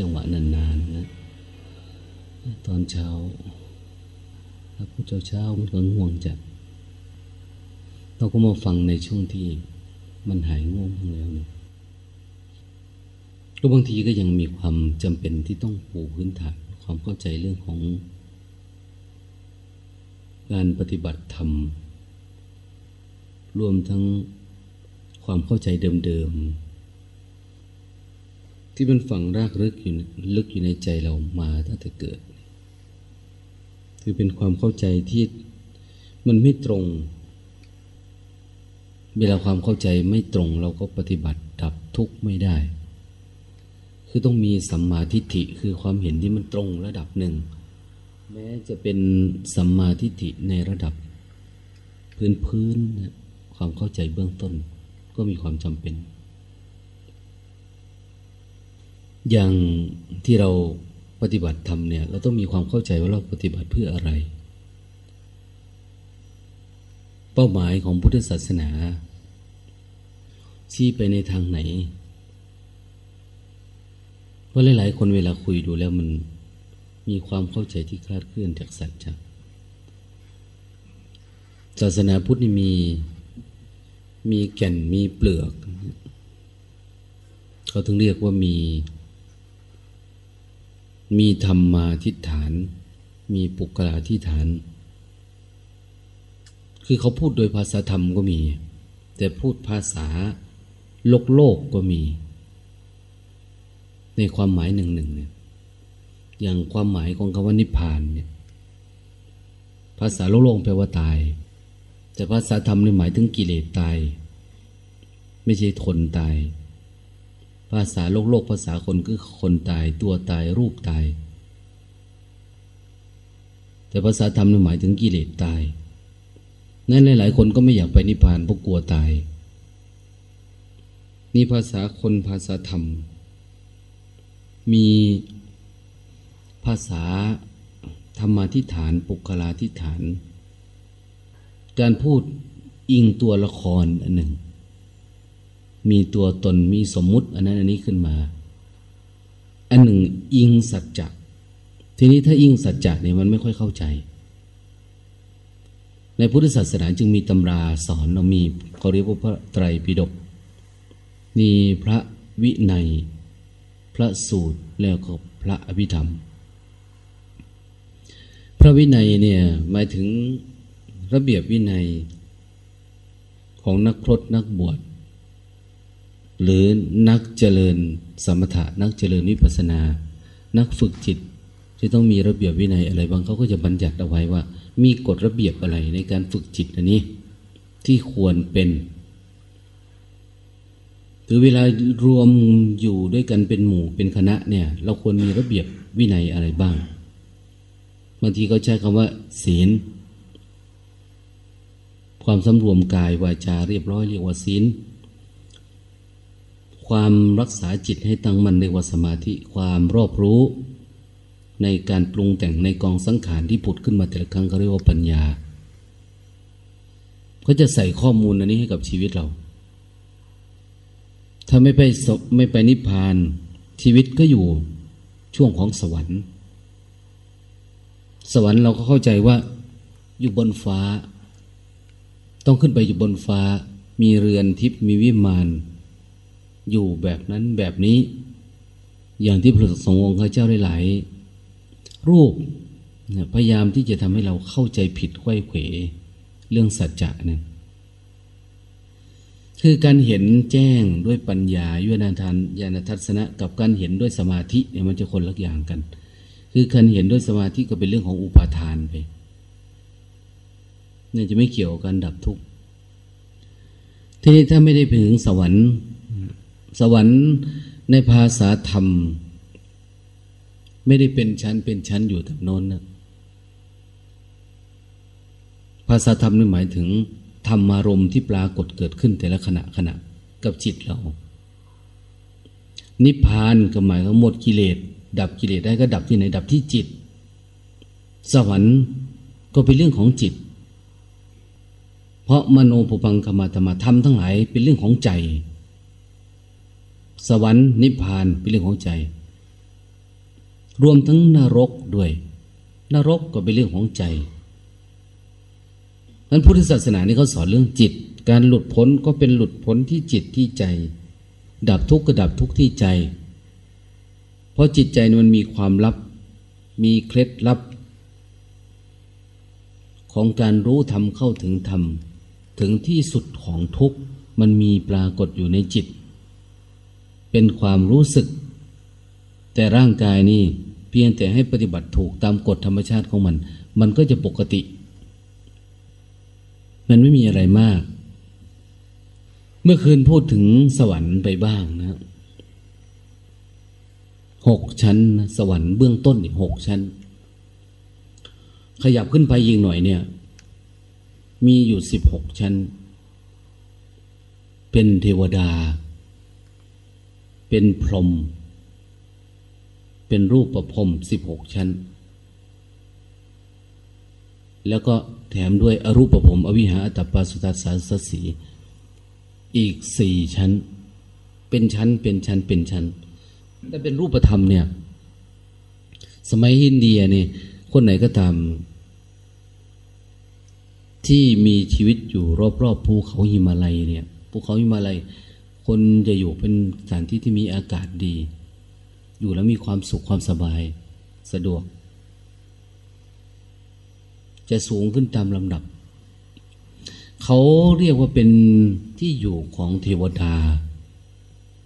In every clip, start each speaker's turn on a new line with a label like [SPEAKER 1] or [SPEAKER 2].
[SPEAKER 1] สร้างจังหวะนานๆนะตอนเช้าถ้าพูดเช้าๆมันก็ง่วงจัด เราก็มาฟังในช่วงที่มันหายง่วงแล้วเนี่ยก็บางทีก็ยังมีความจำเป็นที่ต้องปูพื้นฐานความเข้าใจเรื่องของ การปฏิบัติธรรม รวมทั้งความเข้าใจเดิมๆ ที่มันฝังรากลึกอยู่ลึกอยู่ในใจเรามาตั้งแต่เกิด คือเป็นความเข้าใจที่มันไม่ตรง เวลาความเข้าใจไม่ตรงเราก็ปฏิบัติดับทุกข์ไม่ได้ คือต้องมีสัมมาทิฏฐิคือความเห็นที่มันตรงระดับหนึ่ง แม้จะเป็นสัมมาทิฏฐิในระดับ พื้นพื้นความเข้าใจเบื้องต้นก็มีความจำเป็น อย่างที่เราปฏิบัติธรรมเนี่ย เราต้องมีความเข้าใจว่าเราปฏิบัติเพื่ออะไร เป้าหมายของพุทธศาสนา ชี้ไปในทางไหนเพราะหลายๆ คนเวลาคุยดูแล้วมันมีความเข้าใจที่คลาดเคลื่อนจากสัจจะศาสนาพุทธนี่มีมีแก่นมีเปลือก เขาถึงเรียกว่ามี มีธรรมาทิฏฐาน มีปุกลาทิฏฐาน คือเขาพูดโดยภาษาธรรมก็มี แต่พูดภาษาโลกโลกก็มี ในความหมายหนึ่งหนึ่งเนี่ยอย่างความหมายของคำว่านิพพานเนี่ยภาษาโลกโลกแปลว่าตาย แต่ภาษาธรรมนี่หมายถึงกิเลสตาย ไม่ใช่ทนตาย ภาษาโลกโลกภาษาคนคือคนตายตัวตายรูปตาย แต่ภาษาธรรมหมายถึงกิเลสตายนั่นหลายๆคนก็ไม่อยากไปนิพพานเพราะกลัวตาย นี่ภาษาคนภาษาธรรม มีภาษาธรรมาทิฐานปุคลาทิฐาน การพูดอิงตัวละครอันหนึ่ง มีตัวตนมีสมมุติ อันนั้นอันนี้ขึ้นมา อันหนึ่งอิงสัจจะทีนี้ถ้าอิงสัจจะเนี่ยมันไม่ค่อยเข้าใจ ในพุทธศาสนาจึงมีตำราสอนเรามีเขาเรียกว่าพระไตรปิฎกมีพระวินัย พระสูตรแล้วก็พระอภิธรรม พระวินัยเนี่ยหมายถึงระเบียบวินัยของนักพรตนักบวช หรือนักเจริญสมถะนักเจริญวิปัสนา นักฝึกจิตจะต้องมีระเบียบวินัยอะไรบางเขาก็จะบัญญัติเอาไว้ว่า มีกฎระเบียบอะไรในการฝึกจิตอันนี้ ที่ควรเป็นหรือเวลารวมอยู่ด้วยกันเป็นหมู่เป็นคณะเนี่ย เราควรมีระเบียบวินัยอะไรบ้างบางทีเขาใช้คำว่า ศีล ความสำรวมกายวาจาเรียบร้อยเรียกว่าศีล ความรักษาจิตให้ตั้งมั่นเรียกว่าสมาธิความรอบรู้ ในการปรุงแต่งในกองสังขารที่ผุดขึ้นมาแต่ละครั้งเขาเรียกว่าปัญญาเขาจะใส่ข้อมูลอันนี้ให้กับชีวิตเรา ถ้าไม่ไปไม่ไปนิพพานชีวิตก็อยู่ช่วงของสวรรค์ สวรรค์เราก็เข้าใจว่าอยู่บนฟ้า ต้องขึ้นไปอยู่บนฟ้า มีเรือนทิพย์มีวิมาน อยู่แบบนั้นแบบนี้ อย่างที่พระสงฆ์องค์ข้าเจ้าได้หลายรูปพยายามที่จะทำให้เราเข้าใจผิดไข้เขวเรื่องสัจจะนั่นคือการเห็นแจ้งด้วยปัญญายุนาทานญาณทัศนะ กับการเห็นด้วยสมาธิเนี่ยมันจะคนละอย่างกัน คือการเห็นด้วยสมาธิก็เป็นเรื่องของอุปาทานไปเนี่ยจะไม่เกี่ยวกับการดับทุกข์ทีนี้ถ้าไม่ได้ไปถึงสวรรค์ สวรรค์ในภาษาธรรม ไม่ได้เป็นชั้นเป็นชั้นอยู่แต่โน้นนะภาษาธรรมนี่หมายถึงธรรมารมณ์ที่ปรากฏเกิดขึ้นแต่ละขณะขณะกับจิตเรา นิพพานก็หมายถึงหมดกิเลส ดับกิเลสได้ก็ดับที่ไหนดับที่จิต สวรรค์ก็เป็นเรื่องของจิต เพราะมโนปุพังคมาธรรมธรรมทั้งหลายเป็นเรื่องของใจ สวรรค์นิพพานเป็นเรื่องของใจ รวมทั้งนรกด้วย นรกก็เป็นเรื่องของใจนั้นพุทธศาสนานี่เขาสอนเรื่องจิต การหลุดพ้นก็เป็นหลุดพ้นที่จิตที่ใจ ดับทุกข์ก็ดับทุกข์ที่ใจ เพราะจิตใจมันมีความลับ มีเคล็ดลับ ของการรู้ธรรมเข้าถึงธรรม ถึงที่สุดของทุกข์มันมีปรากฏอยู่ในจิต เป็นความรู้สึก แต่ร่างกายนี่เพียงแต่ให้ปฏิบัติถูกตามกฎธรรมชาติของมัน มันก็จะปกติ มันไม่มีอะไรมาก เมื่อคืนพูดถึงสวรรค์ไปบ้างนะหกชั้น สวรรค์เบื้องต้นอีกหกชั้น ขยับขึ้นไปยิงหน่อยเนี่ย มีอยู่สิบหกชั้น เป็นเทวดา เป็นพรม เป็นรูปประพรมสิบหกชั้น แล้วก็แถมด้วยอรูปประพรมอวิหาอัตปาสุตัสสาสสีอีกสี่ชั้น เป็นชั้นเป็นชั้นเป็นชั้นแต่เป็นรูปธรรมเนี่ย สมัยอินเดียนี่คนไหนก็ตาม ที่มีชีวิตอยู่รอบๆภูเขาหิมาลัยเนี่ยภูเขาหิมาลัย คนจะอยู่เป็นสถานที่ที่มีอากาศดี อยู่แล้วมีความสุขความสบายสะดวก จะสูงขึ้นตามลำดับ เขาเรียกว่าเป็นที่อยู่ของเทวดา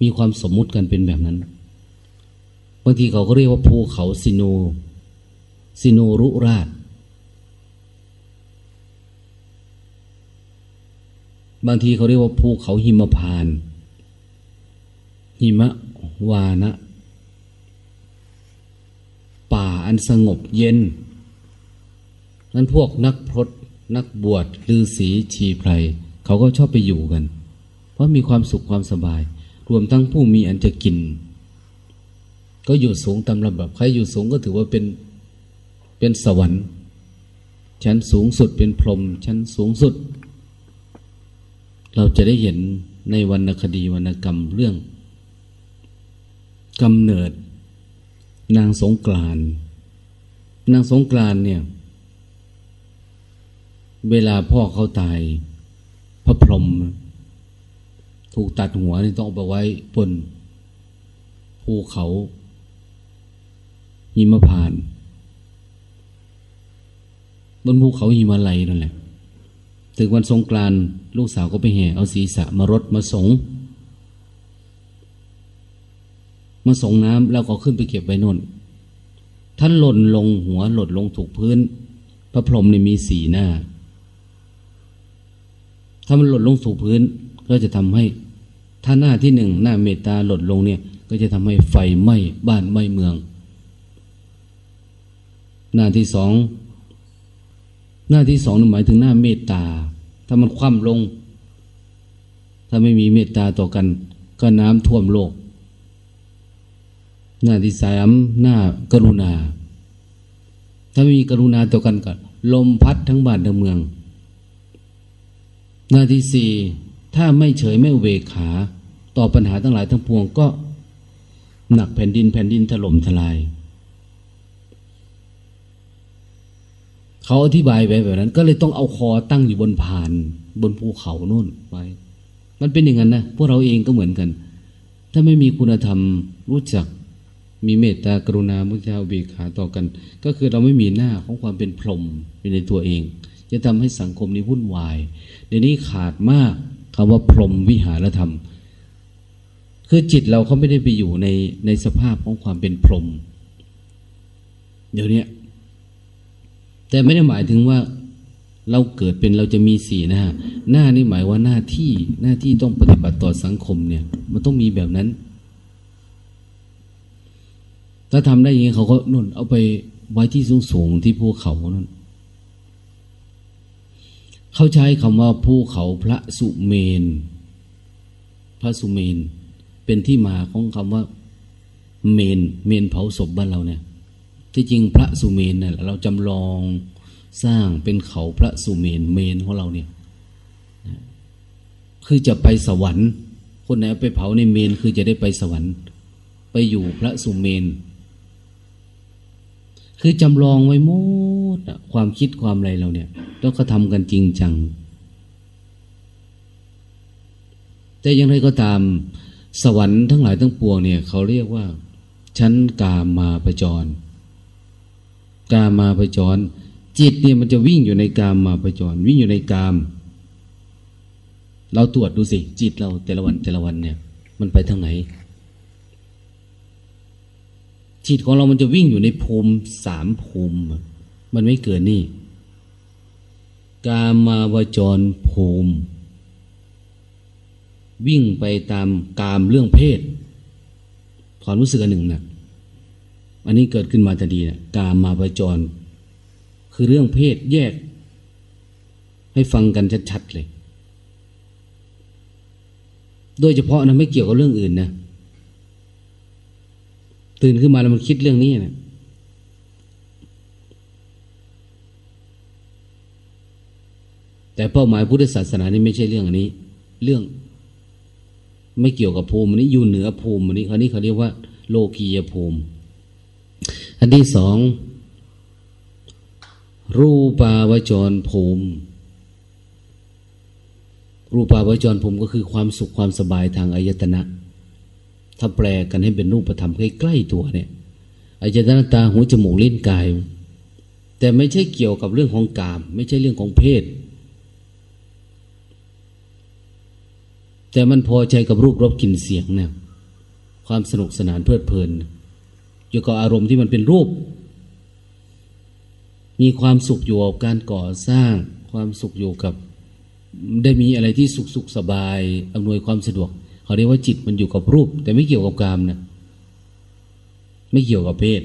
[SPEAKER 1] มีความสมมุติกันเป็นแบบนั้นบางทีเขาก็เรียกว่าภูเขาสิโนสิโนรุราช บางทีเขาเรียกว่าภูเขาหิมพาน หิมะวานะ ป่าอันสงบเย็น นั้นพวกนักพรตนักบวชลือศีชีไพร เขาก็ชอบไปอยู่กัน เพราะมีความสุขความสบาย รวมทั้งผู้มีอันจะกิน ก็อยู่สูงตามลำดับใครอยู่สูงก็ถือว่าเป็นเป็นสวรรค์ ชั้นสูงสุดเป็นพรหมชั้นสูงสุด เราจะได้เห็นในวรรณคดีวรรณกรรมเรื่อง กำเนิด นางสงกรานนางสงกรานเนี่ย เวลาพ่อเขาตาย พระพรหมถูกตัดหัวนี่ต้องไปไว้บนภูเขาหิมพานบนภูเขาหิมาลัยนั่นแหละ ถึงวันสงกรานลูกสาวก็ไปแห่เอาศีรษะมารดมาสง มาส่งน้ำแล้วก็ขึ้นไปเก็บไว้นนท่านหล่นลงหัวหล่นลงถูกพื้น พระพรหมนี่มีสีหน้า ถ้ามันหล่นลงถูกพื้นก็จะทำให้ถ้าหน้าที่หนึ่งหน้าเมตตาหล่นลงเนี่ย ก็จะทำให้ไฟไหม้บ้านไหม้เมือง หน้าที่สองหน้าที่สองนหมายถึงหน้าเมตตา ถ้ามันคว่ำลง ถ้าไม่มีเมตตาต่อกัน ก็น้ำท่วมโลก หน้าที่สามหน้ากรุณา ถ้าไม่มีกรุณาต่อกันก็ลมพัดทั้งบ้านทั้งเมือง หน้าที่สี่ถ้าไม่เฉยไม่เวขา ต่อปัญหาทั้งหลายทั้งปวงก็หนักแผ่นดินแผ่นดินถล่มทลาย เขาอธิบายไว้แบบนั้น ก็เลยต้องเอาคอตั้งอยู่บนผานบนภูเขาโน่นไว้ มันเป็นอย่างนั้นนะพวกเราเองก็เหมือนกัน ถ้าไม่มีคุณธรรมรู้จัก มีเมตตากรุณามุทิตาเบิขาต่อกัน ก็คือเราไม่มีหน้าของความเป็นพรหมในตัวเอง จะทำให้สังคมนี้วุ่นวายเดี๋ยวนี้ขาดมากคำว่าพรหมวิหารธรรม คือจิตเราเขาไม่ได้ไปอยู่ในในสภาพของความเป็นพรหมเดี๋ยวนี้แต่ไม่ได้หมายถึงว่าเราเกิดเป็นเราจะมีสีหน้า หน้านี่หมายว่าหน้าที่หน้าที่ต้องปฏิบัติต่อสังคมเนี่ย มันต้องมีแบบนั้น ถ้าทำได้อย่างนี้เขาก็นุ่น เอาไปไว้ที่สูงสูงที่ภูเขานั่นเขาใช้คำว่าภูเขาพระสุเมน พระสุเมน เป็นที่มาของคำว่า เมน เมนเผาศพบ้านเราเนี่ย ที่จริงพระสุเมนเนี่ยเราจำลองสร้างเป็นเขาพระสุเมนเมนของเราเนี่ยคือจะไปสวรรค์ คนไหนไปเผาในเมนคือจะได้ไปสวรรค์ ไปอยู่พระสุเมน คือจำลองไว้หมดความคิดความอะไรเราเนี่ย แล้วก็ทำกันจริงจัง แต่ยังไงก็ตาม สวรรค์ทั้งหลายทั้งปวงเนี่ย เขาเรียกว่า ชั้นกามาประจร กามาประจร จิตเนี่ยมันจะวิ่งอยู่ในกามมาประจร วิ่งอยู่ในกาม เราตรวจดูสิ จิตเราแต่ละวันแต่ละวันเนี่ย มันไปทางไหน จิตของเรามันจะวิ่งอยู่ในภูมิสามภูมิ มันไม่เกินนี่ กามาวจรภูมิ วิ่งไปตามกามเรื่องเพศ ความรู้สึกอันหนึ่งนะอันนี้เกิดขึ้นมาทันทีนะกามาวจร คือเรื่องเพศแยก ให้ฟังกันชัดๆเลย โดยเฉพาะนะไม่เกี่ยวกับเรื่องอื่นนะ ตื่นขึ้นมาแล้วมันคิดเรื่องนี้นะแต่เป้าหมายพุทธศาสนานี่ไม่ใช่เรื่องอันนี้ เรื่องไม่เกี่ยวกับภูมิอันนี้อยู่เหนือภูมิอันนี้คราวนี้เขาเรียกว่า โลกียภูมิ อันที่สองรูปาวจรภูมิ รูปาวจรภูมิก็คือความสุขความสบายทางอายตนะ ถ้าแปลกันให้เป็นรูปธรรมใกล้ๆตัวเนี่ยอายตนะตาหูจมูกลิ้นกาย แต่ไม่ใช่เกี่ยวกับเรื่องของกาม ไม่ใช่เรื่องของเพศ แต่มันพอใจกับรูปรบกลิ่นเสียงเนี่ยความสนุกสนานเพลิดเพลินอยู่กับอารมณ์ที่มันเป็นรูป มีความสุขอยู่กับการก่อสร้าง ความสุขอยู่กับ ได้มีอะไรที่สุขสุขสบายอำนวยความสะดวก เขาเรียกว่าจิตมันอยู่กับรูป แต่ไม่เกี่ยวกับกามนะไม่เกี่ยวกับเพศ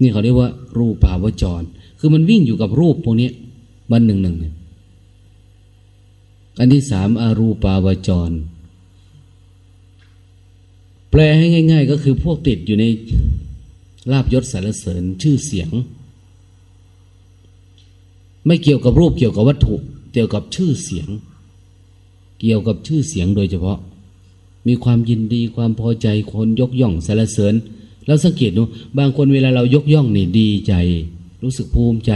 [SPEAKER 1] นี่เขาเรียกว่า รูปาวจร คือมันวิ่งอยู่กับรูปพวกนี้วันหนึ่งหนึ่งเนี่ยอันที่สามอารูปาวจร แปลให้ง่าย ๆ ก็คือพวกติดอยู่ในลาบยศสารเสริญชื่อเสียง ไม่เกี่ยวกับรูปเกี่ยวกับวัตถุ เกี่ยวกับชื่อเสียง เกี่ยวกับชื่อเสียงโดยเฉพาะ มีความยินดีความพอใจคนยกย่องสรรเสริญแล้วสังเกตดูบางคนเวลาเรายกย่องนี่ดีใจ รู้สึกภูมิใจ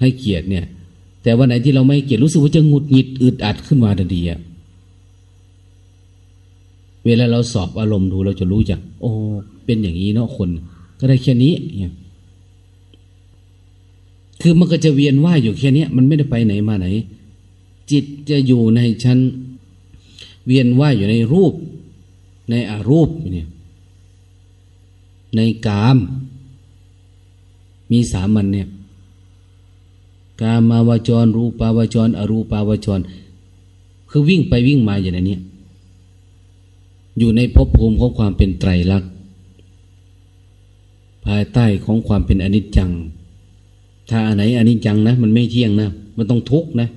[SPEAKER 1] ให้เกียรติเนี่ย แต่วันไหนที่เราไม่เกียรติรู้สึกว่าจะงุดหงิดอึดอัดขึ้นมาทันทีอะเวลาเราสอบอารมณ์ดูเราจะรู้จัก โอ้เป็นอย่างนี้เนาะคน ก็ได้แค่นี้เนี่ยคือมันก็จะเวียนว่ายอยู่แค่นี้มันไม่ได้ไปไหนมาไหน จิตจะอยู่ในชั้น เวียนว่ายอยู่ในรูป ในอารูปเนี่ยในกาม มีสามันเนี่ยกามาวจร รูปาวจร อรูปาวจร คือวิ่งไปวิ่งมาอย่างนี้อยู่ในภพภูมิของความเป็นไตรลักษณ์ภายใต้ของความเป็นอนิจจัง ถ้าอันไหนอนิจจังนะ มันไม่เที่ยงนะ มันต้องทุกข์นะ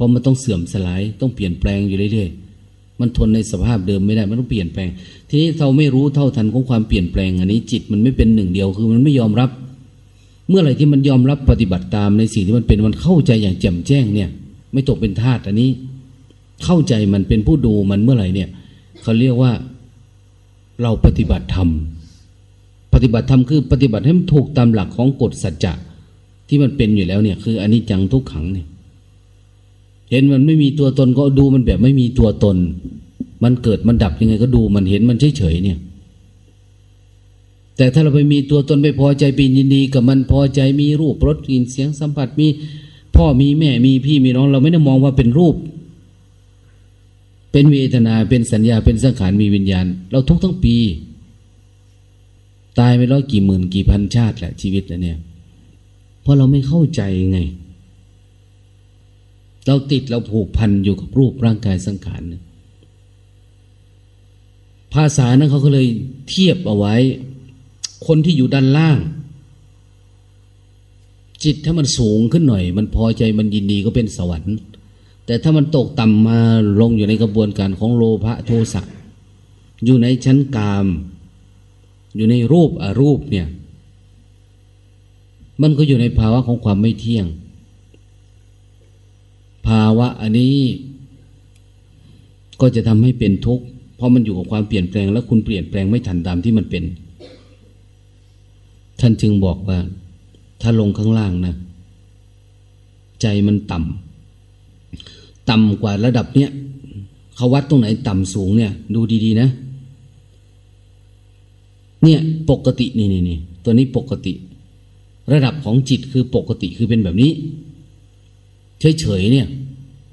[SPEAKER 1] ราะมันต้องเสื่อมสลายต้องเปลี่ยนแปลงอยู่เรื่อยๆ มันทนในสภาพเดิมไม่ได้มันต้องเปลี่ยนแปลง ทีนี้เราไม่รู้เท่าทันของความเปลี่ยนแปลง อันนี้จิตมันไม่เป็นหนึ่งเดียวคือมันไม่ยอมรับ เมื่อไหร่ที่มันยอมรับปฏิบัติตามในสิ่งที่มันเป็นมันเข้าใจอย่างแจ่มแจ้งเนี่ย ไม่ตกเป็นทาสอันนี้ เข้าใจมันเป็นผู้ดูมันเมื่อไหร่เนี่ยเขาเรียกว่าเราปฏิบัติธรรมปฏิบัติธรรมคือปฏิบัติให้มันถูกตามหลักของกฎสัจจะที่มันเป็นอยู่แล้วเนี่ย คืออนิจจังทุกขังเนี่ย เห็นมันไม่มีตัวตนก็ดูมันแบบไม่มีตัวตน มันเกิดมันดับยังไงก็ดูมันเห็นมันเฉยๆเนี่ย แต่ถ้าเราไปมีตัวตนไปพอใจปีนยินดี กับมันพอใจมีรูปรสกลิ่นเสียงสัมผัสมี พ่อมีแม่มีพี่มีน้อง เราไม่ได้มองว่าเป็นรูป เป็นเวทนาเป็นสัญญาเป็นสังขารมีวิญญาณ เราทุกทั้งปี ตายไปร้อยกี่หมื่นกี่พันชาติแหละชีวิตแล้วเนี่ยเพราะเราไม่เข้าใจไง เราติดเราผูกพันอยู่กับรูปร่างกายสังขารภาษานั้นเขาก็เลยเทียบเอาไว้ คนที่อยู่ด้านล่าง จิตถ้ามันสูงขึ้นหน่อย มันพอใจมันยินดีก็เป็นสวรรค์ แต่ถ้ามันตกต่ำมาลงอยู่ในกระบวนการของโลภะโทสะอยู่ในชั้นกาม อยู่ในรูปอรูปเนี่ย มันก็อยู่ในภาวะของความไม่เที่ยง ภาวะอันนี้ก็จะทำให้เป็นทุกข์เพราะมันอยู่กับความเปลี่ยนแปลง แล้วคุณเปลี่ยนแปลงไม่ทันตามที่มันเป็น ท่านจึงบอกว่า ถ้าลงข้างล่างนะใจมันต่ำต่ำกว่าระดับเนี้ยเขาวัดตรงไหนต่ำสูงเนี่ย ดูดีๆนะ เนี่ยปกตินี่นี่นี่ตัวนี้ปกติ ระดับของจิตคือปกติคือเป็นแบบนี้ เฉยๆเนี่ย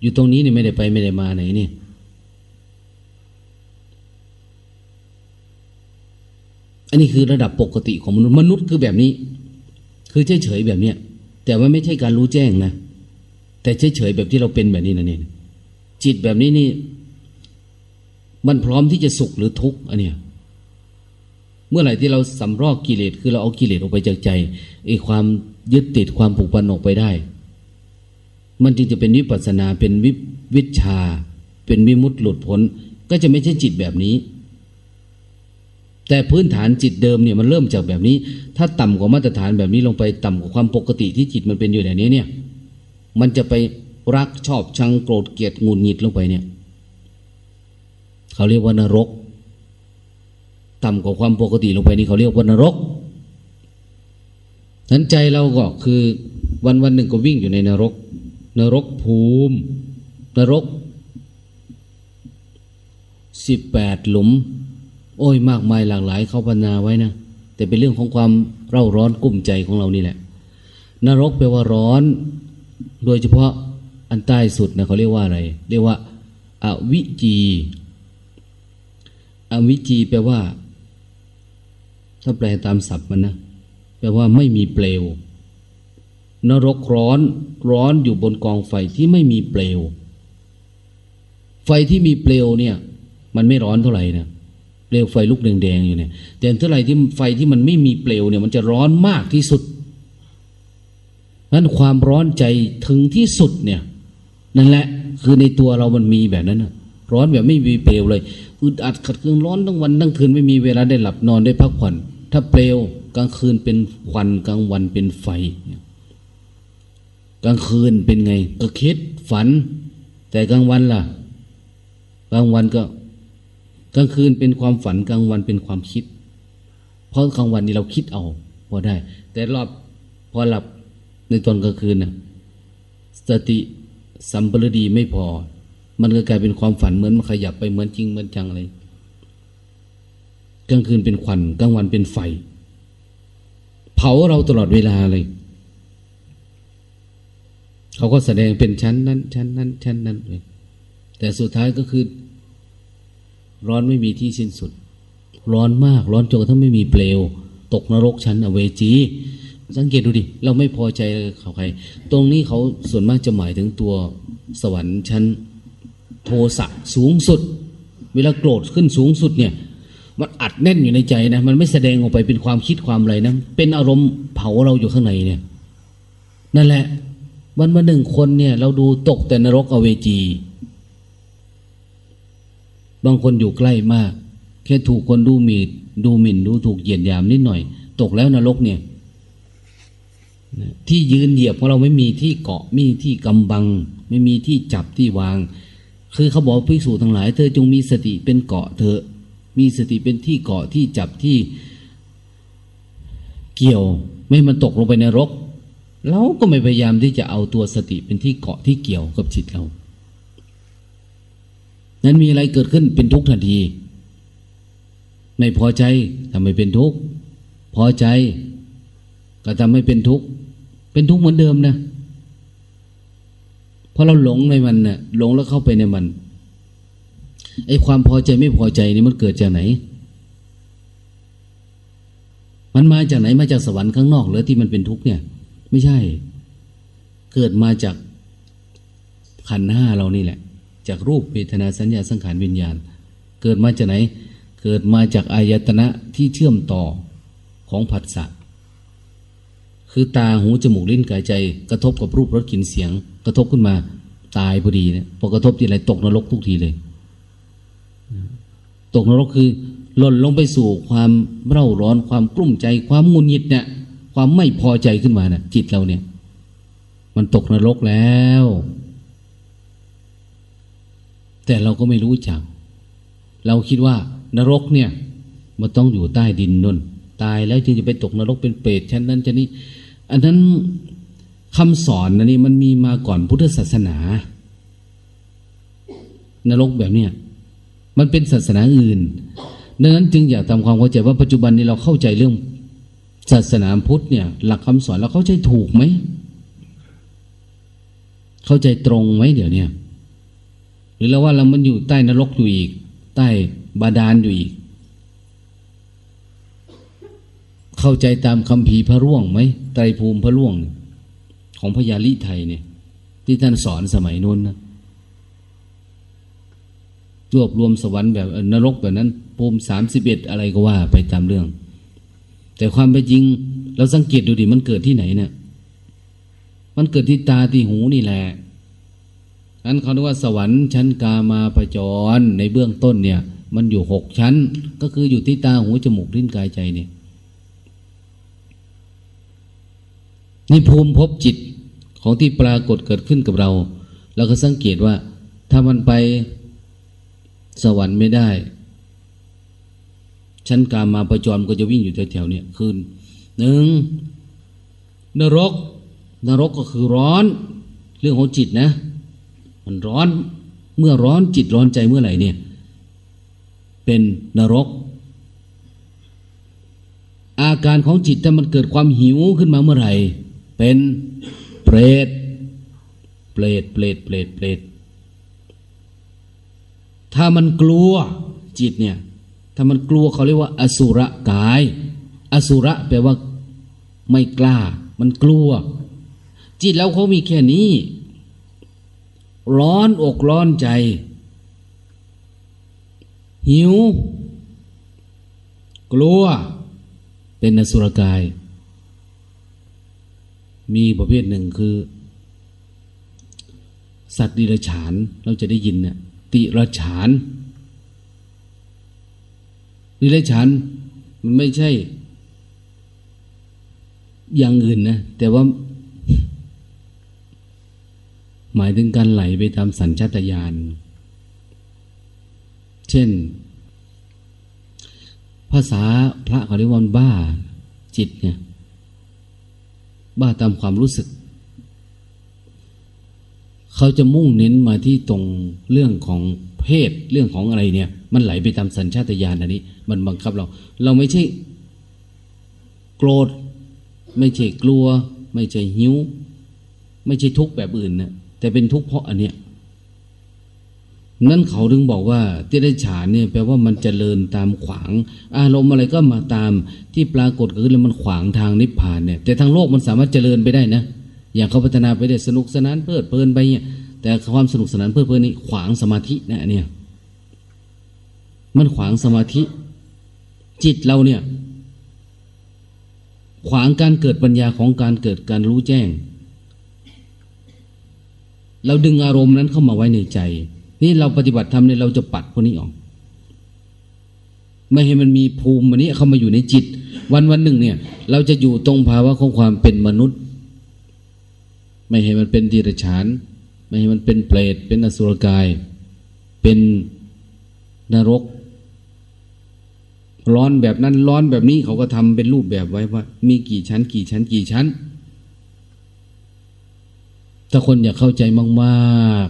[SPEAKER 1] อยู่ตรงนี้เนี่ยไม่ได้ไปไม่ได้มาไหนเนี่ยอันนี้คือระดับปกติของมนุษย์มนุษย์คือแบบนี้ คือเฉยๆแบบเนี้ยแต่ว่าไม่ใช่การรู้แจ้งนะแต่เฉยๆแบบที่เราเป็นแบบนี้นะเนี่ยจิตแบบนี้นี่ มันพร้อมที่จะสุขหรือทุกข์อันเนี้ยเมื่อไหร่ที่เราสำรอกกิเลสคือเราเอากิเลสออกไปจากใจไอ้ความยึดติดความผูกพันออกไปได้ มันจึงจะเป็นวิปัสนาเป็นวิวิชา เป็นวิมุตติหลุดพ้น ก็จะไม่ใช่จิตแบบนี้ แต่พื้นฐานจิตเดิมเนี่ยมันเริ่มจากแบบนี้ ถ้าต่ำกว่ามาตรฐานแบบนี้ลงไปต่ำกว่าความปกติที่จิตมันเป็นอยู่อย่างนี้เนี่ย มันจะไปรักชอบชังโกรธเกลียดงุนหงิดลงไปเนี่ย เขาเรียกว่านรก ต่ำกว่าความปกติลงไปนี่เขาเรียกว่านรกนั้นใจเราก็คือวันวันหนึ่งก็วิ่งอยู่ในนรก นรกภูมิ นรกสิบแปดหลุม โอ้ยมากมายหลากหลายเขาพันาไว้นะแต่เป็นเรื่องของความเร่าร้อนกุ้มใจของเรานี่แหละ นรกแปลว่าร้อน โดยเฉพาะอันใต้สุดนะเขาเรียกว่าอะไร เรียกว่าอาวิจีอวิจีแปลว่า ถ้าแปลตามศัพท์มันนะแปลว่าไม่มีเปลว นรกร้อน ร้อนอยู่บนกองไฟที่ไม่มีเปลว ไฟที่มีเปลวเนี่ย มันไม่ร้อนเท่าไหร่นะเปลวไฟลุกแดงๆอยู่เนี่ย แต่เท่าไหร่ที่ไฟที่มันไม่มีเปลวเนี่ย มันจะร้อนมากที่สุดนั้นความร้อนใจถึงที่สุดเนี่ย นั่นแหละ คือในตัวเรามันมีแบบนั้นนะร้อนแบบไม่มีเปลวเลยอึดอัดขัดเคืองร้อนทั้งวันทั้งคืนไม่มีเวลาได้หลับนอนได้พักผ่อน ถ้าเปลวกลางคืนเป็นควันกลางวันเป็นไฟ กลางคืนเป็นไง ก็คิดฝัน แต่กลางวันล่ะ กลางวันก็ กลางคืนเป็นความฝันกลางวันเป็นความคิด เพราะกลางวันนี้เราคิดเอาพอได้ แต่รอบพอหลับในตอนกลางคืนน่ะสติสัมปรดีไม่พอ มันก็กลายเป็นความฝันเหมือนมันขยับไปเหมือนจริงเหมือนจังเลยกลางคืนเป็นควันกลางวันเป็นไฟ เผาเราตลอดเวลาเลย เขาก็แสดงเป็นชั้นนั้น ชั้นนั้น ชั้นนั้นเลยแต่สุดท้ายก็คือ ร้อนไม่มีที่สิ้นสุด ร้อนมาก ร้อนจนกระทั่งไม่มีเปลว ตกนรกชั้นอเวจี สังเกตดูดิ เราไม่พอใจเขาใคร ตรงนี้เขาส่วนมากจะหมายถึงตัวสวรรค์ชั้น โทสะสูงสุด เวลาโกรธขึ้นสูงสุดเนี่ย มันอัดแน่นอยู่ในใจนะ มันไม่แสดงออกไปเป็นความคิดความอะไรนะ เป็นอารมณ์เผาเราอยู่ข้างในเนี่ย นั่นแหละ วันมาหนึ่งคนเนี่ย เราดูตกแต่นรกอเวจี บางคนอยู่ใกล้มาก แค่ถูกคนดูหมิ่นดูหมิ่นดูถูกเหยียดหยามนิดหน่อย ตกแล้วนรกเนี่ยที่ยืนเหยียบของเราไม่มีที่เกาะมีที่กำบัง ไม่มีที่จับที่วาง คือเขาบอกภิกษุทั้งหลาย เธอจงมีสติเป็นเกาะเธอ มีสติเป็นที่เกาะที่จับที่เกี่ยว ไม่มันตกลงไปในรก เราก็ไม่พยายามที่จะเอาตัวสติเป็นที่เกาะที่เกี่ยวกับจิตเรา นั้นมีอะไรเกิดขึ้นเป็นทุกข์ทันที ไม่พอใจทำให้เป็นทุกข์ พอใจ ก็ทำให้เป็นทุกข์ เป็นทุกข์เหมือนเดิมนะ เพราะเราหลงในมันนะ่ะ หลงแล้วเข้าไปในมัน ไอ้ความพอใจไม่พอใจนี่มันเกิดจากไหน มันมาจากไหน มาจากสวรรค์ข้างนอกหรือที่มันเป็นทุกข์เนี่ย ไม่ใช่ เกิดมาจากขันห้าเรานี่แหละ จากรูปเวทนาสัญญาสังขารวิญญาณ เกิดมาจากไหน เกิดมาจากอายตนะที่เชื่อมต่อของผัสสะคือตาหูจมูกลิ้นกายใจ กระทบกับรูปรสกลิ่นเสียง กระทบขึ้นมาตายพอดีเนี่ยพอกระทบทีไรตกนรกทุกทีเลย ตกนรกคือหล่นลงไปสู่ความเร่าร้อนความกลุ้มใจความงุนงิดเนี่ย ความไม่พอใจขึ้นมาเนี่ยจิตเราเนี่ย มันตกนรกแล้ว แต่เราก็ไม่รู้จัก เราคิดว่านรกเนี่ย มันต้องอยู่ใต้ดินนนตายแล้วจึงจะไปตกนรกเป็นเปรตชั้นนั้นชั้นนี้ อันนั้นคำสอนนะนี่มันมีมาก่อนพุทธศาสนา นรกแบบเนี้ยมันเป็นศาสนาอื่นดังนั้นจึงอยากทำความเข้าใจว่าปัจจุบันนี้เราเข้าใจเรื่อง ศาสนาพุทธเนี่ย หลักคำสอนเราเข้าใจถูกไหม เข้าใจตรงไหมเดี๋ยวนี้หรือเราว่าเรามันอยู่ใต้นรกอยู่อีก ใต้บาดาลอยู่อีก เข้าใจตามคำพีพระร่วงไหมไตรภูมิพระร่วง ของพญาลิไทยเนี่ย ที่ท่านสอนสมัยนู้นนะรวบรวมสวรรค์แบบนรกแบบนั้นภูมิสามสิบเอ็ดอะไรก็ว่าไปตามเรื่อง แต่ความเป็นจริง เราสังเกตดูดิมันเกิดที่ไหนเนี่ย มันเกิดที่ตาที่หูนี่แหละนั้นเขาเรียกว่าสวรรค์ชั้นกามาประจรในเบื้องต้นเนี่ย มันอยู่หกชั้น ก็คืออยู่ที่ตาหูจมูกลิ้นกายใจเนี่ยนี่ภูมิพบจิตของที่ปรากฏเกิดขึ้นกับเรา เราก็สังเกตว่า ถ้ามันไปสวรรค์ไม่ได้ ชั้นกามาประจรก็จะวิ่งอยู่แถวๆเนี่ยคืนหนึ่งนรก นรกก็คือร้อน เรื่องของจิตนะ มันร้อนเมื่อร้อนจิตร้อนใจเมื่อไหร่เนี่ย เป็นนรก อาการของจิตถ้ามันเกิดความหิวขึ้นมาเมื่อไหร่ เป็นเปรตเปรตเปรตเปรตเปรตถ้ามันกลัวจิตเนี่ย ถ้ามันกลัวเขาเรียกว่า อสุรกาย อสุระแปลว่าไม่กล้า มันกลัว จิตแล้วเขามีแค่นี้ ร้อนอกร้อนใจ หิว กลัว เป็นอสุรกาย มีประเภทหนึ่งคือ สัตว์ดิรฉาน เราจะได้ยินเนี่ยติรฉาน ดิรฉานมันไม่ใช่ อย่างอื่นนะ แต่ว่า หมายถึงการไหลไปตามสัญชาตญาณเช่น ภาษาพระเขาเรียกว่าบ้า จิตเนี่ย บ้าตามความรู้สึก เขาจะมุ่งเน้นมาที่ตรงเรื่องของ เพศเรื่องของอะไรเนี่ย มันไหลไปตามสัญชาตญาณอันนี้ มันบังคับเรา เราไม่ใช่โกรธ ไม่ใช่กลัว ไม่ใช่หิว ไม่ใช่ทุกข์แบบอื่นนะแต่เป็นทุกข์เพราะอันเนี้ยนั่นเขาถึงบอกว่าที่ได้ฉานเนี่ยแปลว่ามันจเจริญตามขวาง อารมณ์อะไรก็มาตามที่ปรากฏขึ้นแล้วมันขวางทางนิพพานเนี่ย แต่ทางโลกมันสามารถเจริญไปได้นะ อย่างเขาพัฒนาไปได้สนุกสนานเพลิดเพลินไปเนี่ย แต่ความสนุกสนานเพลิดเพลินนี่ขวางสมาธินะเนี่ย มันขวางสมาธิ จิตเราเนี่ย ขวางการเกิดปัญญาของการเกิดการรู้แจ้ง เราดึงอารมณ์นั้นเข้ามาไว้ในใจ นี่เราปฏิบัติธรรมเนี่ยเราจะปัดพวกนี้ออกไม่ให้มันมีภูมิมันนี้เข้ามาอยู่ในจิต วันวันหนึ่งเนี่ย เราจะอยู่ตรงภาวะของความเป็นมนุษย์ ไม่ให้มันเป็นดิรฉาน ไม่ให้มันเป็นเปรตเป็นอสุรกาย เป็นนรก ร้อนแบบนั้นร้อนแบบนี้เขาก็ทำเป็นรูปแบบไว้ว่า มีกี่ชั้น กี่ชั้น กี่ชั้น ถ้าคนอยากเข้าใจมาก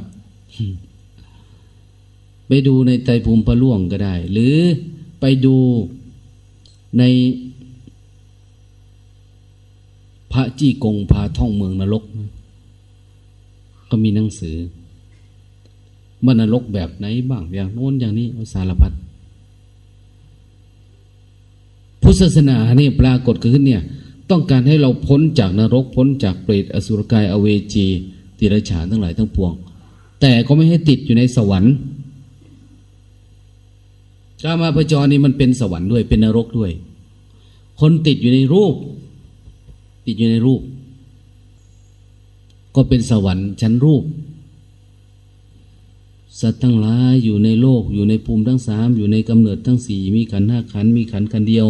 [SPEAKER 1] ๆ ไปดูในไตรภูมิพระล่วงก็ได้ หรือไปดูในพระจี้กงพาท่องเมืองนรกนะ ก็มีหนังสือมันนรกแบบไหนบ้างอย่างโน้นอย่างนี้สารพัดพุทธศาสนาเนี่ยปรากฏขึ้นเนี่ย ต้องการให้เราพ้นจากนรกพ้นจากเปรตอสุรกายอเวจีติรฉานทั้งหลายทั้งปวง แต่ก็ไม่ให้ติดอยู่ในสวรรค์กามาพจรนี่มันเป็นสวรรค์ด้วยเป็นนรกด้วย คนติดอยู่ในรูป ติดอยู่ในรูป ก็เป็นสวรรค์ชั้นรูป สัตว์ทั้งหลายอยู่ในโลกอยู่ในภูมิทั้งสามอยู่ในกำเนิดทั้งสี่มีขันห้าขันมีขันขันเดียว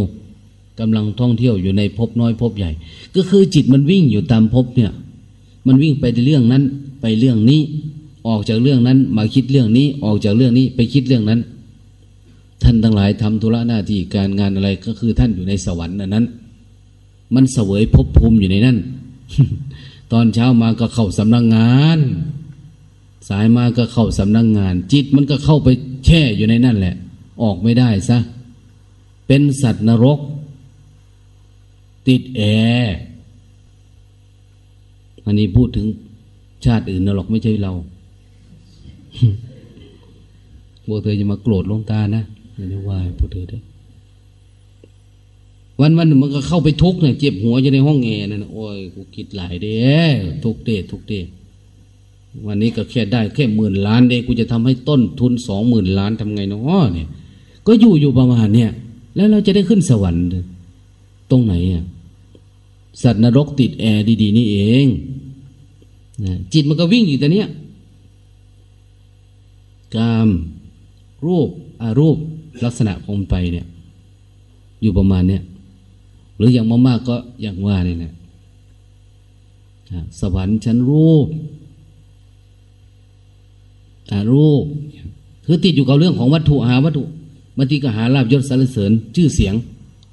[SPEAKER 1] กำลังท่องเที่ยวอยู่ในภพน้อยภพใหญ่ ก็คือจิตมันวิ่งอยู่ตามภพเนี่ย มันวิ่งไปในเรื่องนั้นไปเรื่องนี้ ออกจากเรื่องนั้นมาคิดเรื่องนี้ออกจากเรื่องนี้ไปคิดเรื่องนั้น ท่านทั้งหลายทำธุระหน้าที่การงานอะไรก็คือท่านอยู่ในสวรรค์อันนั้น มันเสวยภพภูมิอยู่ในนั้น ตอนเช้ามาก็เข้าสำนักงงาน สายมาก็เข้าสำนักงงาน จิตมันก็เข้าไปแช่อยู่ในนั่นแหละ ออกไม่ได้ซะ เป็นสัตว์นรก ติดแอร์อันนี้พูดถึงชาติอื่นนรกไม่ใช่เราพวกเธอจะมาโกรธลงตานะอย่าได้ว่าพวกเธอเด้อ วันวันมันก็เข้าไปทุกข์เนี่ยเจ็บหัวอยู่ในห้องแอร์นั่นโอ้ยกูคิดหลายเด้ทุกเดททุกเดทวันนี้ก็แค่ได้แค่หมื่นล้านเองกูจะทำให้ต้นทุนสองหมื่นล้านทำไงเนาะเนี่ย ก็อยู่อยู่ประมาณเนี่ย แล้วเราจะได้ขึ้นสวรรค์ ตรงไหนอะสัตว์นรกติดแอร์ดี ๆ นี่เองนะจิตมันก็วิ่งอยู่แต่เนี้ยกาม รูปอารูปลักษณะของไปเนี่ย อยู่ประมาณเนี้ย หรืออย่างมากๆก็อย่างว่าเนี่ยนะอะสวรรค์ชั้นรูปอารูป คือติดอยู่กับเรื่องของวัตถุหาวัตถุบางทีก็หาลาบยศสรรเสริญ ชื่อเสียง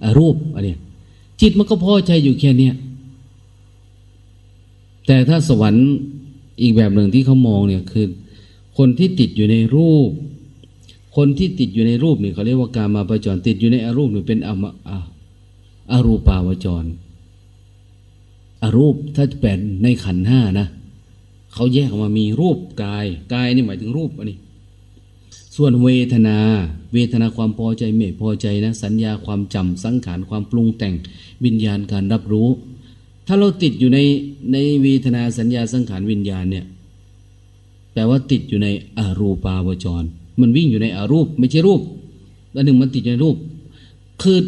[SPEAKER 1] อารูปอันเนี้ยจิตมันก็พอใจอยู่แค่เนี้ยแต่ถ้าสวรรค์อีกแบบหนึ่งที่เขามองเนี่ยคือ คนที่ติดอยู่ในรูป คนที่ติดอยู่ในรูปนี่เขาเรียกว่าการมาประจรติดอยู่ในอารูปนี่เป็นอม อรูปาวจร อรูปถ้าแปลในขันห้านะเขาแยกออกมามีรูปกาย กายนี่หมายถึงรูปอันนี้ ส่วนเวทนา เวทนาความพอใจไม่พอใจนะ สัญญาความจำสังขารความปรุงแต่งวิญญาณการรับรู้ ถ้าเราติดอยู่ในในเวทนาสัญญาสังขารวิญญาณเนี่ยแปลว่าติดอยู่ในอรูปาวจร มันวิ่งอยู่ในอรูป ไม่ใช่รูปแล้วหนึ่งมันติดอยู่ในรูป คือ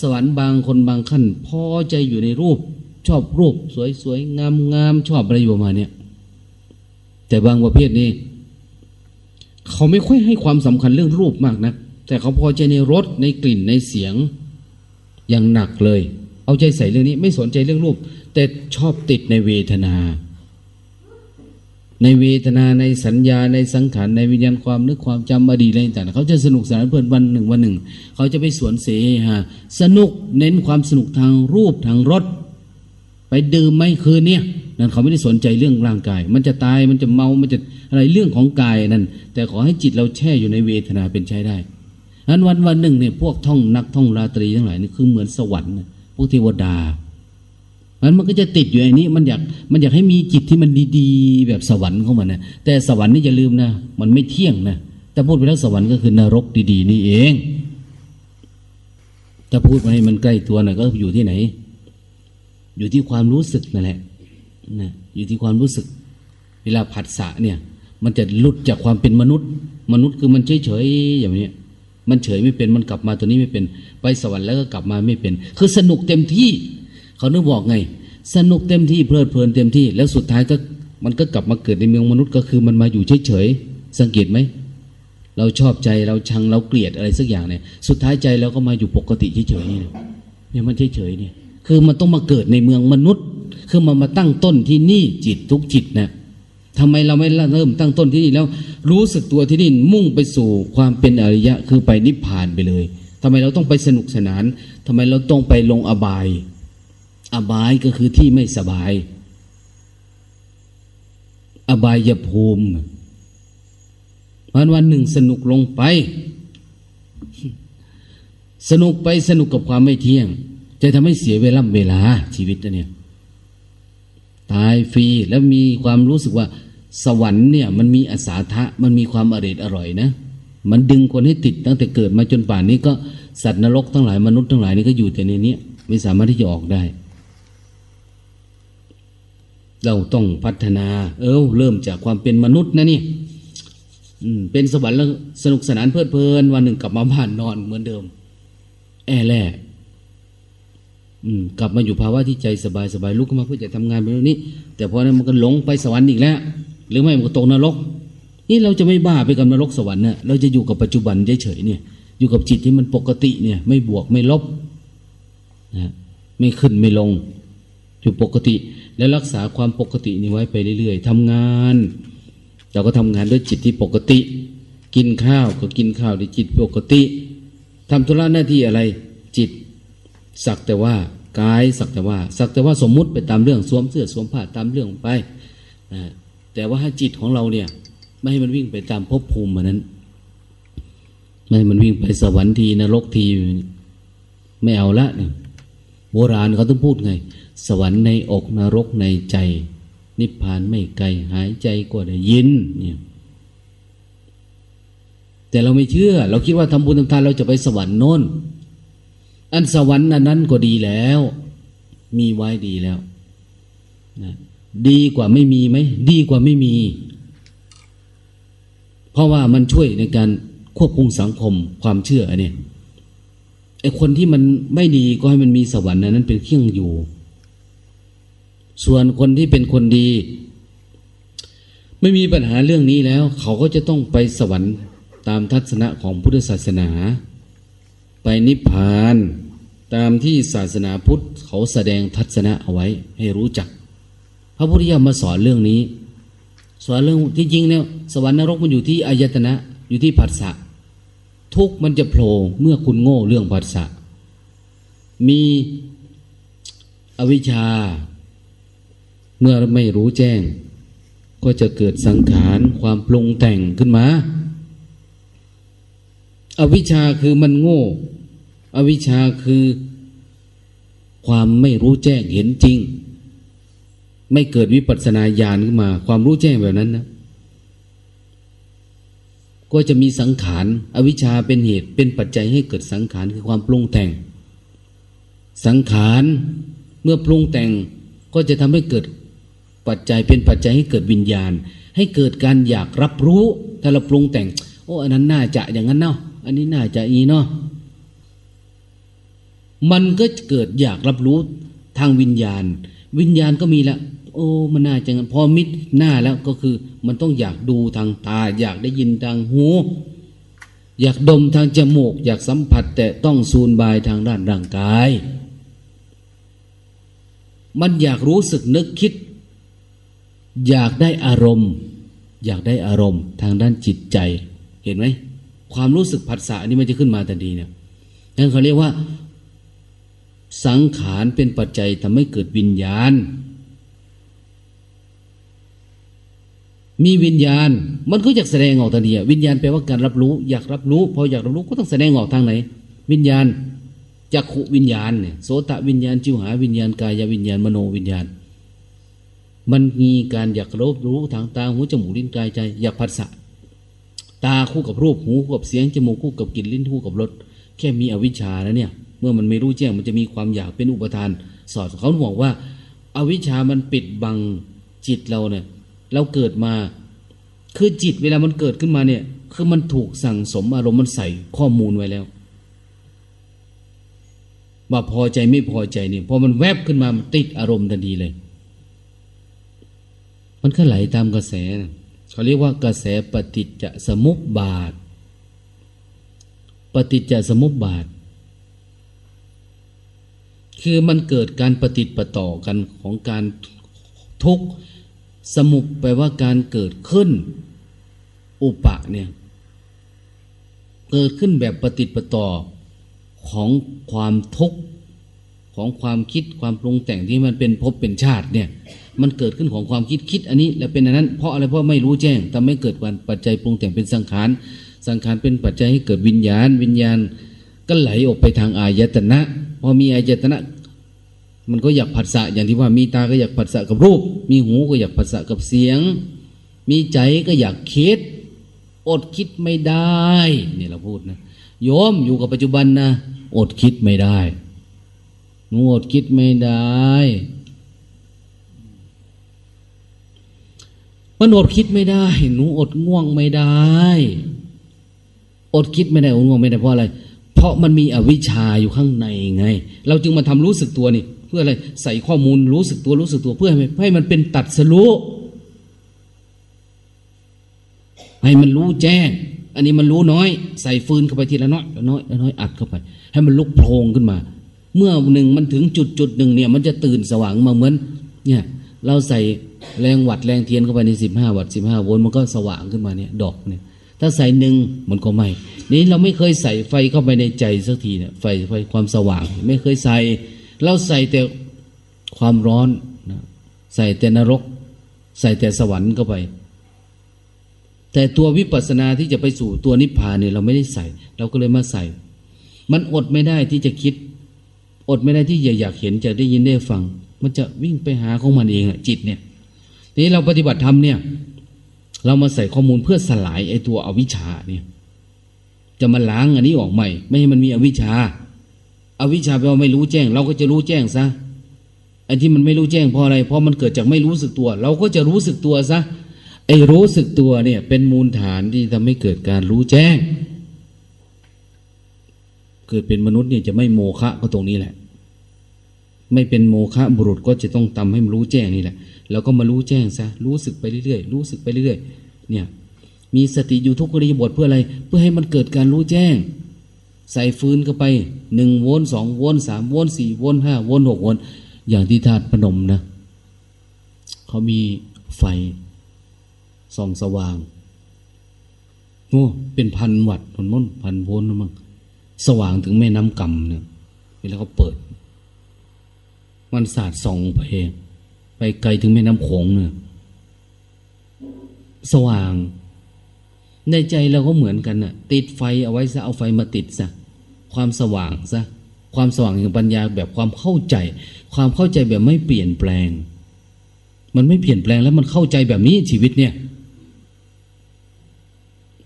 [SPEAKER 1] สวรรค์บางคนบางขั้นพอใจอยู่ในรูป ชอบรูป สวยสวยงามงามชอบอะไรอยู่มาเนี้ยแต่บางประเภทนี้ เขาไม่ค่อยให้ความสำคัญเรื่องรูปมากนะแต่เขาพอใจในรสในกลิ่นในเสียงอย่างหนักเลย เอาใจใส่เรื่องนี้ ไม่สนใจเรื่องรูป แต่ชอบติดในเวทนา ในเวทนาในสัญญาในสังขารในวิญญาณความนึกความจำอดีตอะไรต่างๆเขาจะสนุกสนานเพลินวันหนึ่งวันหนึ่ง เขาจะไปสวนเสฮาสนุกเน้นความสนุกทางรูปทางรสไปดื่มไม่คืนเนี่ยนั่นเขาไม่ได้สนใจเรื่องร่างกาย มันจะตายมันจะเมา มันจะอะไรเรื่องของกายนั่นแต่ขอให้จิตเราแช่อยู่ในเวทนาเป็นใช้ได้นั้นวันวันหนึ่งเนี่ยพวกท่องนักท่องราตรีทั้งหลายนี่คือเหมือนสวรรค์พวกเทวดา มันมันก็จะติดอยู่ไอ้นี้มันอยากมันอยากให้มีจิตที่มันดีๆ แบบสวรรค์ของมันนะแต่สวรรค์นี่อย่าลืมนะ มันไม่เที่ยงนะแต่พูดไปแล้วสวรรค์ก็คือนรกดีๆ นี่เองถ้าพูดมาให้มันใกล้ตัวหน่อยก็อยู่ที่ไหน อยู่ที่ความรู้สึกนั่นแหละนะอยู่ที่ความรู้สึก เวลาผัสสะเนี่ย มันจะหลุดจากความเป็นมนุษย์ มนุษย์คือมันเฉยๆอย่างนี้มันเฉยไม่เป็นมันกลับมาตัวนี้ไม่เป็น ไปสวรรค์แล้วก็กลับมาไม่เป็น คือสนุกเต็มที่ เขานึกบอกไง สนุกเต็มที่เพลิดเพลินเต็มที่ แล้วสุดท้ายก็มันก็กลับมาเกิดในเมืองมนุษย์ก็คือมันมาอยู่เฉยๆสังเกตไหมเราชอบใจเราชังเราเกลียดอะไรสักอย่างเนี่ย สุดท้ายใจเราก็มาอยู่ปกติเฉยๆเนี่ยเนี่ยมันเฉยๆเนี่ย คือมันต้องมาเกิดในเมืองมนุษย์ คือมันมาตั้งต้นที่นี่จิตทุกจิตนะทำไมเราไม่เริ่มตั้งต้นที่นี่แล้ว รู้สึกตัวที่นี่มุ่งไปสู่ความเป็นอริยะ คือไปนิพพานไปเลยทำไมเราต้องไปสนุกสนานทำไมเราต้องไปลงอบาย อบายก็คือที่ไม่สบาย อบายภูมิวันวันหนึ่งสนุกลงไป สนุกไปสนุกกับความไม่เที่ยง จะทำให้เสียเวลาเวลาชีวิตนะเนี่ยตายฟรีแล้วมีความรู้สึกว่า สวรรค์เนี่ย มันมีอาสาทะมันมีความอร่อยอร่อยนะ มันดึงคนให้ติดตั้งแต่เกิดมาจนป่านนี้ก็สัตว์นรกทั้งหลายมนุษย์ทั้งหลายนี่ก็อยู่แต่ในนี้ไม่สามารถที่จะออกได้ เราต้องพัฒนา เออเริ่มจากความเป็นมนุษย์นะนี่เป็นสวรรค์แล้วสนุกสนานเพลิดเพลิน วันหนึ่งกลับมาบ้านนอนเหมือนเดิม แอแล่กลับมาอยู่ภาวะที่ใจสบายสบายลุกขึ้นมาเพื่อจะทำงานแบบนี้ แต่พอนั้นมันก็หลงไปสวรรค์อีกแล้ว หรือไม่มันก็ตกนรก นี่เราจะไม่บ้าไปกับนรกสวรรค์เนี่ยเราจะอยู่กับปัจจุบันเฉยๆเนี่ย อยู่กับจิตที่มันปกติเนี่ย ไม่บวกไม่ลบนะไม่ขึ้นไม่ลง อยู่ปกติ แล้วรักษาความปกตินี้ไว้ไปเรื่อยๆทำงานเราก็ทำงานด้วยจิตที่ปกติ กินข้าวก็กินข้าวด้วยจิตปกติทำธุระหน้าที่อะไรจิต สักแต่ว่ากายสักแต่ว่า สักแต่ว่าสมมุติไปตามเรื่องสวมเสื้อสวมผ้าตามเรื่องไปนะแต่ว่าให้จิตของเราเนี่ย ไม่ให้มันวิ่งไปตามภพภูมิมันนั้น ไม่ให้มันวิ่งไปสวรรค์ทีนรกที ไม่เอาละเนี่ยโบราณเขาต้องพูดไง สวรรค์ในอกนรกในใจ นิพพานไม่ไกลหายใจก็ได้ยินเนี่ยแต่เราไม่เชื่อ เราคิดว่าทำบุญทำทานเราจะไปสวรรค์โน้น อันสวรรค์นั้นก็ดีแล้ว มีไว้ดีแล้วนะดีกว่าไม่มีไหม ดีกว่าไม่มี เพราะว่ามันช่วยในการควบคุมสังคมความเชื่อเนี่ยไอ้คนที่มันไม่ดีก็ให้มันมีสวรรค์นั้นเป็นเครื่องอยู่ ส่วนคนที่เป็นคนดี ไม่มีปัญหาเรื่องนี้แล้ว เขาก็จะต้องไปสวรรค์ตามทัศนะของพุทธศาสนา ไปนิพพานตามที่ศาสนาพุทธเขาแสดงทัศนะเอาไว้ให้รู้จัก พระพุทธเจ้ามาสอนเรื่องนี้ สอนเรื่องที่จริงเนี่ยสวรรค์นรกมันอยู่ที่อายตนะอยู่ที่ผัสสะทุกมันจะโผล่เมื่อคุณโง่เรื่องผัสสะมีอวิชชา เมื่อไม่รู้แจ้ง ก็จะเกิดสังขารความปรุงแต่งขึ้นมา อวิชชาคือมันโง่ อวิชชาคือ ความไม่รู้แจ้งเห็นจริง ไม่เกิดวิปัสสนาญาณขึ้นมา ความรู้แจ้งแบบนั้นนะก็จะมีสังขาร อวิชชาเป็นเหตุเป็นปัจจัยให้เกิดสังขารคือความปรุงแต่ง สังขารเมื่อปรุงแต่งก็จะทำให้เกิด ปัจจัยเป็นปัจจัยให้เกิดวิญญาณ ให้เกิดการอยากรับรู้ ถ้าเราปรุงแต่ง โอ้อันนั้นน่าจะอย่างนั้นเนาะอันนี้น่าจะอีเนาะมันก็เกิดอยากรับรู้ทางวิญญาณ วิญญาณก็มีละโอ้มันน่าจะงั้นพอมิดหน้าแล้วก็คือ มันต้องอยากดูทางตา อยากได้ยินทางหู อยากดมทางจมูก อยากสัมผัส แต่ต้องซูนบายทางด้านร่างกาย มันอยากรู้สึกนึกคิด อยากได้อารมณ์ อยากได้อารมณ์ ทางด้านจิตใจ เห็นไหมความรู้สึกผัสสะนี่มันจะขึ้นมาทันทีเนี่ยนั่นเขาเรียกว่า สังขารเป็นปัจจัยทำให้เกิดวิญญาณ มีวิญญาณ มันก็อยากแสดงออกทันทีวิญญาณแปลว่าการรับรู้ อยากรับรู้พออยากรับรู้ก็ต้องแสดงออกทางไหน วิญญาณจักขุวิญญาณเนี่ยโสตวิญญาณจิวหาวิญญาณกายวิญญาณมโนวิญญาณ มันมีการอยากรับรู้ทางตาหูจมูกลิ้นกายใจ อยากผัสสะตาคู่กับรูปหูคู่กับเสียงจมูกคู่กับกลิ่นลิ้นคู่กับรสแค่มีอวิชชาแล้วเนี่ย เมื่อมันไม่รู้แจ้งมันจะมีความอยากเป็นอุปทาน สอดเขาบอกว่าอาวิชชามันปิดบังจิตเราเนี่ย เราเกิดมา คือจิตเวลามันเกิดขึ้นมาเนี่ย คือมันถูกสั่งสมอารมณ์มันใส่ข้อมูลไว้แล้วว่าพอใจไม่พอใจเนี่ยพอมันแวบขึ้นมามันติดอารมณ์ทันทีเลย มันก็ไหลตามกระแสเขาเรียกว่ากระแสปฏิจจสมุปบาท ปฏิจจสมุปบาท คือมันเกิดการปฏิติปต่อกันของการทุกสมุปแปลว่าการเกิดขึ้น อุปะเนี่ย เกิดขึ้นแบบปฏิติปต่อของความทุกข์ของความคิดความปรุงแต่งที่มันเป็นภพเป็นชาติเนี่ย มันเกิดขึ้นของความคิดคิดอันนี้ แล้วเป็นอันนั้น เพราะอะไรเพราะไม่รู้แจ้งทำให้เกิดวันปัจจัยปรุงแต่งเป็นสังขาร สังขารเป็นปัจจัยให้เกิดวิญญาณ วิญญาณก็ไหลออกไปทางอายตนะ พอมีอายตนะ มันก็อยากผัสสะอย่างที่ว่ามีตาก็อยากผัสสะกับรูป มีหูก็อยากผัสสะกับเสียง มีใจก็อยากคิด อดคิดไม่ได้เนี่ยเราพูดนะโยมอยู่กับปัจจุบันนะอดคิดไม่ได้หนูอดคิดไม่ได้ มันอดคิดไม่ได้ หนูอดง่วงไม่ได้ อดคิดไม่ได้อดง่วงไม่ได้เพราะอะไร เพราะมันมีอวิชชาอยู่ข้างในไง เราจึงมาทำรู้สึกตัวนี่ เพื่ออะไรใส่ข้อมูลรู้สึกตัวรู้สึกตัวเพื่อให้ให้มันเป็นตัดสรู้ให้มันรู้แจ้ง อันนี้มันรู้น้อย ใส่ฟืนเข้าไปทีละน้อยละน้อยละน้อยอัดเข้าไป ให้มันลุกโพลงขึ้นมา เมื่อหนึ่งมันถึงจุดจุดหนึ่งเนี่ย มันจะตื่นสว่างมาเหมือน เนี่ย เราใส่ แรงวัดแรงเทียนเข้าไปในสิบห้าวัดสิบห้าโวลต์มันก็สว่างขึ้นมาเนี่ยดอกเนี่ย ถ้าใส่หนึ่งมันก็ไม่นี้เราไม่เคยใส่ไฟเข้าไปในใจสักทีเนี่ยไฟไฟความสว่าง ไม่เคยใส่ เราใส่แต่ความร้อนนะใส่แต่นรก ใส่แต่สวรรค์เข้าไป แต่ตัววิปัสสนาที่จะไปสู่ตัวนิพพานเนี่ยเราไม่ได้ใส่ เราก็เลยมาใส่ มันอดไม่ได้ที่จะคิด อดไม่ได้ที่จะอยากเห็นจะได้ยินได้ฟัง มันจะวิ่งไปหาของมันเองอะจิตเนี่ย นี้เราปฏิบัติธรรมเนี่ย เรามาใส่ข้อมูลเพื่อสลายไอ้ตัวอวิชชาเนี่ย จะมาล้างอันนี้ออกใหม่ ไม่ให้มันมีอวิชชาอาวิชชาแปลว่าไม่รู้แจ้ง เราก็จะรู้แจ้งซะไอ้ที่มันไม่รู้แจ้งเพราะอะไรเพราะมันเกิดจากไม่รู้สึกตัว เราก็จะรู้สึกตัวซะไอ้รู้สึกตัวเนี่ย เป็นมูลฐานที่ทำให้เกิดการรู้แจ้ง เกิดเป็นมนุษย์เนี่ยจะไม่โมฆะก็ตรงนี้แหละ ไม่เป็นโมฆะบุรุษก็จะต้องทำให้มันรู้แจ้งนี่แหละ เราก็มารู้แจ้งซะรู้สึกไปเรื่อยๆรู้สึกไปเรื่อยๆเนี่ย มีสติอยู่ทุกกริยบทเพื่ออะไร เพื่อให้มันเกิดการรู้แจ้ง ใส่ฟืนเข้าไปหนึ่งวนสองวนสามวนสี่วนห้าวนหกวนอย่างที่ธาตุพนมนะเขามีไฟส่องสว่างโอ้เป็นพันวัตต์มันม้นพันโวลต์นะมั้งสว่างถึงแม่น้ำกำเนี่ยเวลาเขาเปิด มันสาดส่องไปเอง ไปไกลถึงแม่น้ำโขงเนี่ยสว่าง ในใจเราก็เหมือนกันน่ะ ติดไฟเอาไว้ซะเอาไฟมาติดซะความสว่างซะความสว่างแห่างปัญญาแบบความเข้าใจ ความเข้าใจแบบไม่เปลี่ยนแปลง มันไม่เปลี่ยนแปลงแล้วมันเข้าใจแบบนี้ชีวิตเนี่ย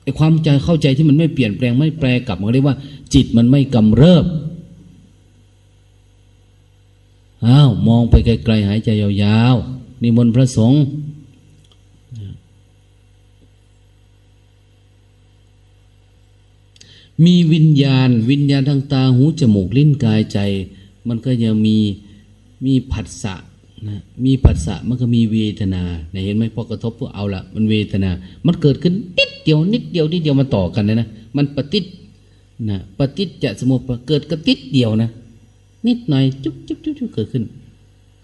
[SPEAKER 1] ไอ้ความใจเข้าใจที่มันไม่เปลี่ยนแปลงไม่แปลกลับมันเรียกว่า จิตมันไม่กำเริบ อ้าวมองไปไกลๆหายใจยาวๆนิมนต์พระสงฆ์มีวิญญาณ วิญญาณทางตาหูจมูกลิ้นกายใจ มันก็ยังมีมีผัสสะนะมีผัสสะมันก็มีเวทนาเห็นไหมพอกระทบพวกเอาละมันเวทนา มันเกิดขึ้นนิดเดียวนิดเดียวนิดเดียวมาต่อกันเลยนะมันปฏิจนะปฏิจจะสมุปเกิดกระติดเดียวนะ นิดหน่อยจุ๊บจุ๊บจุ๊บจุ๊บเกิดขึ้น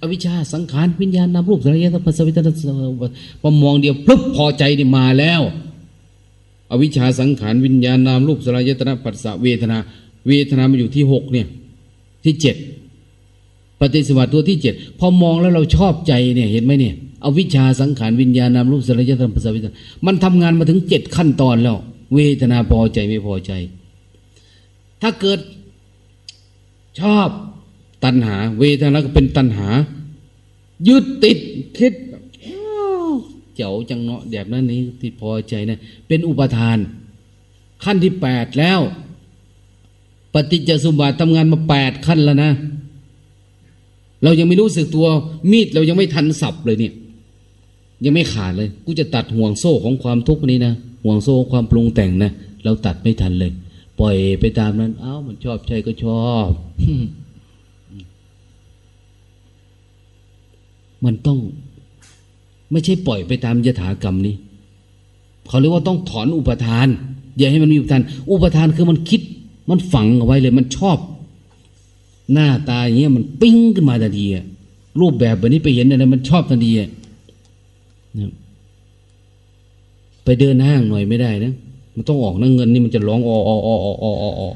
[SPEAKER 1] อวิชชาสังขารวิญญาณนามรูปสลายสัพพสวิตรพอมองเดียวปุ๊บพอใจนี่มาแล้ว อวิชชาสังขารวิญญาณนามรูปสลายตนะปัสสะเวทนา เวทนามาอยู่ที่หกเนี่ย ที่เจ็ดปฏิสวัติตัวที่เจ็ดพอมองแล้วเราชอบใจเนี่ยเห็นไหมเนี่ยอวิชชาสังขารวิญญาณนามรูปสลายตนะปัสสะเวทนา มันทำงานมาถึงเจ็ดขั้นตอนแล้ว เวทนาพอใจไม่พอใจ ถ้าเกิด ชอบตัณหา เวทนาก็เป็นตัณหา ยึดติดคิดเจ๋วจังเนาะแบบนั้นนี้ที่พอใจนะเป็นอุปทาน ขั้นที่แปดแล้ว ปฏิจจสมบัติทำงานมาแปดขั้นแล้วนะ เรายังไม่รู้สึกตัวมีดเรายังไม่ทันสับเลยเนี่ย ยังไม่ขาดเลย กูจะตัดห่วงโซ่ของความทุกข์นี้นะห่วงโซ่ของความปรุงแต่งนะเราตัดไม่ทันเลย ปล่อยไปตามนั้น เอ้ามันชอบใช่ก็ชอบ มันต้อง ไม่ใช่ปล่อยไปตามยถากรรมนี้ เขาเรียกว่าต้องถอนอุปทาน อย่าให้มันมีอุปทาน อุปทานคือมันคิด มันฝังเอาไว้เลย มันชอบ หน้าตาอย่างเงี้ยมันปิ้งขึ้นมาทันทีรูปแบบแบบนี้ไปเห็นอะไรมันชอบทันทีนะไปเดินห้างหน่อยไม่ได้นะ มันต้องออกนะเงินนี่มันจะร้องออออออออ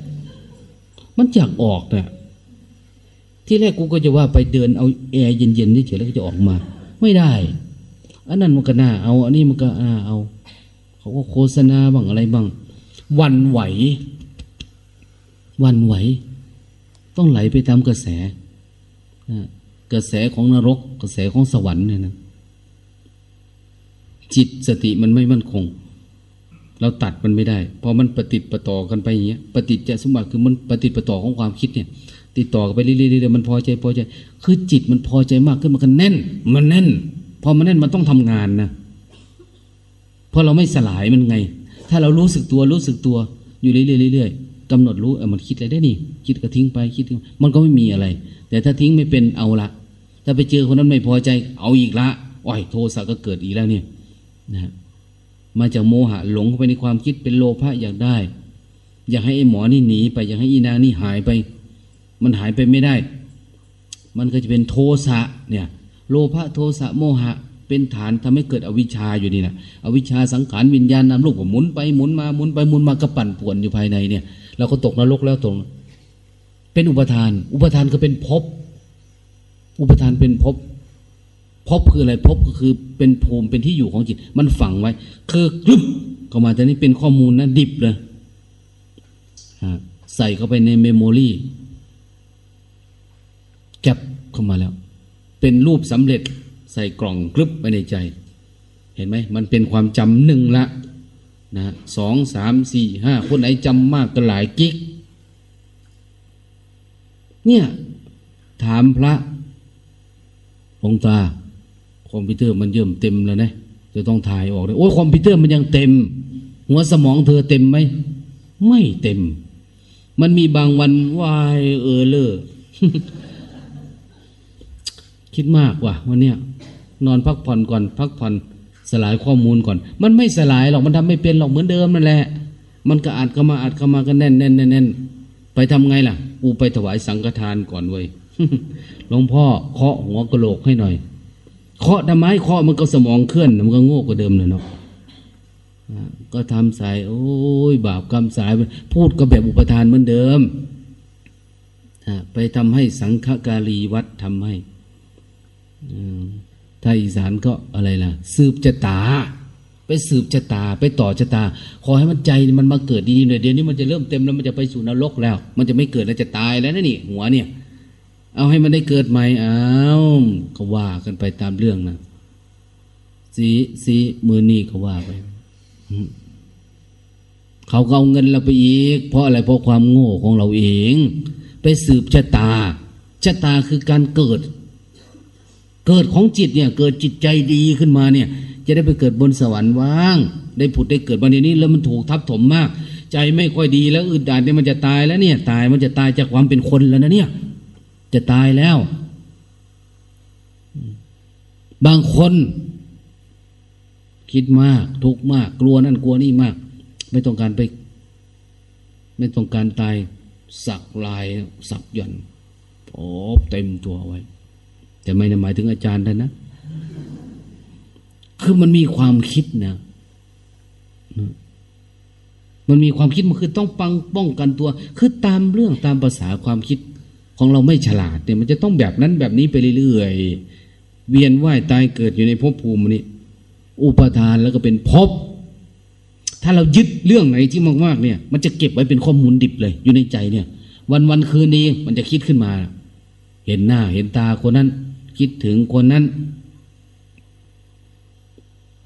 [SPEAKER 1] มันอยากออกนะที่แรกกูก็จะว่าไปเดินเอาแอร์เย็นๆนี่เฉยแล้วก็จะออกมา ไม่ได้ อันนั้นมันก็น่าเอา อันนี้มันก็น่าเอา เขาก็โฆษณาบ้างอะไรบ้าง วันไหว วันไหว ต้องไหลไปตามกระแสกระแสของนรก กระแสของสวรรค์เนี่ยนะจิตสติมันไม่มั่นคง เราตัดมันไม่ได้พอมันปฏิติประต่อกันไปอย่างเงี้ยปฏิจจสมบัติคือมันปฏิติประต่อของความคิดเนี่ย ติดต่อกันไปเรื่อยๆมันพอใจพอใจ คือจิตมันพอใจมากขึ้นมันก็แน่น มันแน่น พอมันแน่นมันต้องทำงานนะพราะเราไม่สลายมันไง ถ้าเรารู้สึกตัวรู้สึกตัว อยู่เรื่อยๆกำหนดรู้เออมันคิดอะไรได้นี่ คิดก็ทิ้งไปคิดมันก็ไม่มีอะไร แต่ถ้าทิ้งไม่เป็นเอาละถ้าไปเจอคนนั้นไม่พอใจ เอาอีกละอ้อยโทสะก็เกิดอีกแล้วเนี่ยนะ มาจากโมหะหลงเข้าไปในความคิดเป็นโลภะอยากได้ อยากให้ไอ้หมอนี่หนีไปอยากให้อีนางนี่หายไป มันหายไปไม่ได้ มันก็จะเป็นโทสะเนี่ย โลภะโทสะโมหะ เป็นฐานทำให้เกิดอวิชชาอยู่นี่นะอวิชชาสังขารวิญญาณนามรูปหมุนไปหมุนมาหมุนไปหมุนมากระปั่นป่วนอยู่ภายในเนี่ยเราก็ตกนรกแล้วตรง เป็นอุปทาน อุปทานก็เป็นภพอุปทานเป็นภพ ภพคืออะไรภพก็คือเป็นภูมิเป็นที่อยู่ของจิต มันฝังไว้ คือกลึบเข้ามาแต่นี้เป็นข้อมูลนะดิบเลยใส่เข้าไปในเมมโมรีแก็บเข้ามาแล้ว เป็นรูปสำเร็จใส่กล่องกลึบไปในใจ เห็นไหมมันเป็นความจำหนึ่งละนะสองสามสี่ห้าคนไหนจำมากก็หลายกิก เนี่ย ถามพระองตา คอมพิวเตอร์มันเยิ่มเต็มแล้วนะจะต้องถ่ายออกเลยโอ้ยคอมพิวเตอร์มันยังเต็ม หัวสมองเธอเต็มไหมไม่เต็ม มันมีบางวันวายเออเลอคิดมากว่ะวันเนี้ยนอนพักผ่อนก่อน พักผ่อนสลายข้อมูลก่อน มันไม่สลายหรอกมันทำไม่เป็นหรอกเหมือนเดิมนั่นแหละ มันก็อัดเข้ามาอัดเข้ามาก็แน่นแน่นแน่นไปทำไงล่ะ อูไปถวายสังฆทานก่อนเว้ยหลวงพ่อเคาะหัวกระโหลกให้หน่อย เคาะทำไมเคาะมันก็สมองเคลื่อนมันก็โง่กว่าเดิมเลยเนาะก็ทำสาย โอ้ยบาปกรรมสาย พูดก็แบบอุปทานเหมือนเดิมไปทำให้สังฆกาลีวัดทำให้ถ้าอีสานก็อะไรล่ะ สืบชะตา ไปสืบชะตา ไปต่อชะตา ขอให้มันใจมันมาเกิดดีๆหน่อยเดี๋ยวนี้มันจะเริ่มเต็มแล้วมันจะไปสู่นรกแล้ว มันจะไม่เกิดแล้วจะตายแล้วนะนี่ หัวเนี่ย เอาให้มันได้เกิดใหม่เอาก็ว่ากันไปตามเรื่องนะสีสีมือนี่ก็ว่าไปเขาก็เอาเงินเราไปอีก เพราะอะไรเพราะความโง่ของเราเอง ไปสืบชะตาชะตาคือการเกิด เกิดของจิตเนี่ย เกิดจิตใจดีขึ้นมาเนี่ย จะได้ไปเกิดบนสวรรค์ว่าง ได้ผุดได้เกิดวันนี้แล้วมันถูกทับถมมาก ใจไม่ค่อยดีแล้วอึดอัดเนี่ยมันจะตายแล้วเนี่ย ตายมันจะตายจากความเป็นคนแล้วนะเนี่ย จะตายแล้ว บางคน คิดมาก ทุกมาก กลัวนั่นกลัวนี่มาก ไม่ต้องการไป ไม่ต้องการตาย สักลาย สักยันโอ้เต็มตัวไว้ แต่ไม่ได้หมายถึงอาจารย์ท่านนะ คือมันมีความคิดนะมันมีความคิดมันคือต้องปังป้องกันตัว คือตามเรื่องตามภาษาความคิด ของเราไม่ฉลาดเนี่ยมันจะต้องแบบนั้นแบบนี้ไปเรื่อยๆเวียนว่ายตายเกิดอยู่ในภพภูมินี้อุปทานแล้วก็เป็นภพถ้าเรายึดเรื่องไหนที่มากๆเนี่ย มันจะเก็บไว้เป็นข้อมูลดิบเลย อยู่ในใจเนี่ย วันวันคืนนี้มันจะคิดขึ้นมา เห็นหน้าเห็นตาคนนั้น คิดถึงคนนั้น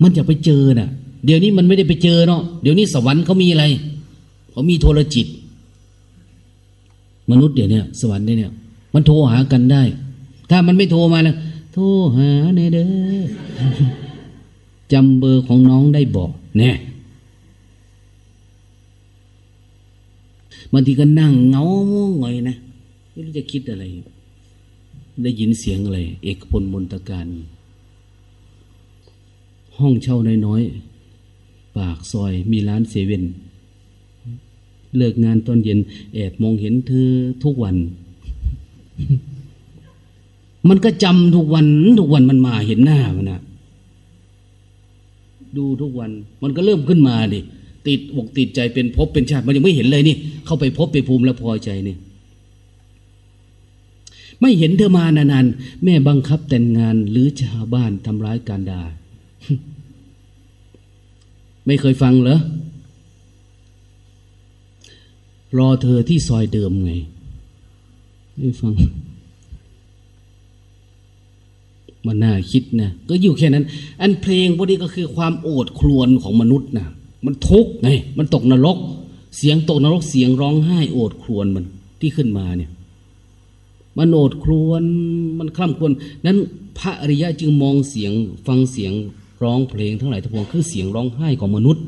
[SPEAKER 1] มันจะไปเจอน่ะ เดี๋ยวนี้มันไม่ได้ไปเจอเนาะเดี๋ยวนี้สวรรค์เขามีอะไรเขามีโทรจิต มนุษย์เดี๋ยวนี้สวรรค์เนี่ยมันโทรหากันได้ ถ้ามันไม่โทรมาแล้วโทรหาในเด้อจำเบอร์ของน้องได้บอกแน่บางทีก็นั่งเงาหงอยนะไม่รู้จะคิดอะไร ได้ยินเสียงอะไร เอกพลมนตการ ห้องเช่าน้อยๆ ปากซอยมีร้านเซเว่น เลิกงานตอนเย็น แอบมองเห็นเธอทุกวัน มันก็จำทุกวัน ทุกวันมันมาเห็นหน้ามันนะดูทุกวัน มันก็เริ่มขึ้นมาดิติดอกติดใจเป็นภพเป็นชาติ มันยังไม่เห็นเลยนี่ เข้าไปพบไปภูมิแล้วพอใจนี่ไม่เห็นเธอมานานๆ แม่บังคับแต่งงานหรือชาวบ้านทำร้ายการดาไม่เคยฟังเหรอ รอเธอที่ซอยเดิมไงไม่ฟัง มันน่าคิดนะ ก็อยู่แค่นั้น อันเพลงพวกนี้ก็คือความโอดครวนของมนุษย์นะมันทุกข์ไง มันตกนรก เสียงตกนรกเสียงร้องไห้ โอดครวนมันที่ขึ้นมาเนี่ย มันโอดครวน มันคล่ำควรนั้นพระอริยะจึงมองเสียงฟังเสียงร้องเพลงทั้งหลายทั้งปวงคือเสียงร้องไห้ของมนุษย์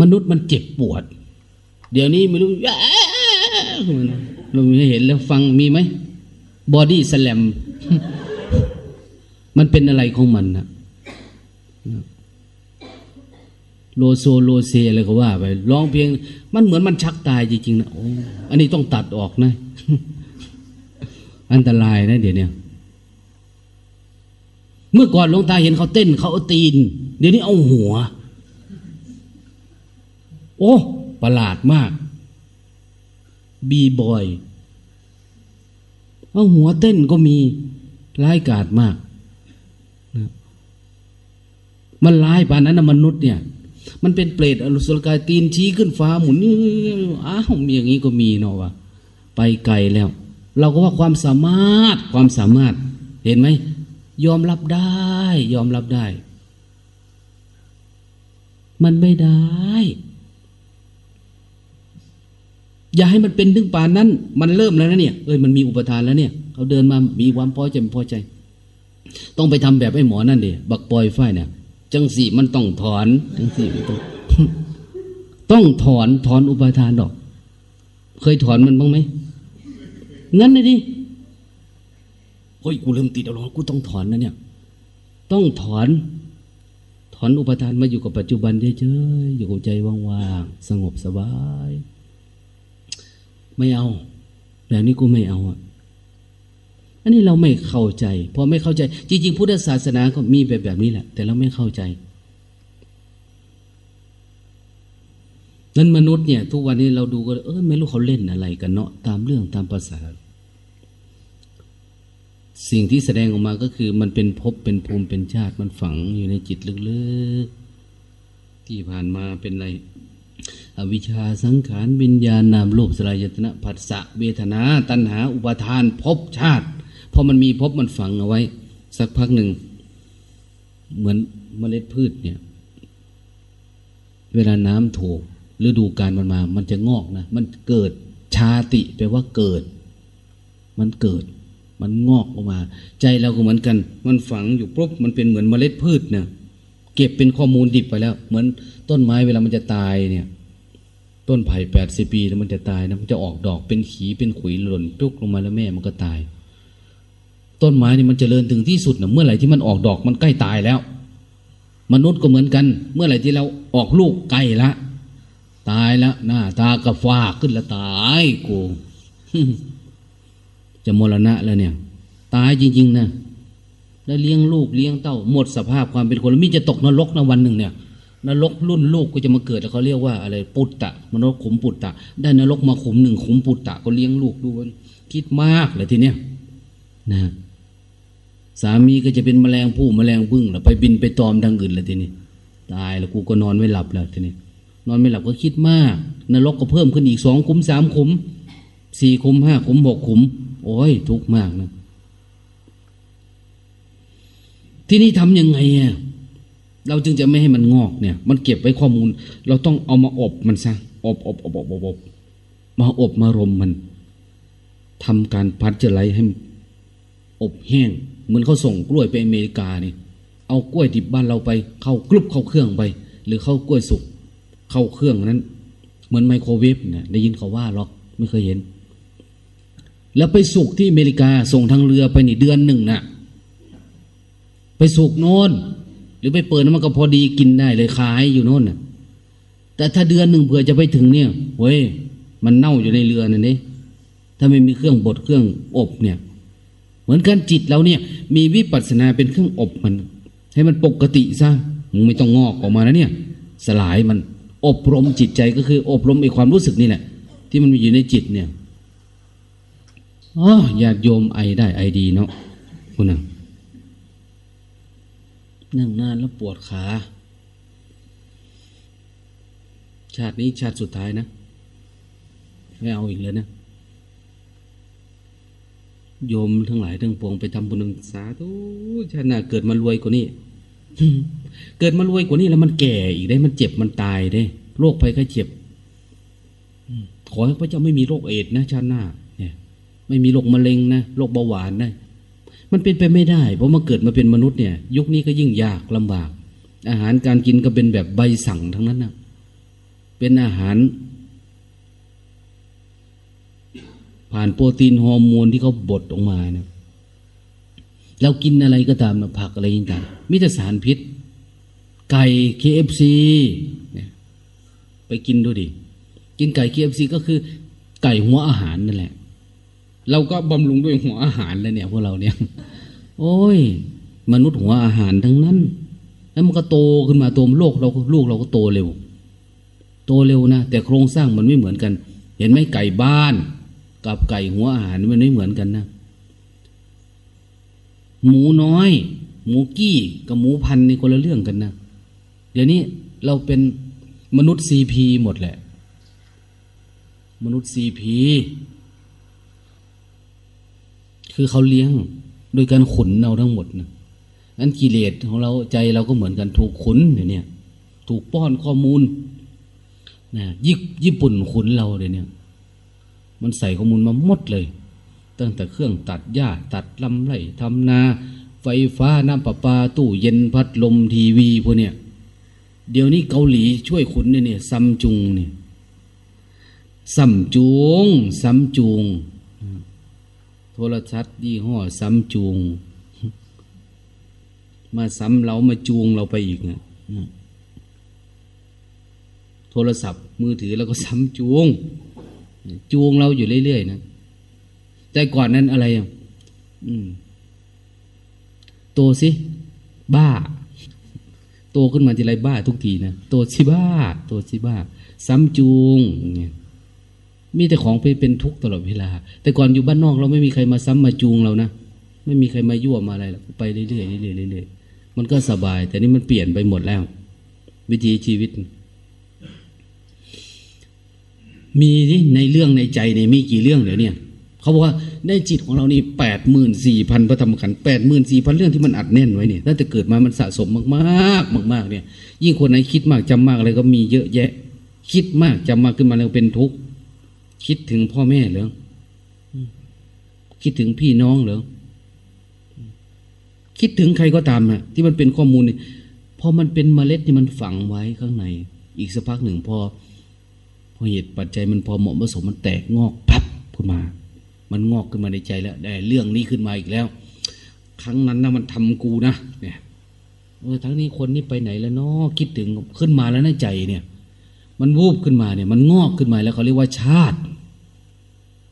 [SPEAKER 1] มนุษย์มันเจ็บปวด เดี๋ยวนี้ไม่รู้เราไม่เห็นแล้วฟังมีไหมบอดี้สแลมมันเป็นอะไรของมันนะ Loso โลเซอะไรก็ว่าไปร้องเพลงมันเหมือนมันชักตายจริงๆนะโอ้อันนี้ต้องตัดออกนะ อันตรายนะเดี๋ยวนี้เมื่อก่อนหลวงตาเห็นเขาเต้นเขาตีน เดี๋ยวนี้เอาหัว โอ้ ประหลาดมาก บีบอยเอาหัวเต้นก็มีร้ายกาจมากนะมันร้ายปานนั้นนะมนุษย์เนี่ย มันเป็นเปรตอรุสุรกายตีนชี้ขึ้นฟ้าหมุนอ้าวมีอย่างนี้ก็มีเนาะวะไปไกลแล้ว เราก็ว่าความสามารถความสามารถ เห็นไหมยอมรับได้ ยอมรับได้ มันไม่ได้ อย่าให้มันเป็นถึงป่านนั้น มันเริ่มแล้วนะเนี่ยเอ้ยมันมีอุปทานแล้วเนี่ยเขาเดินมามีความพอใจไม่พอใจ ต้องไปทำแบบไอ้หมอนั่นเดีบักปอยฝ้ายเนี่ยจังสีมันต้องถอนจังสีต้องต้องถอนถอนอุปทานดอก เคยถอนมันบ้างไหมงั้นเลยดิเฮ้ยกูเริ่มติดแล้วกูต้องถอนนะเนี่ย ต้องถอน ถอนอุปทานมาอยู่กับปัจจุบันเฉยๆอยู่กับใจว่างๆสงบสบาย ไม่เอา แบบนี้กูไม่เอาอะอันนี้เราไม่เข้าใจ พอไม่เข้าใจ จริง ๆ พุทธศาสนาก็มีแบบแบบนี้แหละ แต่เราไม่เข้าใจนั้นมนุษย์เนี่ย ทุกวันนี้เราดูก็เออไม่รู้เขาเล่นอะไรกันเนาะตามเรื่องตามภาษา สิ่งที่แสดงออกมาก็คือ มันเป็นภพเป็นภูมิเป็นชาติมันฝังอยู่ในจิตลึกๆที่ผ่านมาเป็นอะไร อวิชชาสังขารวิญญาณนามรูปสลายตนะผัสสะเวทนา ตัณหา อุปาทานภพชาติพอมันมีภพมันฝังเอาไว้ สักพักหนึ่ง เหมือนเมล็ดพืชเนี่ย เวลาน้ำถูกฤดูกาลมันมา มันจะงอกนะ มันเกิดชาติแปลว่าเกิด มันเกิด มันงอกออกมา ใจเราก็เหมือนกัน มันฝังอยู่ปุ๊บมันเป็นเหมือนเมล็ดพืชเนี่ยเก็บเป็นข้อมูลดิบไปแล้ว เหมือนต้นไม้เวลามันจะตายเนี่ย ต้นไผ่แปดสิบปีแล้วมันจะตายนะมันจะออกดอกเป็นขีเป็นขุยหล่นตุกลงมาแล้วแม่มันก็ตาย ต้นไม้นี่มันจเจริญถึงที่สุดนะเมื่อไหร่ที่มันออกดอกมันใกล้ตายแล้ว มนุษย์ก็เหมือนกัน เมื่อไหร่ที่เราออกลูกใกล้ละ ตายล้วหน้าตากระฟ้าขึ้นละตายกูจะมรณะแล้วเนี่ย ตายจริง ๆนะแล้วเลี้ยงลูกเลี้ยงเต้าหมดสภาพความเป็นคนแล้วมิจะตกนรกนะวันหนึ่งเนี่ย นรกรุ่นลูกก็จะมาเกิดแล้วเขาเรียกว่าอะไรปุตตะมนรกขุมปุตตะ ได้นรกมาขุมหนึ่งขุมปุตตะก็เลี้ยงลูกดูนคิดมากเลยทีเนี้ยนะสามีก็จะเป็นแมลงผู้แมลงพึ่งแล้วไปบินไปตอมทางอื่นเลยทีนี้ตายแล้วกูก็นอนไม่หลับแล้วทีนี้นอนไม่หลับก็คิดมาก นรกก็เพิ่มขึ้นอีกสองขุมสามขุมสี่ขุมห้าขุมหกขุม โอ้ยทุกข์มากนะที่นี่ทำยังไงอะ เราจึงจะไม่ให้มันงอกเนี่ย มันเก็บไว้ข้อมูล เราต้องเอามาอบมันซะอบอบอบอบอบอบมาอบมารมมันทำการพัดเจะไหลให้อบแห้ง เหมือนเขาส่งกล้วยไปอเมริกานี่ เอากล้วยดิบบ้านเราไป เข้ากรุบเข้าเครื่องไป หรือเข้ากล้วยสุกเข้าเครื่องนั้น เหมือนไมโครเวฟเนี่ยได้ยินเขาว่าหรอกไม่เคยเห็น แล้วไปสุกที่อเมริกาส่งทางเรือไปนี่เดือนหนึ่งนะ่ะ ไปสุกโน่น หรือไปเปิดมันก็พอดีกินได้เลยขายอยู่โน่นน่ะ แต่ถ้าเดือนหนึ่งเผื่อจะไปถึงเนี่ยเว้ยมันเน่าอยู่ในเรือนั่นเองถ้าไม่มีเครื่องบดเครื่องอบเนี่ย เหมือนกันจิตเราเนี่ย มีวิปัสสนาเป็นเครื่องอบมัน ให้มันปกติซะมึงไม่ต้องงอกออกมาแล้วเนี่ย สลายมันอบรมจิตใจก็คือ อบรมไอ้ความรู้สึกนี่แหละ ที่มันมีอยู่ในจิตเนี่ยอ๋อญาติโยมไอได้ไอดีเนาะคุณน่ะ นั่งนานแล้วปวดขา ชาตินี้ชาติสุดท้ายนะ ไม่เอาอีกเลยนะ โยมทั้งหลายทั้งปวงไปทำบุญสาธุชาติหน้าเกิดมารวยกว่านี้ เกิดมารวยกว่านี้แล้วมันแก่อีกได้ มันเจ็บมันตายได้ โรคภัยไข้เจ็บ ขอให้พระเจ้าไม่มีโรคเอดนะชาติหน้า เนี่ย ไม่มีโรคมะเร็งนะ โรคเบาหวานนะ มันเป็นไปไม่ได้ เพราะมาเกิดมาเป็นมนุษย์เนี่ย ยุคนี้ก็ยิ่งยากลำบาก อาหารการกินก็เป็นแบบใบสั่งทั้งนั้นนะเป็นอาหาร ผ่านโปรตีนฮอร์โมนที่เขาบดออกมานะเรากินอะไรก็ตามนะผักอะไรต่างๆมีสารพิษ ไก่ KFC ไปกินดูดิ กินไก่ KFC ก็คือไก่หัวอาหารนั่นแหละ เราก็บำรุงด้วยหัวอาหารแล้วเนี่ยพวกเราเนี่ย โอ้ย มนุษย์หัวอาหารทั้งนั้น แล้วมันก็โตขึ้นมาตัวโลกเราลูกเราก็โตเร็ว โตเร็วนะแต่โครงสร้างมันไม่เหมือนกัน เห็นไหมไก่บ้าน กับไก่หัวอาหารมันไม่เหมือนกันนะหมูน้อย หมูกี้กับหมูพันนี่คนละเรื่องกันนะเดี๋ยวนี้เราเป็นมนุษย์ซีพีหมดแหละ มนุษย์ซีพี คือเขาเลี้ยงโดยการขุนเราทั้งหมดนะนั้นกิเลสของเราใจเราก็เหมือนกันถูกขุนเนี่ยถูกป้อนข้อมูลนะญี่ปุ่นขุนเราเลยเนี่ยมันใส่ข้อมูลมาหมดเลย ตั้งแต่เครื่องตัดหญ้าตัดลำไรทำนา ไฟฟ้าน้ำประปา ตู้เย็นพัดลมทีวีพวกเนี้ยเดี๋ยวนี้เกาหลีช่วยขุนเนี่ยซัมจุงเนี่ยซัมจุงซัมจุง ทรทัศน์ยี่ห้อซัมจุงมาซ้ำเรามาจูงเราไปอีกนะโทรศัพท์มือถือแล้วก็ซ้ำจูง จูงเราอยู่เรื่อยๆนะแต่ก่อนนั้นอะไรอะโตสิ บ้า โตขึ้นมาทีไรบ้าทุกทีนะ โตสิบ้า โตสิบ้า ซ้ำจูงเนี่ย มีแต่ของไปเป็นทุกข์ตลอดเวลา แต่ก่อนอยู่บ้านนอกเราไม่มีใครมาซ้ำมาจูงเรานะ ไม่มีใครมายั่วมาอะไรหรอกไปเรื่อยๆเรื่อยๆเรื่อยๆมันก็สบาย แต่นี่มันเปลี่ยนไปหมดแล้ว วิธีชีวิต มีที่ในเรื่องในใจในมีกี่เรื่องเดี๋ยวนี้เขาบอกว่าในจิตของเรานี่แปดหมื่นสี่พันพระธรรมขันธ์แปดหมื่นสี่พันเรื่องที่มันอัดแน่นไว้เนี่ยตั้งแต่เกิดมามันสะสมมากๆมาก ๆ เนี่ย ยิ่งคนไหนคิดมากจำมากอะไรก็มีเยอะแยะ คิดมากจำมากขึ้นมาแล้วเป็นทุกข์ คิดถึงพ่อแม่เหรอคิดถึงพี่น้องเหรอคิดถึงใครก็ตามนะที่มันเป็นข้อมูลนี่พอมันเป็นเมล็ดที่มันฝังไว้ข้างใน อีกสักพักหนึ่งพอ พอเหตุปัจจัยมันพอเหมาะผสมมันแตกงอกพับขึ้นมา มันงอกขึ้นมาในใจแล้ว ได้เรื่องนี้ขึ้นมาอีกแล้ว ครั้งนั้นนะมันทำกูนะเนี่ยเออทั้งนี้คนนี้ไปไหนแล้วเนาะคิดถึงขึ้นมาแล้วในใจเนี่ย มันวูบขึ้นมาเนี่ย มันงอกขึ้นมาแล้วเขาเรียกว่าชาติ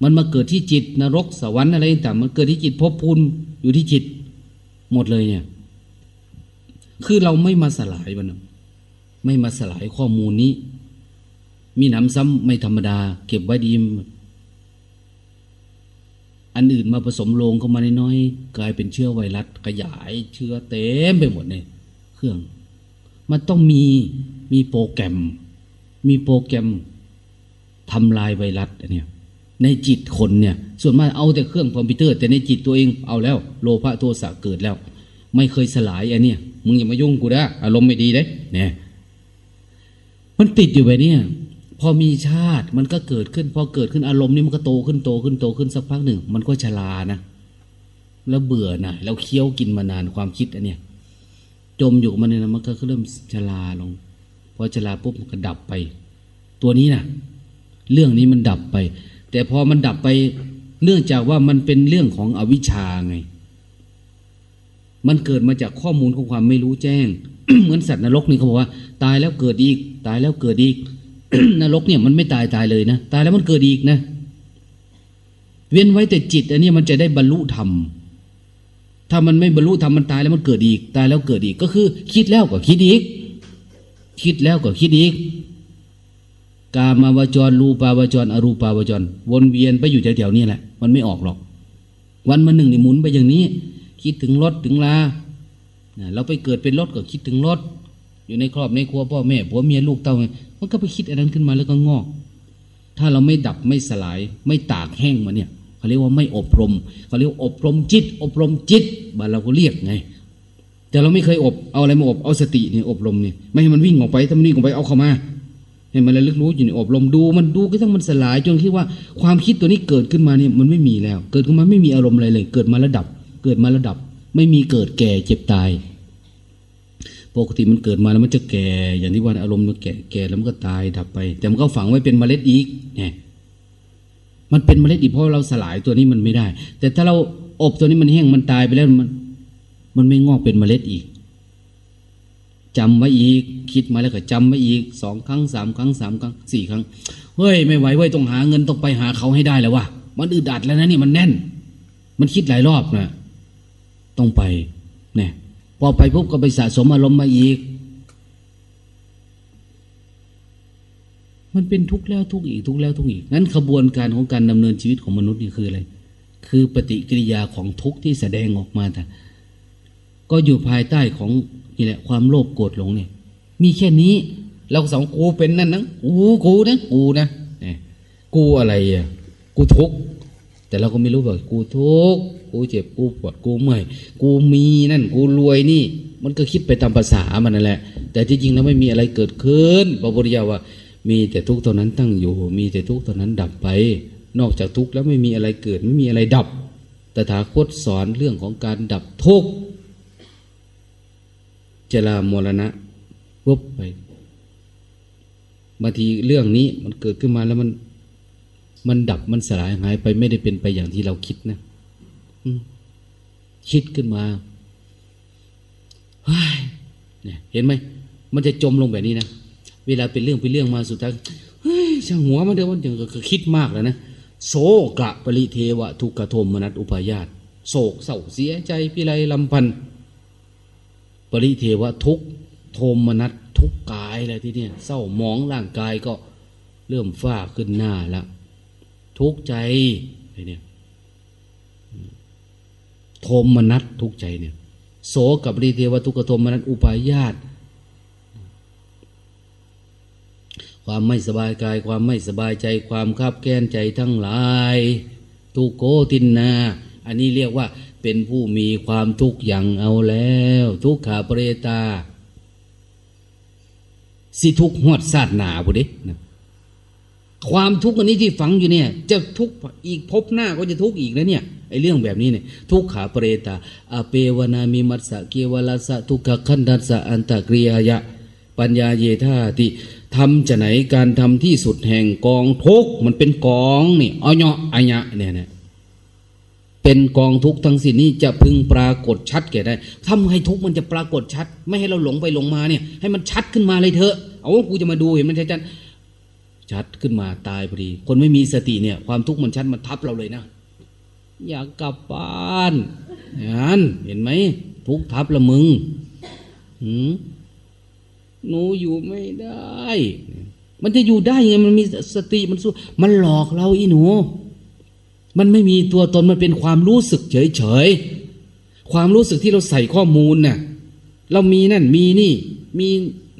[SPEAKER 1] มันมาเกิดที่จิตนรกสวรรค์อะไรต่างมันเกิดที่จิตภพภูมิอยู่ที่จิต หมดเลยเนี่ย คือเราไม่มาสลายมันไม่มาสลายข้อมูลนี้ มีหนำซ้ำไม่ธรรมดา เก็บไว้ดีอันอื่นมาผสมลงเข้ามาน้อยๆกลายเป็นเชื้อไวรัสขยายเชื้อเต็มไปหมดเนี่ยเครื่อง มันต้องมีมีโปรแกรม มีโปรแกรมทำลายไวรัสเนี่ยในจิตคนเนี่ย ส่วนมากเอาแต่เครื่องคอมพิวเตอร์ แต่ในจิตตัวเองเอาแล้ว โลภะโทสะเกิดแล้ว ไม่เคยสลายอันเนี้ยมึงอย่ามายุ่งกูนะอารมณ์ไม่ดีเด้เนี่ยมันติดอยู่แบบนี้พอมีชาติมันก็เกิดขึ้น พอเกิดขึ้นอารมณ์นี่มันก็โตขึ้นโตขึ้นโตขึ้นสักพักหนึ่ง มันก็ชรานะแล้วเบื่อนะแล้วเคี้ยวกินมานานความคิดอันเนี้ยจมอยู่มันเนี่ยมันก็เริ่มชราลง พอชราปุ๊บมันก็ดับไป ตัวนี้นะเรื่องนี้มันดับไป แต่พอมันดับไปเนื่องจากว่ามันเป็นเรื่องของอวิชชาไง มันเกิดมาจากข้อมูลของความไม่รู้แจ้ง เหมือนสัตว์นรกนี่เขาบอกว่า ตายแล้วเกิดอีก ตายแล้วเกิดอีก นรกเนี่ยมันไม่ตายตายเลยนะ ตายแล้วมันเกิดอีกนะ เว้นไว้แต่จิต อันนี้มันจะได้บรรลุธรรม ถ้ามันไม่บรรลุธรรมมันตายแล้วมันเกิดอีก ตายแล้วเกิดอีก ก็คือ คิดแล้วก็คิดอีก คิดแล้วก็คิดอีก กามาวจรรูปาวจร อรูปาวจร วนเวียนไปอยู่แถวๆนี้แหละ มันไม่ออกหรอก วันมาหนึ่งนี่หมุนไปอย่างนี้ คิดถึงรถถึงลาเราไปเกิดเป็นรถก็คิดถึงรถอยู่ในครอบในครัวพ่อแม่ผัวเมียลูกเต้ามันก็ไปคิดอะไรขึ้นมาแล้วก็งอก ถ้าเราไม่ดับไม่สลาย ไม่ตากแห้งมาเนี่ยเขาเรียกว่าไม่อบรมเขาเรียกอบรมจิต อบรมจิตบ้านเราก็เรียกไง แต่เราไม่เคยอบเอาอะไรมาอบเอาสติเนี่ยอบรมเนี่ยไม่ให้มันวิ่งออกไปถ้ามันวิ่งออกไปเอาเข้ามาให้มันระลึกรู้อยู่ในอบรมดู มันดูก็ต้งมันสลายจนคิดว่าความคิดตัวนี้เกิดขึ้นมาเนี่ยมันไม่มีแล้ว เกิดขึ้นมาไม่มีอารมณ์อะไรเลย เกิดมาระดับ เกิดมาระดับ ไม่มีเกิดแก่เจ็บตาย ปกติมันเกิดมาแล้วมันจะแก่ อย่างที่ว่าอารมณ์มันแก่แก่แล้วมันก็ตายดับไป แต่มันก็ฝังไว้เป็นเมล็ดอีกเนี่ยมันเป็นเมล็ดอีกเพราะเราสลายตัวนี้มันไม่ได้ แต่ถ้าเราอบตัวนี้มันแห้งมันตายไปแล้วมัน มันไม่งอกเป็นเมล็ดอีกจำไว้อีก คิดมาแล้วก็จำไว้อีกสองครั้งสามครั้งสามครั้งสี่ครั้งเฮ้ยไม่ไหวเว้ยต้องหาเงินต้องไปหาเขาให้ได้แล้ววะมันอึดอัดแล้วนะนี่มันแน่น มันคิดหลายรอบนะต้องไปเนี่ยพอไปพบก็ไปสะสมอารมณ์มาอีก มันเป็นทุกข์แล้วทุกข์อีกทุกข์แล้วทุกข์อีกนั้นขบวนการของการดำเนินชีวิตของมนุษย์นี่คืออะไร คือปฏิกิริยาของทุกข์ที่แสดงออกมาแต่ ก็อยู่ภายใต้ของนี่แหละความโลภโกรธหลงเนี่ย มีแค่นี้ เราสองกูเป็นนั่นนะกูกูนะกูนะเนี่ยกูอะไรอะกูทุกข์แต่เราก็ไม่รู้ว่ากูทุกข์กูเจ็บกูปวดกูเมื่อยกูมีนั่น กูรวยนี่ มันก็คิดไปตามภาษามันนั่นแหละ แต่ที่จริงแล้วไม่มีอะไรเกิดขึ้นพระพุทธเจ้าว่า มีแต่ทุกข์เท่านั้นตั้งอยู่ มีแต่ทุกข์เท่านั้นดับไป นอกจากทุกข์แล้วไม่มีอะไรเกิดไม่มีอะไรดับแต่ถาคตสอนเรื่องของการดับทุกข์ จรามรณะวบไปบางทีเรื่องนี้มันเกิดขึ้นมาแล้วมัน มันดับมันสลายหายไปไม่ได้เป็นไปอย่างที่เราคิดนะคิดขึ้นมาเนี่ยเห็นไหมมันจะจมลงแบบนี้นะเวลาเป็นเรื่องเป็นเรื่องมาสุดท้ายช่างหัวมันเดียวมันก็คิดมากแล้วนะโศกะปริเทวะทุกขโทมมนัตอุปายาตโศกเศร้าเสียใจพิไรลำพันธ์ ปริเทวะทุกโทมมนัตทุกกายอะไรที่เนี่ยเศร้ามองร่างกายก็เริ่มฝ้าขึ้นหน้าล้วทุกใจไอ้เนี่ยโทมมนัตทุกใจเนี่ยโสกับปริเทวะทุกขโทมมนัตอุปายาตความไม่สบายกายความไม่สบายใจความคับแค้นใจทั้งหลาย ทุกโกตินนา อันนี้เรียกว่า เป็นผู้มีความทุกข์อย่างเอาแล้ว ทุกขาเปรตา สิทุกหวดศาสนาบุเดนะความทุกข์อันนี้ที่ฝังอยู่เนี่ย จะทุกข์อีกพบหน้าก็จะทุกข์อีกแล้วเนี่ยไอ้เรื่องแบบนี้เนี่ย ทุกขาเปรตาอเปวนามิมัสสะเกวลาสะทุกขคันดัสสะอันตะกริยายะ ปัญญาเยธาติทำจะไหนการทำที่สุดแห่งกองทุกมันเป็นกองนี่อเนาะอัญะเนี่ยเนี่ย เป็นกองทุกทั้งสิ้นนี้จะพึงปรากฏชัดแก่ได้ทำให้ทุกมันจะปรากฏชัด ไม่ให้เราหลงไปหลงมาเนี่ย ให้มันชัดขึ้นมาเลยเถอะ เอาว่ากูจะมาดูเห็นมันชัดชัดขึ้นมาตายพอดี คนไม่มีสติเนี่ย ความทุกข์มันชัดมันทับเราเลยนะ อยากกลับบ้านนั่นเห็นไหมทุกทับละมึงหืมหนูอยู่ไม่ได้ มันจะอยู่ได้ยังไงมันมีสติมันสู้มันหลอกเราอีหนู มันไม่มีตัวตนมันเป็นความรู้สึกเฉยเฉยความรู้สึกที่เราใส่ข้อมูลน่ะ เรามีนั่นมีนี่ มี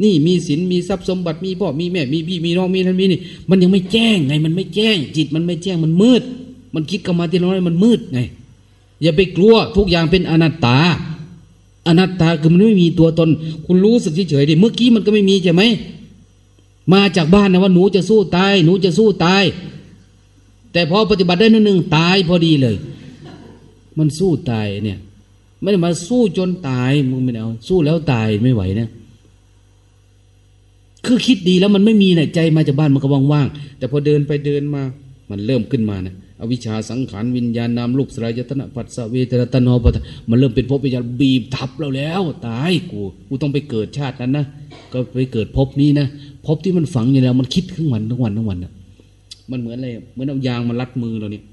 [SPEAKER 1] นี่มีศีลมีทรัพย์สมบัติมีพ่อมีแม่มีพี่มีน้องมีนั่นมีนี่ มันยังไม่แจ้งไงมันไม่แจ้ง จิตมันไม่แจ้งมันมืด มันคิดกรรมาที่น้อยมันมืดไงอย่าไปกลัวทุกอย่างเป็นอนัตตา อนัตตาคือมันไม่มีตัวตน คุณรู้สึกเฉยๆดิเมื่อกี้มันก็ไม่มีใช่ไหมมาจากบ้านนะว่าหนูจะสู้ตาย หนูจะสู้ตาย แต่พอปฏิบัติได้นิดนึงตายพอดีเลย มันสู้ตายเนี่ย ไม่ได้มาสู้จนตายมึงไม่เอาสู้แล้วตายไม่ไหวนะคือคิดดีแล้วมันไม่มีนใจมาจากบ้านมันก็ว่างๆแต่พอเดินไปเดินมา มันเริ่มขึ้นมานะอวิชชาสังขารวิญญาณนามรูปสลายตนะปัสสเวทนาตนอปะมันเริ่มเป็นภพวิญญาณบีบทับเราแล้ว ตายกูกูต้องไปเกิดชาตินั้นนะก็ไปเกิดภพนี้นะภพที่มันฝังอยู่แล้ว มันคิดทั้งวันทั้งวันทั้งวันนะ มันเหมือนอะไรเหมือนเอายางมารัดมือเราเนี่ย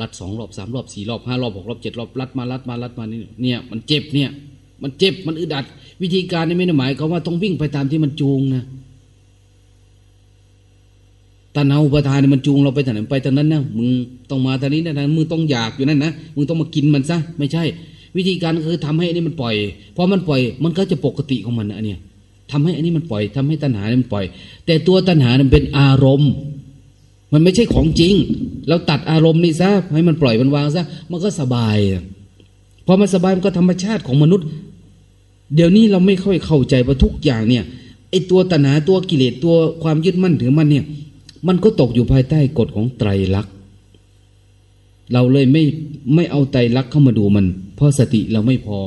[SPEAKER 1] รัดสองรอบสามรอบสี่รอบห้ารอบหกรอบเจ็ดรอบรัดมารัดมารัดมานี่เนี่ย มันเจ็บเนี่ย มันเจ็บมันอึดอัด วิธีการนี่ไม่ได้หมายเขาว่าต้องวิ่งไปตามที่มันจูงนะตัณหาอุปทานมันจูงเราไปทางไหนไปทางนั้นนะมึงต้องมาทางนี้นะทางมึงต้องอยากอยู่นั่นนะมึงต้องมากินมันซะไม่ใช่ วิธีการคือทำให้อันนี้มันปล่อยพอมันปล่อย มันก็จะปกติของมันนะเนี่ยทำให้อันนี้มันปล่อยทำให้ตัณหาเนี่ยมันปล่อย แต่ตัวตัณหามันเป็นอารมณ์ มันไม่ใช่ของจริง เราตัดอารมณ์นี่ซะให้มันปล่อยมันวางซะมันก็สบายพอมันสบายมันก็ธรรมชาติของมนุษย์ เดี๋ยวนี้เราไม่ค่อยเข้าใจว่าทุกอย่างเนี่ยไอตัวตัณหาตัวกิเลสตัวความยึดมั่นถือมั่นเนี่ยมันก็ตกอยู่ภายใต้กฎของไตรลักษณ์เราเลยไม่ไม่เอาไตรลักษณ์เข้ามาดูมัน เพราะสติเราไม่พอ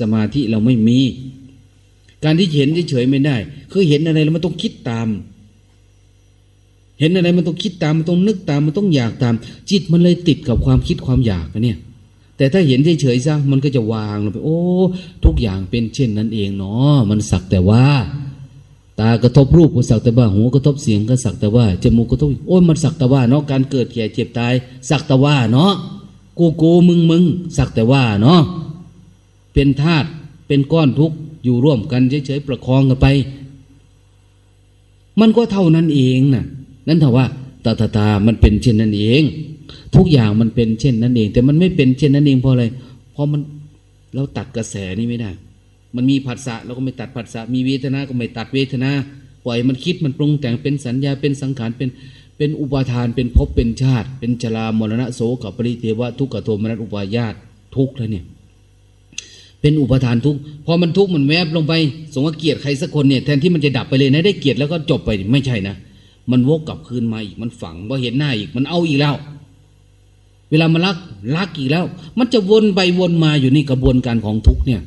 [SPEAKER 1] สมาธิเราไม่มี การที่เห็นเฉยๆไม่ได้ คือเห็นอะไรแล้วมันต้องคิดตาม เห็นอะไรมันต้องคิดตามมันต้องนึกตามมันต้องอยากตาม จิตมันเลยติดกับความคิดความอยากเนี่ย แต่ถ้าเห็นเฉยๆซะมันก็จะวางลงไป โอ้ ทุกอย่างเป็นเช่นนั้นเองเนาะมันสักแต่ว่า ตากระทบรูปก็สักแต่ว่าหูกระทบเสียงก็สักแต่ว่าจมูกกระทบโอ้ยมันสักแต่ว่าเนาะการเกิดแก่เจ็บตาย สักแต่ว่าเนาะกูกูมึงมึงสักแต่ว่าเนาะเป็นธาตุเป็นก้อนทุกข์อยู่ร่วมกันเฉยๆประคองกันไป มันก็เท่านั้นเองนะ่ะ นั่นถ้าว่าตาตาตามันเป็นเช่นนั้นเอง ทุกอย่างมันเป็นเช่นนั้นเอง แต่มันไม่เป็นเช่นนั้นเองเพราะอะไรเพราะมันเราตัดกระแสนี้ไม่ได้ มันมีผัสสะเราก็ไม่ตัดผัสสะมีเวทนาก็ไม่ตัดเวทนาปล่อยมันคิดมันปรุงแต่งเป็นสัญญาเป็นสังขารเป็นเป็นอุปาทานเป็นภพเป็นชาติ เป็นชรามรณะโสกับปริเทวะทุกขโทมนัสอุปายาตทุกแล้วเนี่ย เป็นอุปทานทุกพอมันทุกมันแวบลงไป สมมติเกียรติใครสักคนเนี่ยแทนที่มันจะดับไปเลยนะได้เกียรติแล้วก็จบไปไม่ใช่นะ มันวกกลับคืนมาอีกมันฝังพอเห็นหน้าอีกมันเอาอีกแล้ว เวลามันรักรักอีกแล้ว มันจะวนไปวนมาอยู่ในกระบวนการของทุกเนี่ย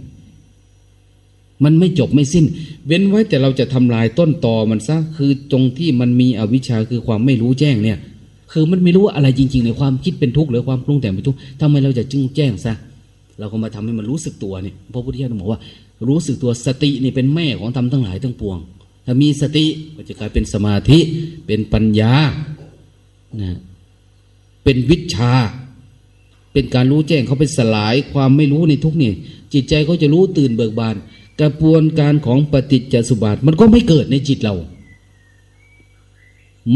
[SPEAKER 1] มันไม่จบไม่สิ้น เว้นไว้แต่เราจะทำลายต้นตอมันซะคือตรงที่มันมีอวิชชาคือความไม่รู้แจ้งเนี่ย คือมันไม่รู้ว่าอะไรจริง ๆ ในความคิดเป็นทุกข์หรือความปรุงแต่งเป็นทุกข์ทำไมเราจะจึงแจ้งซะเราก็มาทำให้มันรู้สึกตัวเนี่ยพระพุทธเจ้าบอกว่า รู้สึกตัวสตินี่เป็นแม่ของธรรมทั้งหลายทั้งปวง ถ้ามีสติก็จะกลายเป็นสมาธิ เป็นปัญญานะเป็นวิชา เป็นการรู้แจ้งเขาไปสลายความไม่รู้ในทุกนี่ จิตใจเขาจะรู้ตื่นเบิกบาน กระบวนการของปฏิจจสุบาท มันก็ไม่เกิดในจิตเรา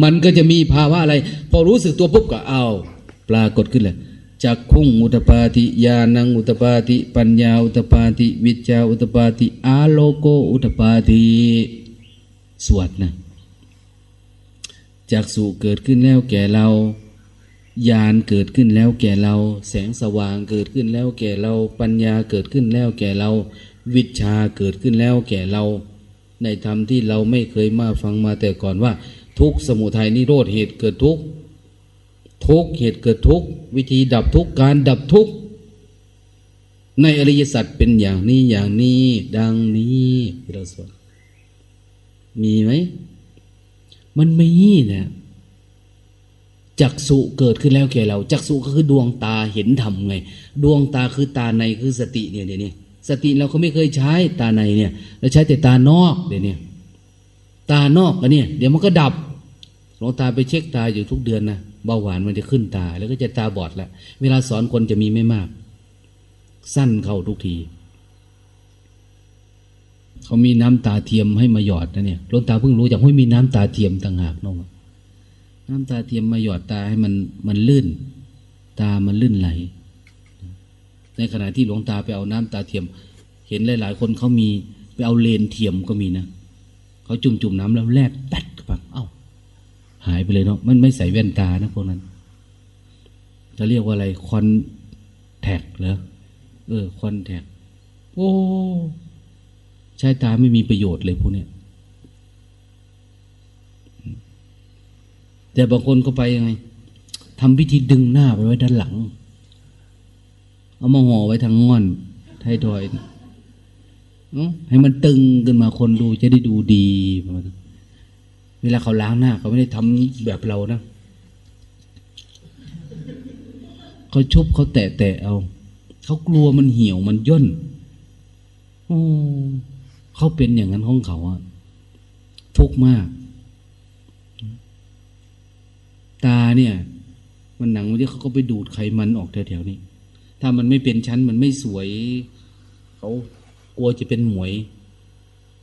[SPEAKER 1] มันก็จะมีภาวะอะไร พอรู้สึกตัวปุ๊บก็เอาปรากฏขึ้นเลยจักคุ้งอุตปาติญาณังอุตปาติ ปัญญาอุตปาติ วิจาอุตปาติอาโลโกอุตปาติ สวดนะจากสุเกิดขึ้นแล้วแก่เราญาณเกิดขึ้นแล้วแก่เรา แสงสว่างเกิดขึ้นแล้วแก่เรา ปัญญาเกิดขึ้นแล้วแก่เรา วิชาเกิดขึ้นแล้วแก่เรา ในธรรมที่เราไม่เคยมาฟังมาแต่ก่อนว่า ทุกสมุทัยนิโรธเหตุเกิดทุกทุกเหตุเกิดทุกวิธีดับทุกการดับทุกในอริยสัจเป็นอย่างนี้อย่างนี้ ดังนี้เราสวด มีไหม มันไม่ีนะจักสุเกิดขึ้นแล้วแก่เราจักสุก็คือดวงตาเห็นธรรมไง ดวงตาคือตาในคือสติเนี่ยเดี๋ยวนี้สติเราเขาไม่เคยใช้ตาในเนี่ย เราใช้แต่ตานอกเดี๋ยวนี้ตานอกกันเนี่ยเดี๋ยวมันก็ดับหลวงตาไปเช็คตาอยู่ทุกเดือนนะเบาหวานมันจะขึ้นตา แล้วก็จะตาบอดแล้วเวลาสอนคนจะมีไม่มาก สั้นเข้าทุกที เขามีน้ำตาเทียมให้มาหยอดนะเนี่ยหลวงตาเพิ่งรู้จากว่ามีน้ำตาเทียมต่างหากน้องน้ำตาเทียมมาหยอดตาให้มันมันลื่น ตามันลื่นไหล ในขณะที่หลวงตาไปเอาน้ำตาเทียม เห็นหลาย ๆ คนเขามีไปเอาเลนเทียมก็มีนะเขาจุ่มจุ่มน้ำแล้วแลดแป๊ดกับเอ้า หายไปเลยเนาะมันไม่ใส่แว่นตานะพวกนั้นจะเรียกว่าอะไรคอนแทกเหรอเออคอนแทกโอ้ ใช้ตาไม่มีประโยชน์เลยพวกนี้แต่บางคนก็ไปยังไงทำพิธีดึงหน้าไปไว้ด้านหลัง เอามาห่อไว้ทางง่อนไทยทอยให้มันตึงขึ้นมาคนดูจะได้ดูดีมาณนั้นเวลาเขาล้างหน้า เขาไม่ได้ทำแบบเรานะเขาชุบเขาแตะแตะเอา เขากลัวมันเหี่ยวมันย่น โอ้ เขาเป็นอย่างนั้นของเขาอะทุกข์มาก ตาเนี่ย มันหนังมันที่เขาก็ไปดูดไขมันออกแถวๆนี้ ถ้ามันไม่เป็นชั้นมันไม่สวย เขากลัวจะเป็นหมวย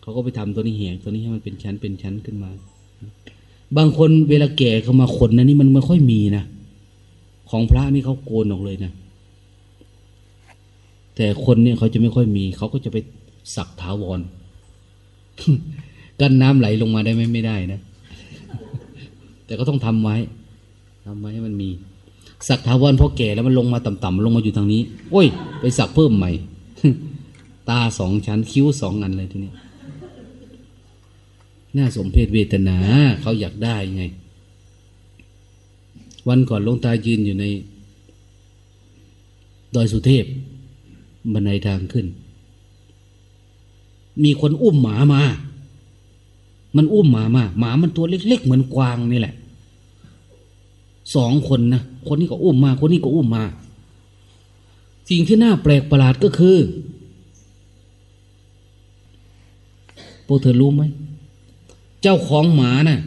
[SPEAKER 1] เขาก็ไปทำตัวนี้เหี่ยตัวนี้ให้มันเป็นชั้นเป็นชั้นขึ้นมา บางคนเวลาแก่เขามาขนนะนี่มันไม่ค่อยมีนะของพระนี่เขาโกนออกเลยนะแต่คนเนี่ยเขาจะไม่ค่อยมี เขาก็จะไปสักถาวร กันน้ำไหลลงมาได้ไหมไม่ได้นะแต่ก็ต้องทำไว้ทำไว้ให้มันมี สักถาวรพอแก่แล้วมันลงมาต่ำๆลงมาอยู่ทางนี้ โอ้ย ไปสักเพิ่มใหม่ ตาสองชั้นคิ้วสองอันเลยทีนี้น่าสมเพศเวทนาเขาอยากได้ไง วันก่อนลงตายืนอยู่ใน ดอยสุเทพบันไดทางขึ้น มีคนอุ้มหมามา มันอุ้มหมามา หมามันตัวเล็กๆเหมือนกวางนี่แหละ สองคนนะ คนนี้ก็อุ้มมา คนนี้ก็อุ้มมา สิ่งที่น่าแปลกประหลาดก็คือพวกเธอรู้ไหม เจ้าของหมานะ่ะ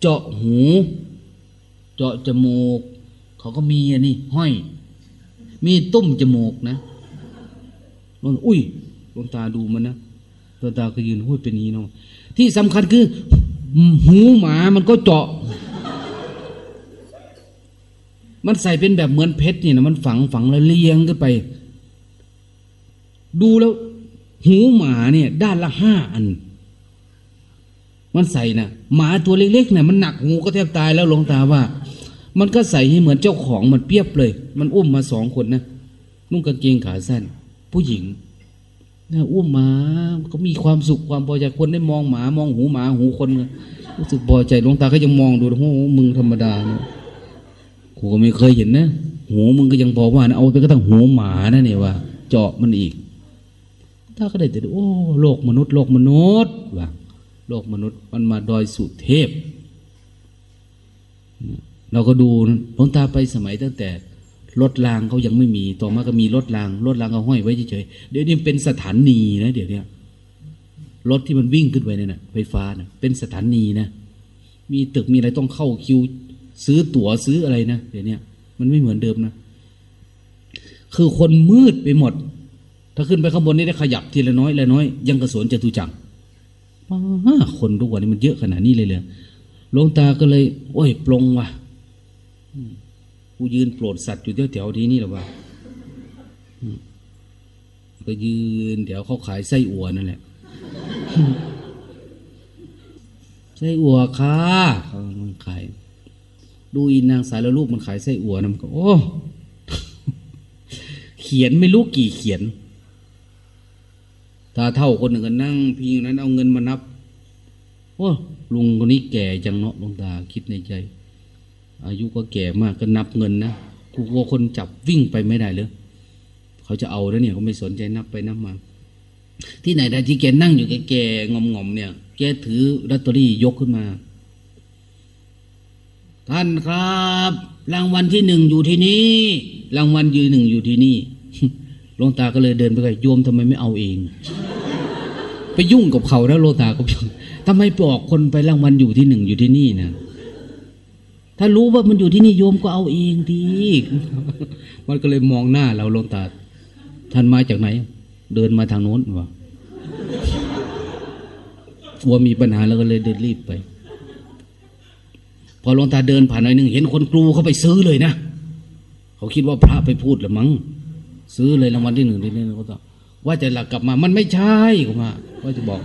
[SPEAKER 1] เจาะหู เจาะจมูก เขาก็มีอันนี้ห้อย มีตุ้มจมูกนะหลวงอุ้ย ลวงตาดูมันนะหลวงตาก็ยืนห้ยเป็นนี้เนาะที่สำคัญคือ หูหมามันก็เจาะ มันใส่เป็นแบบเหมือนเพชรนี่นะมันฝังฝังแล้วเลียงขึ้นไป ดูแล้ว หูหมาเนี่ย ด้านละห้าอัน มันใส่นะ่ะหมาตัวเล็กๆเนี่ยมันหนักหูก็แทบตายแล้วลงตาว่า มันก็ใส่ให้เหมือนเจ้าของมันเปียบเลย มันอุ้มมาสองคนนะนุ่งกางเกงขาสั้นผู้หญิง เนี่ยอุ้มหมาก็มีความสุขความพอใจคนได้มองหมามองหูหมาหูคนรู้สึกพอใจหลวงตาก็ยังมองดูโอ้มึงธรรมดาเนี่ยกูก็ไม่เคยเห็นนะหูมึงก็ยังบอกว่านะเอาไปก็ตั้งหูหมานะเนี่ยว่า เจาะมันอีกถ้าก็ได้แต่ดูโอ้โลกมนุษย์โลกมนุษย์ว่าโลกมนุษย์มันมาดอยสุเทพ เราก็ดูหลวงตาไปสมัยตั้งแต่ รถรางเขายังไม่มี ต่อมาก็มีรถราง รถรางเขาห้อยไว้เฉยๆเดี๋ยวนี้เป็นสถานีนะเดี๋ยวนี้รถที่มันวิ่งขึ้นไปเนี่ยนะไฟฟ้านะเป็นสถานีนะ มีตึกมีอะไรต้องเข้าคิว ซื้อตั๋วซื้ออะไรนะเดี๋ยวนี้มันไม่เหมือนเดิมนะ คือคนมืดไปหมด ถ้าขึ้นไปข้างบนนี่ได้ขยับทีละน้อยละน้อย ยังกระสวนจตุจักรคนทุกวันนี้มันเยอะขนาดนี้เลยเลยหลวงตาก็เลย โอ้ย ปลงว่ะ กูยืนโปรดสัตว์อยู่แถวๆที่นี่หรอวะก็ยืนแถวเขาขายไส้อั่วนั่นแหละไส้อั่วค่ะเขาขาย ดูอีนนางสารลูกมันขายไส้อั่วนะมันก็โอ้เขียนไม่รู้กี่เขียนตาเท่าคนหนึ่งก็นั่งพิงนั้นเอาเงินมานับโอ้ลุงคนนี้แก่จังเนาะลงตาคิดในใจ อายุก็แก่มากก็นับเงินนะกูกลัวคนจับวิ่งไปไม่ได้เลยเขาจะเอาแล้วเนี่ยเขาไม่สนใจนับไปนับมา ที่ไหนได้ที่แกนั่งอยู่แกแกงอมงอมเนี่ย แกถือลอตเตอรี่ยกขึ้นมา ท่านครับ รางวัลที่หนึ่งอยู่ที่นี่รางวัลยืนหนึ่งอยู่ที่นี่ลงตาก็เลยเดินไปกับโยมทำไมไม่เอาเอง ไปยุ่งกับเขาแล้วหลตาก็ทำไมบอกคนไปรางวัลอยู่ที่หนึ่งอยู่ที่นี่นะ ถ้ารู้ว่ามันอยู่ที่นี่โยมก็เอาเองดีมันก็เลยมองหน้าเราลงตาท่านมาจากไหน เดินมาทางโน้นวะกลัวมีปัญหาแล้วก็เลยเดินรีบไป พอลงตาเดินผ่านหน่อยหนึ่งเห็นคนกรูเขาไปซื้อเลยนะเขาคิดว่าพระไปพูดหรือมั้งซื้อเลยรางวัลที่หนึ่งที่นี่เขาตองว่าจะหลักกลับมา มันไม่ใช่เขามาว่าจะบอก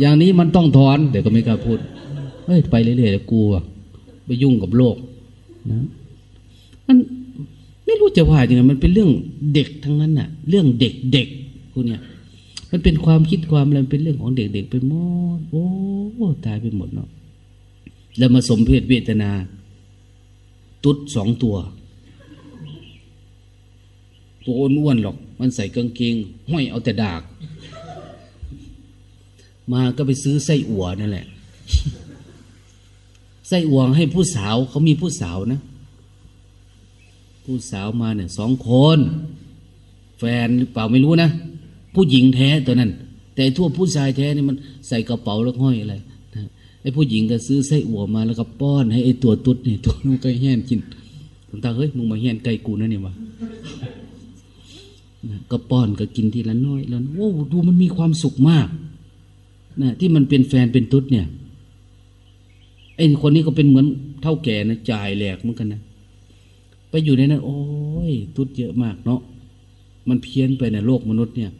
[SPEAKER 1] อย่างนี้มันต้องถอนเดี๋ยวก็ไม่กล้าพูดเฮ้ยไปเรื่อยๆแล้วกลัว ไปยุ่งกับโลกนะมันไม่รู้จะว่ายังไงมันเป็นเรื่องเด็กทั้งนั้นน่ะ เรื่องเด็กเด็กพวกเนี้ยมันเป็นความคิดความอะไรเป็นเรื่องของเด็กๆไปหมดโอ้ตายไปหมดเนาะแล้วมาสมเพศเวทนา ตุ๊ดสองตัว ตัวอ้วนๆหรอก มันใส่กางเกงห้อยเอาแต่ดาก มาก็ไปซื้อไส้อั่วนั่นแหละ ไส้อั่วให้ผู้สาวเขามีผู้สาวนะ ผู้สาวมาเนี่ยสองคน แฟนหรือเปล่าไม่รู้นะ ผู้หญิงแท้ตัวนั้น แต่ทั่วผู้ชายแท้นี่มันใส่กระเป๋าแล้วห้อยอะไรไอ้ผู้หญิงก็ซื้อไส้อั่วมาแล้วก็ป้อนให้ไอ้ตัวตุ๊ดเนี่ยตัวนู้นก็แห่นกินผมตาเฮ้ยมึงมาแห่นไก่กูนะเนี่ยวะก็ป้อนก็กินทีละน้อยแล้วโอ้ดูมันมีความสุขมากนะที่มันเป็นแฟนเป็นตุ๊ดเนี่ย ไอ้คนนี้ก็เป็นเหมือนเท่าแก่นะจ่ายแหลกเหมือนกันนะไปอยู่ในนั้น โอ้ย ทุดเยอะมากเนาะมันเพี้ยนไปในโลกมนุษย์เนี่ย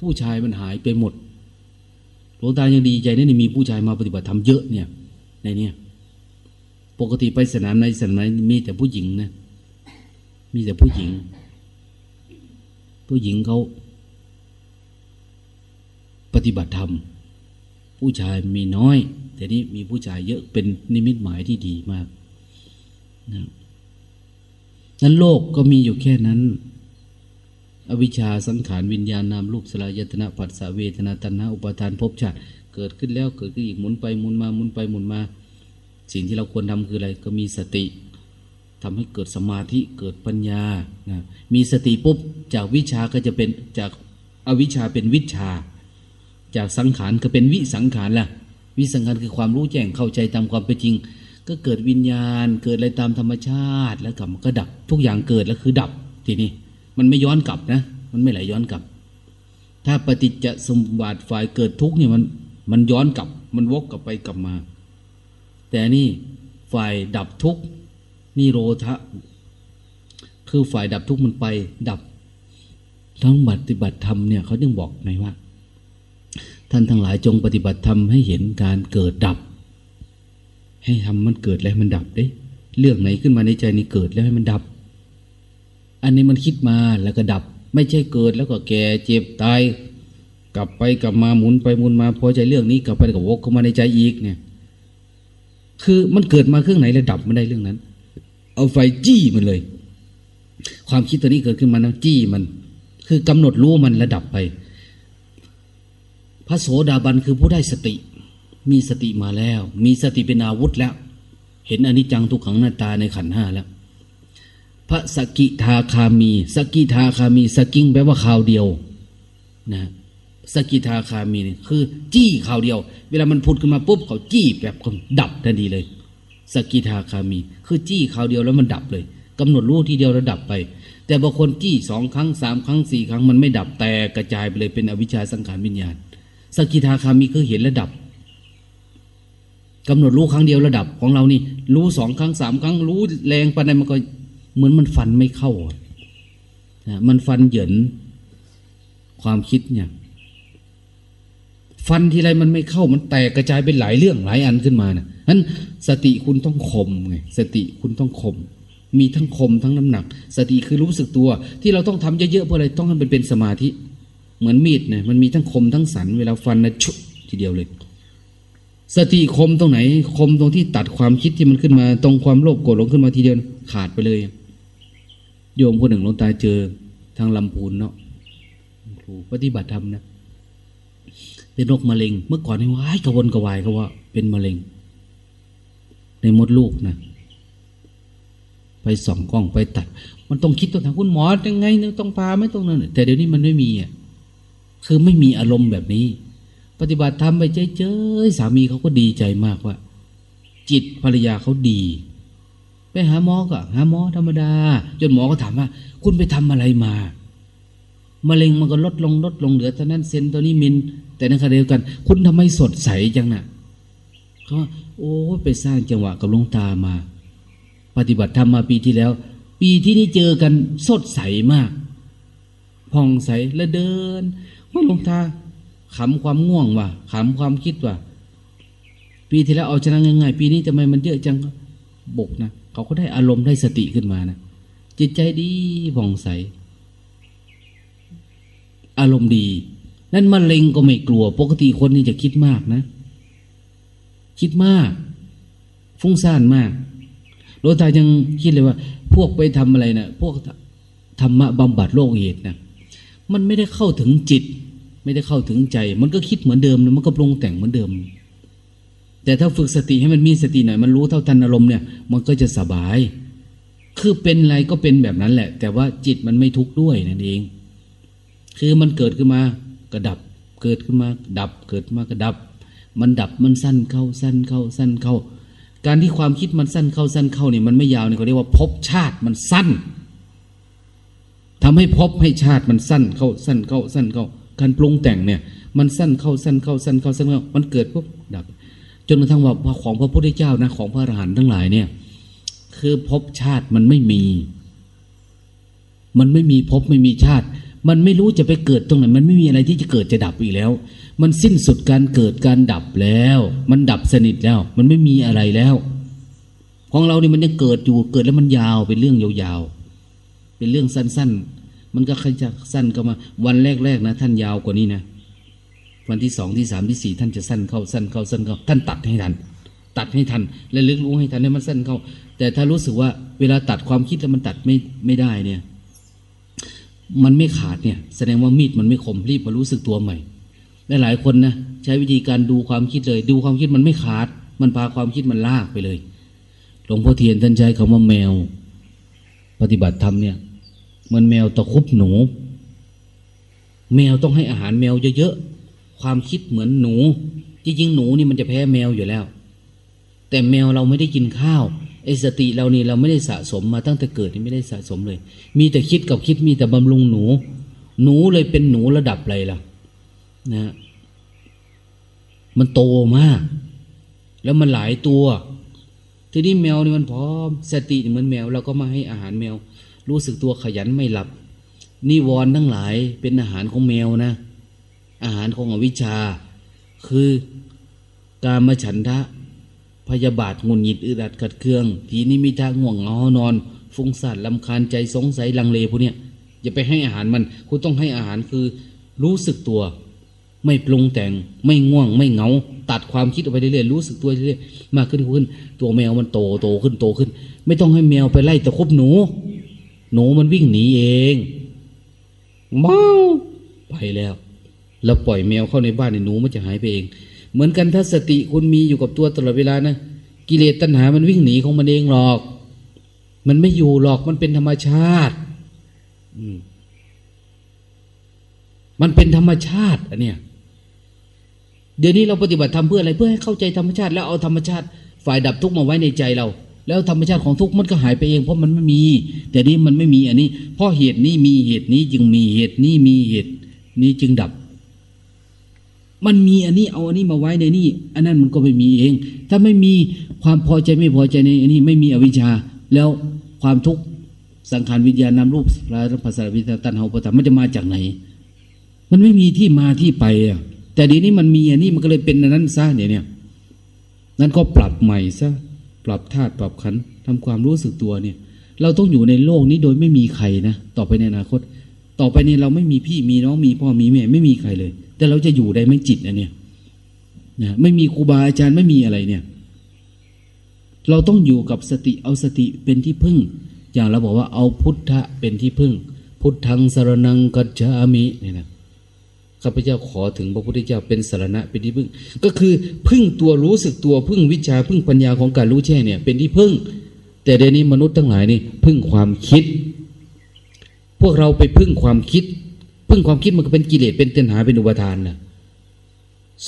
[SPEAKER 1] ผู้ชายมันหายไปหมดหลวงตายังดีใจนะนี่มีผู้ชายมาปฏิบัติธรรมเยอะเนี่ย ในเนี่ยปกติไปสนามในสนามมีแต่ผู้หญิงนะมีแต่ผู้หญิง ผู้หญิงเขาปฏิบัติธรรมผู้ชายมีน้อย แต่นี้มีผู้ชายเยอะเป็นนิมิตหมายที่ดีมากนะนั้นโลกก็มีอยู่แค่นั้น อวิชชาสังขารวิญญาณนามรูปสลายตนะปัสสะเวทนาตัณหาอุปาทานภพชาติเกิดขึ้นแล้วเกิดขึ้นอีกหมุนไปหมุนมาหมุนไปหมุนมา สิ่งที่เราควรทำคืออะไรก็มีสติทำให้เกิดสมาธิเกิดปัญญานะมีสติปุ๊บจากวิชาก็จะเป็นจากอวิชชาเป็นวิชา จากสังขารก็เป็นวิสังขารล่ะ วิสังขารคือความรู้แจ้งเข้าใจตามความเป็นจริง ก็เกิดวิญญาณ เกิดอะไรตามธรรมชาติ แล้วกลับก็ดับ ทุกอย่างเกิดแล้วคือดับทีนี้มันไม่ย้อนกลับนะ มันไม่ไหลย้อนกลับ ถ้าปฏิจจสมบัติฝ่ายเกิดทุกเนี่ยมันมันย้อนกลับ มันวกกลับไปกลับมา แต่นี่ฝ่ายดับทุกนี่โรทะคือฝ่ายดับทุกมันไปดับทั้งปฏิบัติธรรมเนี่ยเขาจึงบอกไงว่า ท่านทั้งหลายจงปฏิบัติธรรมให้เห็นการเกิดดับ ให้ทำมันเกิดแล้วมันดับเด้เรื่องไหนขึ้นมาในใจนี่เกิดแล้วให้มันดับ อันนี้มันคิดมาแล้วก็ดับ ไม่ใช่เกิดแล้วก็แก่เจ็บตายกลับไปกลับมาหมุนไปหมุนมาพอใจเรื่องนี้กลับไปกับวกเข้ามาในใจอีกเนี่ย คือมันเกิดมาเครื่องไหนแล้วดับไม่ได้เรื่องนั้น เอาไฟจี้มันเลย ความคิดตัวนี้เกิดขึ้นมานะจี้มัน คือกำหนดรู้มันระดับไป พระโสดาบันคือผู้ได้สติ มีสติมาแล้ว มีสติเป็นอาวุธแล้ว เห็นอนิจจังทุกขังหน้าตาในขันห้าแล้ว พระสกิทาคามี สกิทาคามี สกิงแปลว่าข่าวเดียว นะสกิทาคามีนี่คือ จี้ข่าวเดียว เวลามันพูดขึ้นมาปุ๊บเขาจี้แบบดับทันทีเลย สกิทาคามี คือจี้ข่าวเดียวแล้วมันดับเลยกำหนดรู้ทีเดียวแล้วดับไป แต่บางคนจี้สองครั้งสามครั้งสี่ครั้งมันไม่ดับแต่กระจายไปเลยเป็นอวิชชาสังขารวิญญาณ สกิทาคามีคือเห็นแล้วดับกำหนดรู้ครั้งเดียวระดับของเรานี่ รู้สองครั้งสามครั้งรู้แรงปานใดมันก็เหมือนมันฟันไม่เข้านะมันฟันเหยินความคิดเนี่ย ฟันทีไรมันไม่เข้ามันแตกกระจายเป็นหลายเรื่องหลายอันขึ้นมานะนั้นสติคุณต้องคมไงสติคุณต้องคม มีทั้งคมทั้งน้ำหนัก สติคือรู้สึกตัว ที่เราต้องทำเยอะๆเพราะอะไรต้องให้มันเป็นสมาธิ เหมือนมีดเนี่ยมันมีทั้งคมทั้งสัน เวลาฟันนะชุบทีเดียวเลย สติคมตรงไหน คมตรงที่ตัดความคิดที่มันขึ้นมา ตรงความโลภโกรธลงขึ้นมาทีเดียว ขาดไปเลย โยมคนหนึ่งลงตายเจอทางลำพูนเนาะครูปฏิบัติธรรมนะเป็นโรคมะเร็ง เมื่อก่อนนี่ว้ายกระวนกระวายเขาว่า เป็นมะเร็ง ในมดลูกนะไปส่องกล้องไปตัด มันต้องคิดต้องทางคุณหมอยังไงเนี่ยต้องพาไม่ต้องนั่นแต่เดี๋ยวนี้มันไม่มีอะ คือไม่มีอารมณ์แบบนี้ ปฏิบัติธรรมไปเฉยๆสามีเขาก็ดีใจมากว่า จิตภรรยาเขาดี ไปหาหมอก็หาหมอธรรมดา จนหมอก็ถามว่า คุณไปทำอะไรมามะเร็งมันก็ลดลงลดลงเหลือเท่านั้นเซนตัวนี้มิน แต่ในขณะเดียวกัน คุณทำไมสดใสจังนะ่ะเขาโอ้ไปสร้างจังหวะกับลงตามา ปฏิบัติธรรมมาปีที่แล้ว ปีที่นี้เจอกันสดใสมากผ่องใสและเดิน ว่าหลวงตาขำความง่วงว่ะขำความคิดว่ะปีที่แล้วเอาชนะง่ายๆปีนี้ทำไมมันเยอะจังบกนะเขาก็ได้อารมณ์ได้สติขึ้นมานะจิตใจดีผ่องใส อารมณ์ดี นั่นมะเร็งก็ไม่กลัว ปกติคนนี่จะคิดมากนะ คิดมาก ฟุ้งซ่านมากโลตายังคิดเลยว่า พวกไปทำอะไรนะพวกธรรมะบำบัดโรคเหตุนะมันไม่ได้เข้าถึงจิต ไม่ได้เข้าถึงใจ มันก็คิดเหมือนเดิมมันก็ปรุงแต่งเหมือนเดิม แต่ถ้าฝึกสติให้มันมีสติหน่อยมันรู้เท่าทันอารมณ์เนี่ย มันก็จะสบาย คือเป็นอะไรก็เป็นแบบนั้นแหละ แต่ว่าจิตมันไม่ทุกข์ด้วยนั่นเอง คือมันเกิดขึ้นมากระดับ เกิดขึ้นมาดับ เกิดมากระดับ มันดับมันสั้นเข้าสั้นเข้าสั้นเข้า การที่ความคิดมันสั้นเข้าสั้นเข้าเนี่ยมันไม่ยาวเนี่ยเขาเรียกว่าภพชาติมันสั้นทำให้ภพให้ชาติมันสั้นเข้าสั้นเข้าสั้นเข้า การปรุงแต่งเนี่ย มันสั้นเข้าสั้นเข้าสั้นเข้าสั้นเข้ามันเกิดปุ๊บดับ จนกระทั่งว่าของพระพุทธเจ้านะของพระอรหันต์ทั้งหลายเนี่ย คือภพชาติมันไม่มี มันไม่มีภพไม่มีชาติ มันไม่รู้จะไปเกิดตรงไหนมันไม่มีอะไรที่จะเกิดจะดับอีกแล้ว มันสิ้นสุดการเกิดการดับแล้ว มันดับสนิทแล้ว มันไม่มีอะไรแล้ว ของเรานี่มันยังเกิดอยู่เกิดแล้วมันยาวเป็นเรื่องยาวๆเป็นเรื่องสั้น ๆ มันก็ค่อยจะสั้นก็มา วันแรกๆนะ ท่านยาวกว่านี้นะวันที่สองที่สามที่สี่ท่านจะสั้นเข้าสั้นเข้าสั้นเข้า ท่านตัดให้ทัน ตัดให้ทัน และลึกรู้ให้ทันให้มันสั้นเข้า แต่ถ้ารู้สึกว่าเวลาตัดความคิดแล้วมันตัดไม่ไม่ได้เนี่ย มันไม่ขาดเนี่ย แสดงว่ามีดมันไม่คมรีบมารู้สึกตัวใหม่และหลายคนนะใช้วิธีการดูความคิดเลย ดูความคิดมันไม่ขาด มันพาความคิดมันลากไปเลยหลวงพ่อเทียนท่านใช้คำว่าแมว ปฏิบัติธรรมเนี่ย เหมันแมวตะคุบหนู แมวต้องให้อาหารแมวเยอะๆความคิดเหมือนหนูจริงๆหนูนี่มันจะแพ้แมวอยู่แล้ว แต่แมวเราไม่ได้กินข้าวไอ้สติเรานี่เราไม่ได้สะสมมาตั้งแต่เกิดนี่ไม่ได้สะสมเลย มีแต่คิดกับคิดมีแต่บำรุงหนู หนูเลยเป็นหนูระดับอะไรล่ะ นะ มันโตมาก แล้วมันหลายตัว ทีนี้แมวนี่มันพร้อม สติเหมือนแมวเราก็มาให้อาหารแมว รู้สึกตัวขยันไม่หลับ นิวรณ์ทั้งหลายเป็นอาหารของแมวนะ อาหารของอวิชชา คือการมาฉันทะ พยาบาทงุนหงิดอึดอัดขัดเคือง ทีนี้มีทางง่วงเหงานอน ฟุ้งซ่านลำคาญใจสงสัยลังเลพวกเนี้ยอย่าไปให้อาหารมัน คุณต้องให้อาหารคือรู้สึกตัว ไม่ปรุงแต่ง ไม่ง่วง ไม่เหงา ตัดความคิดออกไปเรื่อยๆรู้สึกตัวเรื่อยๆมากขึ้นขึ้น ตัวแมวมันโตโตขึ้นโตขึ้น ไม่ต้องให้แมวไปไล่ตะคบหนู หนูมันวิ่งหนีเองเมาไปแล้วแล้วปล่อยแมวเข้าในบ้านในหนูมันจะหายไปเอง เหมือนกันถ้าสติคุณมีอยู่กับตัวตลอดเวลานะกิเลสตัณหามันวิ่งหนีของมันเองหรอก มันไม่อยู่หรอกมันเป็นธรรมชาติ อืมมันเป็นธรรมชาติอันเนี้ยเดี๋ยวนี้เราปฏิบัติทำเพื่ออะไรเพื่อให้เข้าใจธรรมชาติ แล้วเอาธรรมชาติ ฝ่ายดับทุกข์มาไว้ในใจเรา แล้วธรรมชาติของทุกข์มันก็หายไปเอง เพราะมันไม่มี แต่นี้มันไม่มีอันนี้ เพราะเหตุนี้มีเหตุนี้จึงมีเหตุนี้มีเหตุนี้จึงดับ มันมีอันนี้เอาอันนี้มาไว้ในนี่อันนั้นมันก็ไม่มีเอง ถ้าไม่มีความพอใจไม่พอใจในอันนี้ไม่มีอวิชชา แล้วความทุกข์สังขารวิญญาณนามรูปรายภาษาวิทยาตันหาปตะมันจะมาจากไหน มันไม่มีที่มาที่ไปอะแต่ดีนี้มันมีอันนี้มันก็เลยเป็นอันนั้นซะเนี่ยเนี่ยนั้นก็ปรับใหม่ซะ ปรับธาตุปรับขันธ์ทำความรู้สึกตัวเนี่ย เราต้องอยู่ในโลกนี้โดยไม่มีใครนะต่อไปในอนาคต ต่อไปนี้เราไม่มีพี่มีน้องมีพ่อมีแม่ไม่มีใครเลย แต่เราจะอยู่ได้ไม่จิตนะเนี่ยนะไม่มีครูบาอาจารย์ไม่มีอะไรเนี่ย เราต้องอยู่กับสติเอาสติเป็นที่พึ่ง อย่างเราบอกว่าเอาพุทธะเป็นที่พึ่ง พุทธังสรนังกัจฉามิเนี่ยนะ ข้าพเจ้าขอถึงพระพุทธเจ้าเป็นสารณะเป็นที่พึ่ง ก็คือพึ่งตัวรู้สึกตัวพึ่งวิชาพึ่งปัญญาของการรู้แจ้งเนี่ย เป็นที่พึ่ง แต่เดี๋ยวนี้มนุษย์ทั้งหลายนี่พึ่งความคิด พวกเราไปพึ่งความคิด พึ่งความคิดมันก็เป็นกิเลสเป็นตัณหาเป็นอุปทานนะ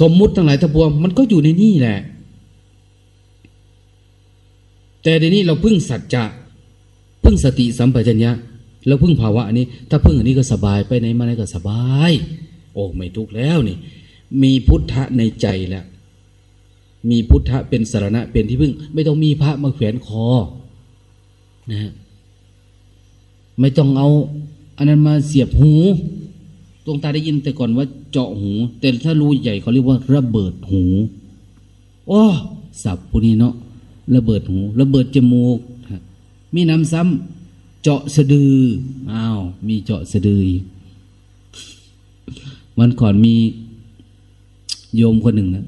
[SPEAKER 1] สมมุติทั้งหลายทั้งปวงมันก็อยู่ในนี่แหละ แต่เดี๋ยวนี้เราพึ่งสัจจะพึ่งสติสัมปชัญญะแล้วพึ่งภาวะอันนี้ ถ้าพึ่งอันนี้ก็สบายไปไหนมาไหนก็สบาย โอ้ไม่ทุกข์แล้วนี่ มีพุทธะในใจแล้ว มีพุทธะเป็นสารณะเป็นที่พึ่ง ไม่ต้องมีพระมาแขวนคอนะฮะไม่ต้องเอาอันนั้นมาเสียบหูดวงตาได้ยินแต่ก่อนว่าเจาะหู แต่ถ้ารู้ใหญ่เขาเรียกว่าระเบิดหูโอ้สับพวกนี้เนาะระเบิดหู ระเบิดจมูก มีน้ำซ้ำเจาะสะดืออ้าวมีเจาะสะดืออีก วันก่อนมีโยมคนหนึ่งนะ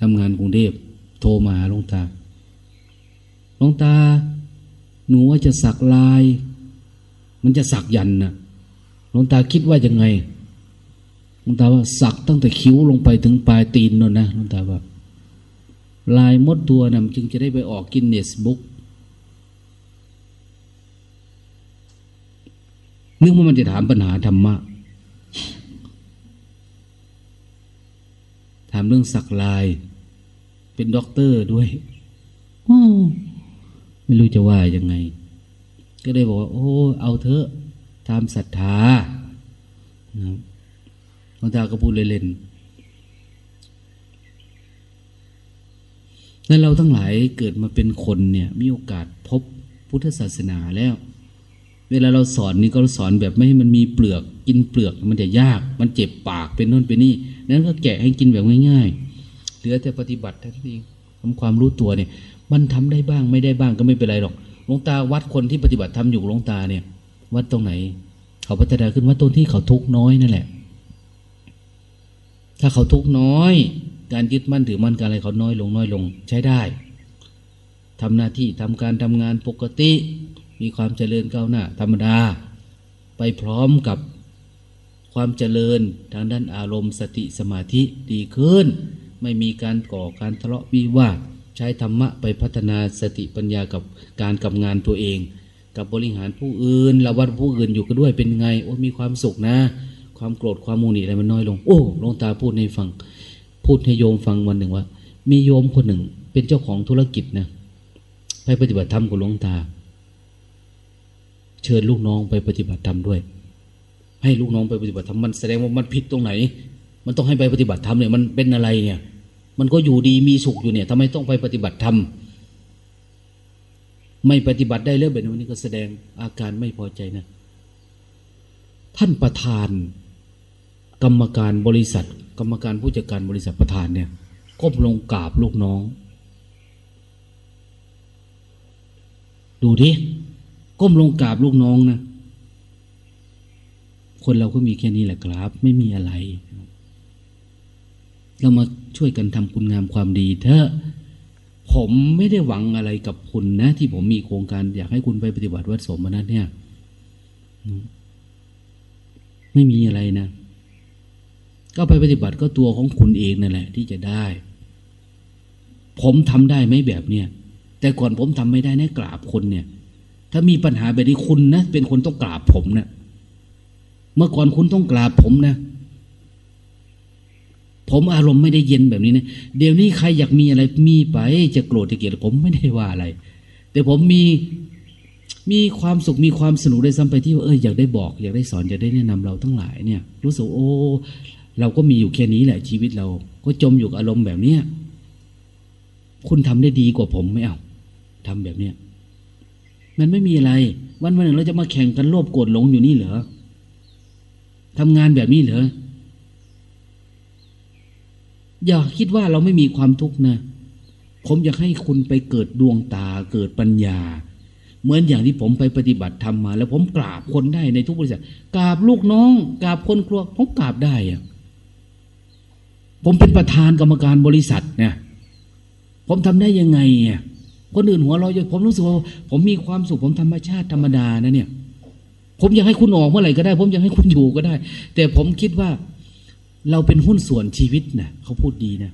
[SPEAKER 1] ทำงานกรุงเทพโทรมาหาหลวงตาหลวงตา หนูว่าจะสักลาย มันจะสักยันนะหลวงตาคิดว่ายังไงหลวงตาว่าสักตั้งแต่คิ้วลงไปถึงปลายตีนนนนะหลวงตาว่าลายมดตัวนะ่ะจึงจะได้ไปออกกินเนสบุ๊กนึกว่ามันจะถามปัญหาธรรมะ ถามเรื่องสักลาย เป็นด็อกเตอร์ด้วยไม่รู้จะว่ายังไง ก็ได้บอกว่า โอ้ เอาเถอะตามศรัทธานะหลวงตาก็พูดเล่นๆแล้วเราทั้งหลายเกิดมาเป็นคนเนี่ย มีโอกาสพบพุทธศาสนาแล้ว เวลาเราสอนนี่ก็สอนแบบไม่ให้มันมีเปลือก กินเปลือกมันจะยาก มันเจ็บปากเป็นโน่นเป็นนี่นั้นก็แกะให้กินแบบง่ายๆ เหลือแต่ปฏิบัติท่านเองทำความรู้ตัวเนี่ย มันทำได้บ้างไม่ได้บ้างก็ไม่เป็นไรหรอกหลวงตาวัดคนที่ปฏิบัติทำอยู่หลวงตาเนี่ย วัดตรงไหน เขาพัฒนาขึ้นว่าตรงที่เขาทุกน้อยนั่นแหละ ถ้าเขาทุกน้อย การยึดมั่นถือมั่นการอะไรเขาน้อยลงน้อยลง ใช้ได้ทำหน้าที่ทำการทำงานปกติ มีความเจริญก้าวหน้า ธรรมดา ไปพร้อมกับความเจริญทางด้านอารมณ์สติสมาธิดีขึ้น ไม่มีการก่อการทะเลาะวิวาทใช้ธรรมะไปพัฒนาสติปัญญากับการกับงานตัวเอง กับบริหารผู้อื่นระวัดผู้อื่นอยู่ก็ด้วยเป็นไงโอ้มีความสุขนะ ความโกรธความโมโหอะไรมันน้อยลง โอ้หลวงตาพูดให้ฟัง พูดให้โยมฟังวันหนึ่งว่า มีโยมคนหนึ่งเป็นเจ้าของธุรกิจนะไปปฏิบัติธรรมกับหลวงตา เชิญลูกน้องไปปฏิบัติธรรมด้วย ให้ลูกน้องไปปฏิบัติธรรมมันแสดงว่ามันผิดตรงไหน มันต้องให้ไปปฏิบัติธรรมเนี่ยมันเป็นอะไรเนี่ย มันก็อยู่ดีมีสุขอยู่เนี่ยทำไมต้องไปปฏิบัติธรรมไม่ปฏิบัติได้แล้วแบบนี้ก็แสดงอาการไม่พอใจนะ ท่านประธาน กรรมการบริษัท กรรมการผู้จัดการบริษัทประธานเนี่ยก้มลงกราบลูกน้อง ดูดิ ก้มลงกราบลูกน้องนะคนเราก็มีแค่นี้แหละครับ ไม่มีอะไร เรามาช่วยกันทำคุณงามความดีเถอะผมไม่ได้หวังอะไรกับคุณนะ ที่ผมมีโครงการ อยากให้คุณไปปฏิบัติวัดสมนัตเนี่ย ไม่มีอะไรนะ ก็ไปปฏิบัติก็ตัวของคุณเองนั่นแหละ ที่จะได้ ผมทำได้ไหมแบบเนี้ยแต่ก่อนผมทำไม่ได้นะกราบคนเนี่ย ถ้ามีปัญหาแบบนี้คุณนะเป็นคนต้องกราบผมนะเมื่อก่อนคุณต้องกราบผมนะ ผมอารมณ์ไม่ได้เย็นแบบนี้นะเดี๋ยวนี้ใครอยากมีอะไรมีไป จะโกรธจะเกลียดผมไม่ได้ว่าอะไร แต่ผมมีมีความสุขมีความสนุกได้ซ้ำไปที่ว่าเอออยากได้บอก อยากได้สอนอยากได้แนะนำเราทั้งหลายเนี่ย รู้สึกโอ้เราก็มีอยู่แค่นี้แหละ ชีวิตเรา ก็จมอยู่อารมณ์แบบเนี้ยคุณทำได้ดีกว่าผมไม่เอาทำแบบเนี้ย มันไม่มีอะไร วันวันหนึ่งเราจะมาแข่งกันโลภโกรธหลงอยู่นี่เหรอทำงานแบบนี้เหรออย่าคิดว่าเราไม่มีความทุกข์นะ ผมอยากให้คุณไปเกิดดวงตาเกิดปัญญา เหมือนอย่างที่ผมไปปฏิบัติธรรมมา แล้วผมกราบคนได้ในทุกบริษัทกราบลูกน้องกราบคนครัวผมกราบได้อะผมเป็นประธานกรรมการบริษัทเนี่ยผมทำได้ยังไงอะ คนอื่นหัวเราะผมรู้สึกว่าผมมีความสุขผมธรรมชาติธรรมดานะเนี่ย ผมอยากให้คุณออกเมื่อไหร่ก็ได้ ผมอยากให้คุณอยู่ก็ได้ แต่ผมคิดว่าเราเป็นหุ้นส่วนชีวิตนะเขาพูดดีนะ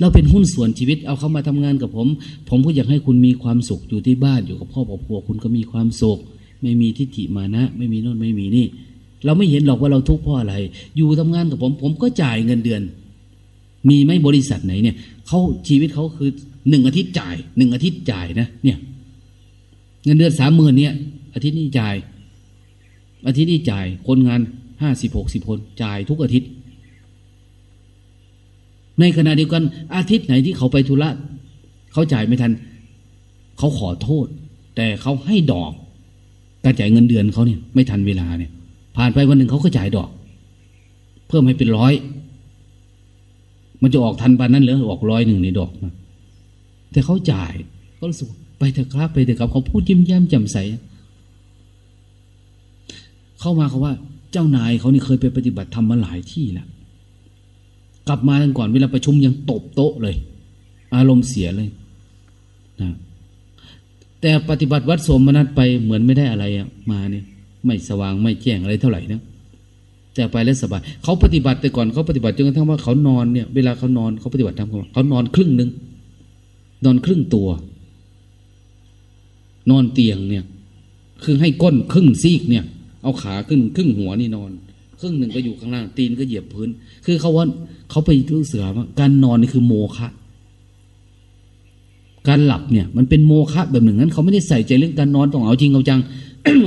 [SPEAKER 1] เราเป็นหุ้นส่วนชีวิต เอาเขามาทำงานกับผม ผมก็อยากให้คุณมีความสุขอยู่ที่บ้านอยู่กับพ่อครอบครัวคุณก็มีความสุข ไม่มีทิฏฐิมานะ ไม่มีโน่นไม่มีนี่ เราไม่เห็นหรอกว่าเราทุกข์เพราะอะไร อยู่ทำงานกับผม ผมก็จ่ายเงินเดือน มีไหมบริษัทไหนเนี่ยเขาชีวิตเขาคือหนึ่งอาทิตย์จ่ายหนึ่งอาทิตย์จ่ายนะเนี่ยเงินเดือนสามหมื่นเนี่ย อาทิตย์นี้จ่าย อาทิตย์นี้จ่าย คนงานห้าสิบหกสิบคนจ่ายทุกอาทิตย์ ในขณะเดียวกัน อาทิตย์ไหนที่เขาไปธุระเขาจ่ายไม่ทัน เขาขอโทษ แต่เขาให้ดอกการจ่ายเงินเดือนเขาเนี่ย ไม่ทันเวลาเนี่ย ผ่านไปวันหนึ่งเขาก็จ่ายดอก เพิ่มให้เป็นร้อย มันจะออกทันปานนั้นเหรอออกร้อยหนึ่งในดอกนะแต่เขาจ่ายก็รู้สึกไปเถอะครับไปเถอะครับเขาพูดยิ้มแย้มแจ่มใส เข้ามาเขาว่า เจ้านายเขานี่เคยไปปฏิบัติธรรมมาหลายที่แล้วกลับมาตั้งก่อนเวลาประชุมยังตบโต๊ะเลย อารมณ์เสียเลยนะแต่ปฏิบัติวัดสมนัตไปเหมือนไม่ได้อะไรอะมาเนี่ยไม่สว่างไม่แจ้งอะไรเท่าไหร่นะ แต่ไปแล้วสบายเขาปฏิบัติแต่ก่อนเขาปฏิบัติจนกระทั่งว่าเขานอนเนี่ยเวลาเขานอนเขาปฏิบัติธรรมเขานอนครึ่งหนึ่งนอนครึ่งตัว นอนเตียงเนี่ย คือให้ก้นครึ่งซีกเนี่ย เอาขาขึ้นครึ่งหัวนี่นอน ครึ่งหนึ่งก็อยู่ข้างล่างตีนก็เหยียบพื้น คือเขาว่าเขาไปรู้เสือว่าการนอนนี่คือโมฆะการหลับเนี่ยมันเป็นโมฆะแบบหนึ่งนั้นเขาไม่ได้ใส่ใจเรื่องการนอนต้องเอาจริงเอาจัง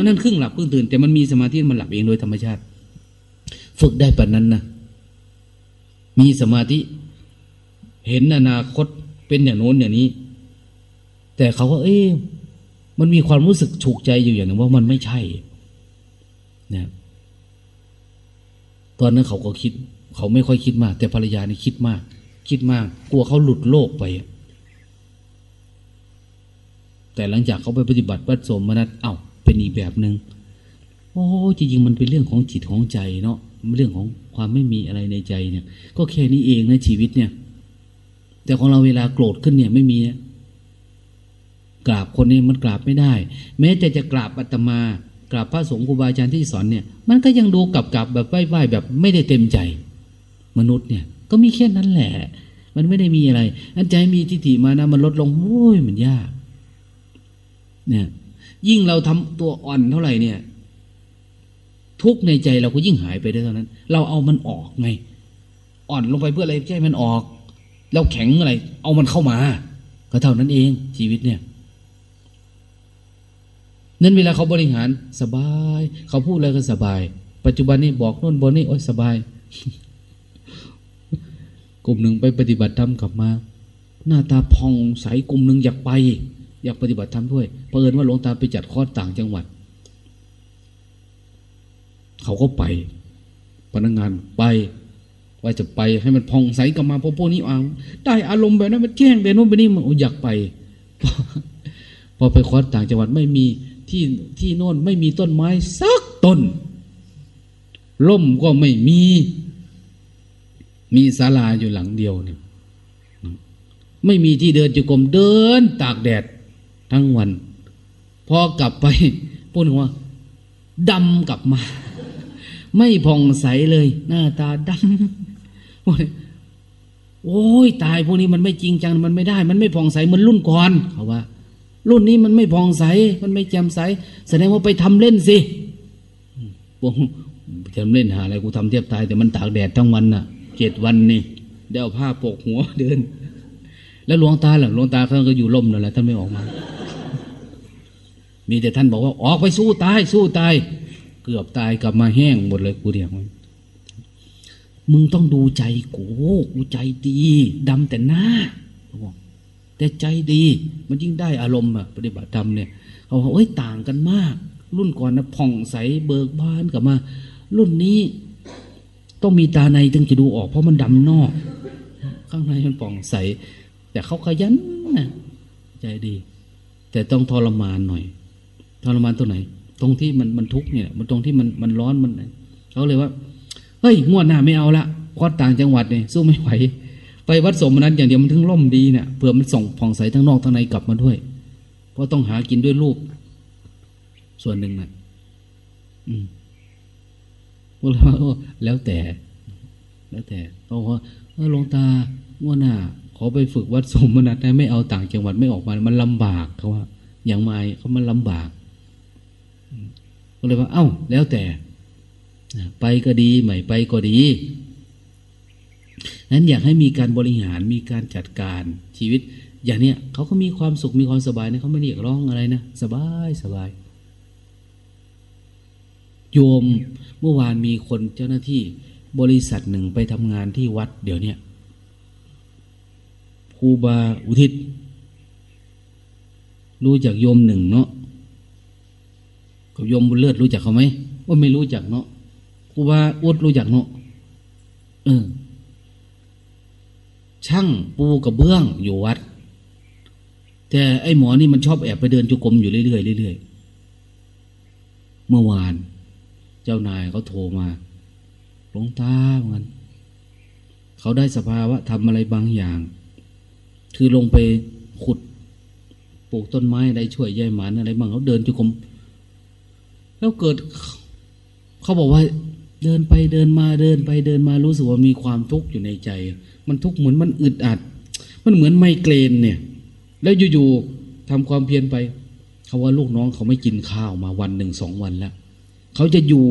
[SPEAKER 1] นั่นครึ่งหลับครึ่งตื่นแต่มันมีสมาธิมันหลับเองโดยธรรมชาติ ฝึกได้ปะนั้นนะมีสมาธิ เห็นอนาคตเป็นอย่างโน้นอย่างนี้ แต่เขาก็เอ๊ะมันมีความรู้สึกฉุกใจอยู่อย่างหนึ่งว่ามันไม่ใช่นะตอนนั้นเขาก็คิด เขาไม่ค่อยคิดมาก แต่ภรรยานี่คิดมาก คิดมาก กลัวเขาหลุดโลกไป แต่หลังจากเขาไปปฏิบัติวัดสมนัตเอา้าเป็นอีกแบบหนึง่งโอ้จริงๆมันเป็นเรื่องของจิตของใจเนาะ เรื่องของความไม่มีอะไรในใจเนี่ย ก็แค่นี้เองนะชีวิตเนี่ย แต่ของเราเวลาโกรธขึ้นเนี่ยไม่มีกราบคนนี้มันกราบไม่ได้ แม้แต่จะกราบอาตมากราบพระสงฆ์ครูบาอาจารย์ที่สอนเนี่ย มันก็ยังดูกลับกลับแบบไหว้ๆแบบไม่ได้เต็มใจ มนุษย์เนี่ย ก็มีแค่นั้นแหละ มันไม่ได้มีอะไรอันใจมีทิฏฐิมานะมันลดลงโอ้ยมันยากเนี่ยยิ่งเราทำตัวอ่อนเท่าไหร่เนี่ย ทุกในใจเราก็ยิ่งหายไปได้เท่านั้น เราเอามันออกไง อ่อนลงไปเพื่ออะไรใช่มันออก เราแข็งอะไร เอามันเข้ามา ก็เท่านั้นเองชีวิตเนี่ย นั้นเวลาเขาบริหารสบาย เขาพูดอะไรก็สบาย ปัจจุบันนี้บอกโน่นบนนี่โอ้ยสบาย กลุ่มหนึ่งไปปฏิบัติธรรมกลับมา หน้าตาพองใสกลุ่มหนึ่งอยากไป อยากปฏิบัติธรรมด้วยเปิดว่าหลวงตาไปจัดคอร์สต่างจังหวัด เขาก็ไป พนักงานไป ว่าจะไปให้มันพองใสกลับมาพวกพวกนี้อ่าได้อารมณ์แบบนั้นมันแจ้งแต่นู้นไปนี่มันอยากไป พอไปคอร์สต่างจังหวัดไม่มีที่ที่โน่นไม่มีต้นไม้สักต้นร่มก็ไม่มี มีศาลาอยู่หลังเดียวเนี่ยไม่มีที่เดินจุกรมเดิน ตากแดดทั้งวัน พอกลับไปพูดว่าดำกลับมา ไม่ผ่องใสเลย หน้าตาดำโอ้ยตายพวกนี้มันไม่จริงจังมันไม่ได้ มันไม่ผ่องใสเหมือนรุ่นก่อนเขาว่า รุ่นนี้มันไม่ผ่องใส มันไม่แจ่มใส แสดงว่าไปทำเล่นสิปงทำเล่นหาอะไรกูทำเทียบตายแต่มันตากแดดทั้งวันน่ะเจ็ดวันนี่เดี๋ยวผ้าปกหัวเดิน แล้วหลวงตาหล่ะหลวงตาเขาก็อยู่ล่มนั่นแหละท่านไม่ออกมา มีแต่ท่านบอกว่าออกไปสู้ตาย สู้ตาย กือบตายกลับมาแห้งหมดเลยกูเดียวมึงต้องดูใจกูกูใจดีดำแต่หน้าบอกแต่ใจดี มันยิ่งได้อารมณ์อะปฏิบัติธรรมเนี่ยเขาบอกเอ้ยต่างกันมาก รุ่นก่อนนะผ่องใสเบิกบานกลับมา รุ่นนี้ ต้องมีตาในถึงจะดูออก เพราะมันดำนอก ข้างในมันผ่องใส แต่เขาขยันนะใจดี แต่ต้องทรมานหน่อย ทรมานตัวไหน ตรงที่มันมันทุกเนี่ยมันตรงที่มันมันร้อนมันเขาเลยว่าเฮ้ยงวดหน้าไม่เอาละคอดต่างจังหวัดเนี่ยสู้ไม่ไหวไปวัดสมนั้นอย่างเดียวมันถึงล่มดีเนี่ยเผื่อมันส่งผ่องใสทั้งนอกทั้งในกลับมาด้วย เพราะต้องหากินด้วยรูป ส่วนหนึ่งนะอืมพวกเราแล้วแต่ แล้วแต่เขาว่าเออลงตางวดหน้าขอไปฝึกวัดสมนัตนะไม่เอาต่างจังหวัดไม่ออกมา มันลำบากเขาว่า อย่างไม่เขามันลำบาก ก็เลยว่า เอ้า แล้วแต่ไปก็ดีไม่ไปก็ดีนั้นอยากให้มีการบริหารมีการจัดการชีวิต อย่างเนี้ยเขาก็มีความสุขมีความสบายนะเขาไม่เรียกร้องอะไรนะสบายสบาย โยมเมื่อวานมีคนเจ้าหน้าที่บริษัทหนึ่งไปทำงานที่วัด เดี๋ยวนี้ครูบาอุทิศ รู้จักโยมหนึ่งเนาะ กับโยมบุญเลิศรู้จักเขาไหมว่าไม่รู้จักเนาะครูบาอุดรู้จักเนาะเออ ช่างปูกระเบื้องอยู่วัด แต่ไอ้หมอนี่มันชอบแอบไปเดินจุกรมอยู่เรื่อยๆเรื่อยๆเมื่อวาน เจ้านายเขาโทรมาหลวงตาเหมือนเขาได้สภาวะทำอะไรบางอย่าง คือลงไปขุดปลูกต้นไม้อะไรช่วยยายหมานอะไรบางเขาเดินจุกรม แล้วเกิด เขาบอกว่า เดินไปเดินมาเดินไปเดินมารู้สึกว่ามีความทุกข์อยู่ในใจ มันทุกข์เหมือนมันอึดอัด มันเหมือนไมเกรนเนี่ย แล้วอยู่ๆทำความเพียรไป เขาว่าลูกน้องเขาไม่กินข้าวมาวันหนึ่งสองวันแล้วเขาจะอยู่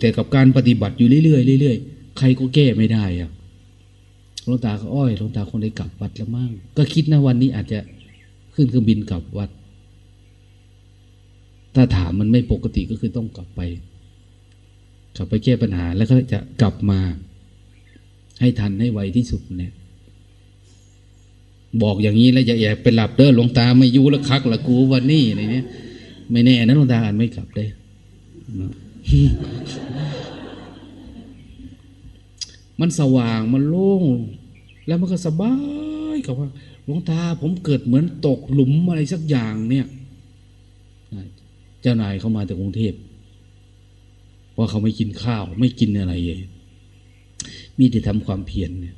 [SPEAKER 1] แต่กับการปฏิบัติอยู่เรื่อยๆเรื่อยๆใครก็แก้ไม่ได้อะหลวงตาก็อ้อยหลวงตาคงได้กลับวัดแล้วมั่งก็คิดนะวันนี้อาจจะขึ้นเครื่องบินกลับวัด ถ้าถามมันไม่ปกติก็คือต้องกลับไป กลับไปแก้ปัญหาแล้วก็จะกลับมา ให้ทันให้ไวที่สุดเนี่ย บอกอย่างนี้แล้วอย่าแอบไปหลับเด้อหลวงตาไม่ยูแล้วคักละกูวันนี้อะไรเนี้ยไม่แน่นะหลวงตาอ่านไม่กลับได้มันสว่างมันโล่ง แล้วมันก็สบายกับว่าหลวงตาผมเกิดเหมือนตกหลุมอะไรสักอย่างเนี่ย เจ้านายเขามาจากกรุงเทพเพราะเขาไม่กินข้าว ไม่กินอะไรเลยมีแต่ทำความเพียรเนี่ย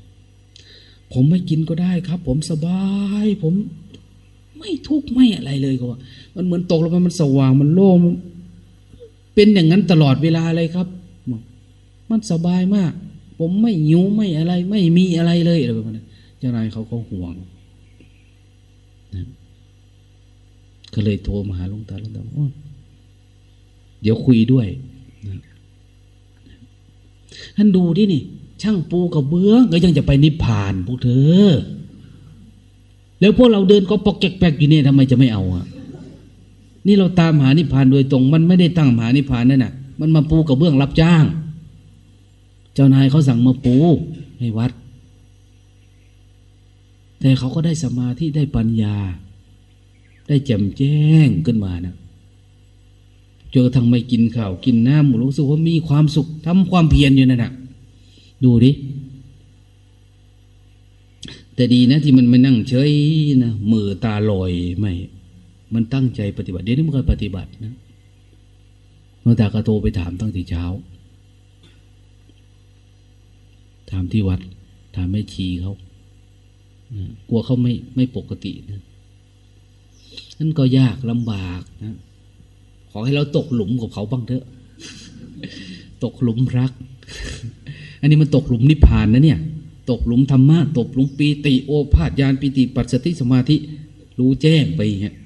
[SPEAKER 1] ผมไม่กินก็ได้ครับ ผมสบาย ผมไม่ทุกข์ไม่อะไรเลยก็ว่า มันเหมือนตกลงไปมันสว่างมันโล่งเป็นอย่างนั้นตลอดเวลาเลยครับ มันสบายมาก ผมไม่หิวไม่อะไร ไม่มีอะไรเลยอะไรแบบนั้นเจ้านายเขาก็ห่วงก็เลยโทรมาหาหลวงตาหลวงตา เดี๋ยวคุยด้วยท่านดูที่นี่ ช่างปูกับเบื้องก็ยังจะไปนิพพานพวกเธอ แล้วพวกเราเดินก็ปอกแกกอยู่เนี่ยทำไมจะไม่เอาอะนี่เราตามหานิพพานโดยตรง มันไม่ได้ตั้งหานิพพานนั่นน่ะ มันมาปูกระเบื้องรับจ้าง เจ้านายเขาสั่งมาปูให้วัด แต่เขาก็ได้สมาธิได้ปัญญา ได้แจ่มแจ้งขึ้นมานะ จนกระทั่งไม่กินข้าวกินน้ำรู้สึกว่ามีความสุขทำความเพียรอยู่นั่นนะดูดิแต่ดีนะที่มันไม่นั่งเฉยนะมือตาลอยไม่ มันตั้งใจปฏิบัติเดี๋ยวนี้มันก็ปฏิบัตินะเมื่อตากระโตไปถามตั้งแต่เช้า ถามที่วัด ถามแม่ชีเขากลัวเขาไม่ไม่ปกตินะนั่นก็ยากลำบากนะ ขอให้เราตกหลุมกับเขาบ้างเถอะ ตกหลุมรัก อันนี้มันตกหลุมนิพพานนะเนี่ย ตกหลุมธรรมะ ตกหลุมปีติโอภาษญาณปีติปัสสติสมาธิ รู้แจ้งไปเงี้ย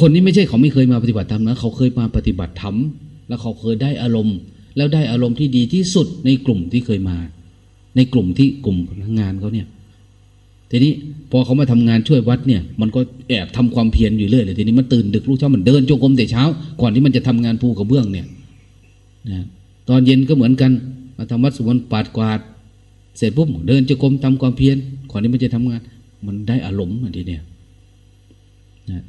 [SPEAKER 1] คนนี้ไม่ใช่เขาไม่เคยมาปฏิบัติธรรมนะเขาเคยมาปฏิบัติธรรมแล้วเขาเคยได้อารมณ์ แล้วได้อารมณ์ที่ดีที่สุดในกลุ่มที่เคยมา ในกลุ่มที่กลุ่มพนักงานเขาเนี่ย ทีนี้พอเขามาทำงานช่วยวัดเนี่ย มันก็แอบทำความเพียรอยู่เรื่อยเลยทีนี้มันตื่นดึกลูกเช้ามันเดินจงกรมแต่เช้า ก่อนที่มันจะทำงานภูกระเบื้องเนี่ยนะตอนเย็นก็เหมือนกัน มาทำวัดสุวรรณปาดกวาด เสร็จปุ๊บเดินจงกรมทำความเพียรก่อนที่มันจะทำงาน มันได้อารมณ์อันทีเนี่ยนะ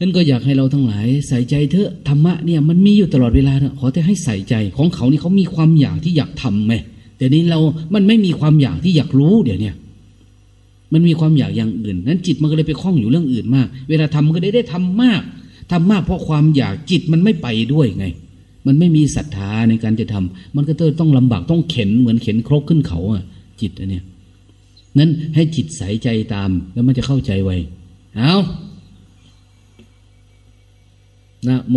[SPEAKER 1] นั่นก็อยากให้เราทั้งหลายใส่ใจเถอะธรรมะเนี่ยมันมีอยู่ตลอดเวลานะขอแต่ให้ใส่ใจของเขานี่เขามีความอยากที่อยากทำไหม แต่นี้เรามันไม่มีความอยากที่อยากรู้เดี๋ยวนี้มันมีความอยากอย่างอื่น นั้นจิตมันก็เลยไปคล้องอยู่เรื่องอื่นมาก เวลาทำมันก็ได้ได้ทำมากทำมากเพราะความอยากจิตมันไม่ไปด้วยไง มันไม่มีศรัทธาในการจะทำมันก็ต้องลำบากต้องเข็นเหมือนเข็นครกขึ้นเขาอะ จิตอันเนี้ยนั้นให้จิตใส่ใจตามแล้วมันจะเข้าใจไวเอานะโม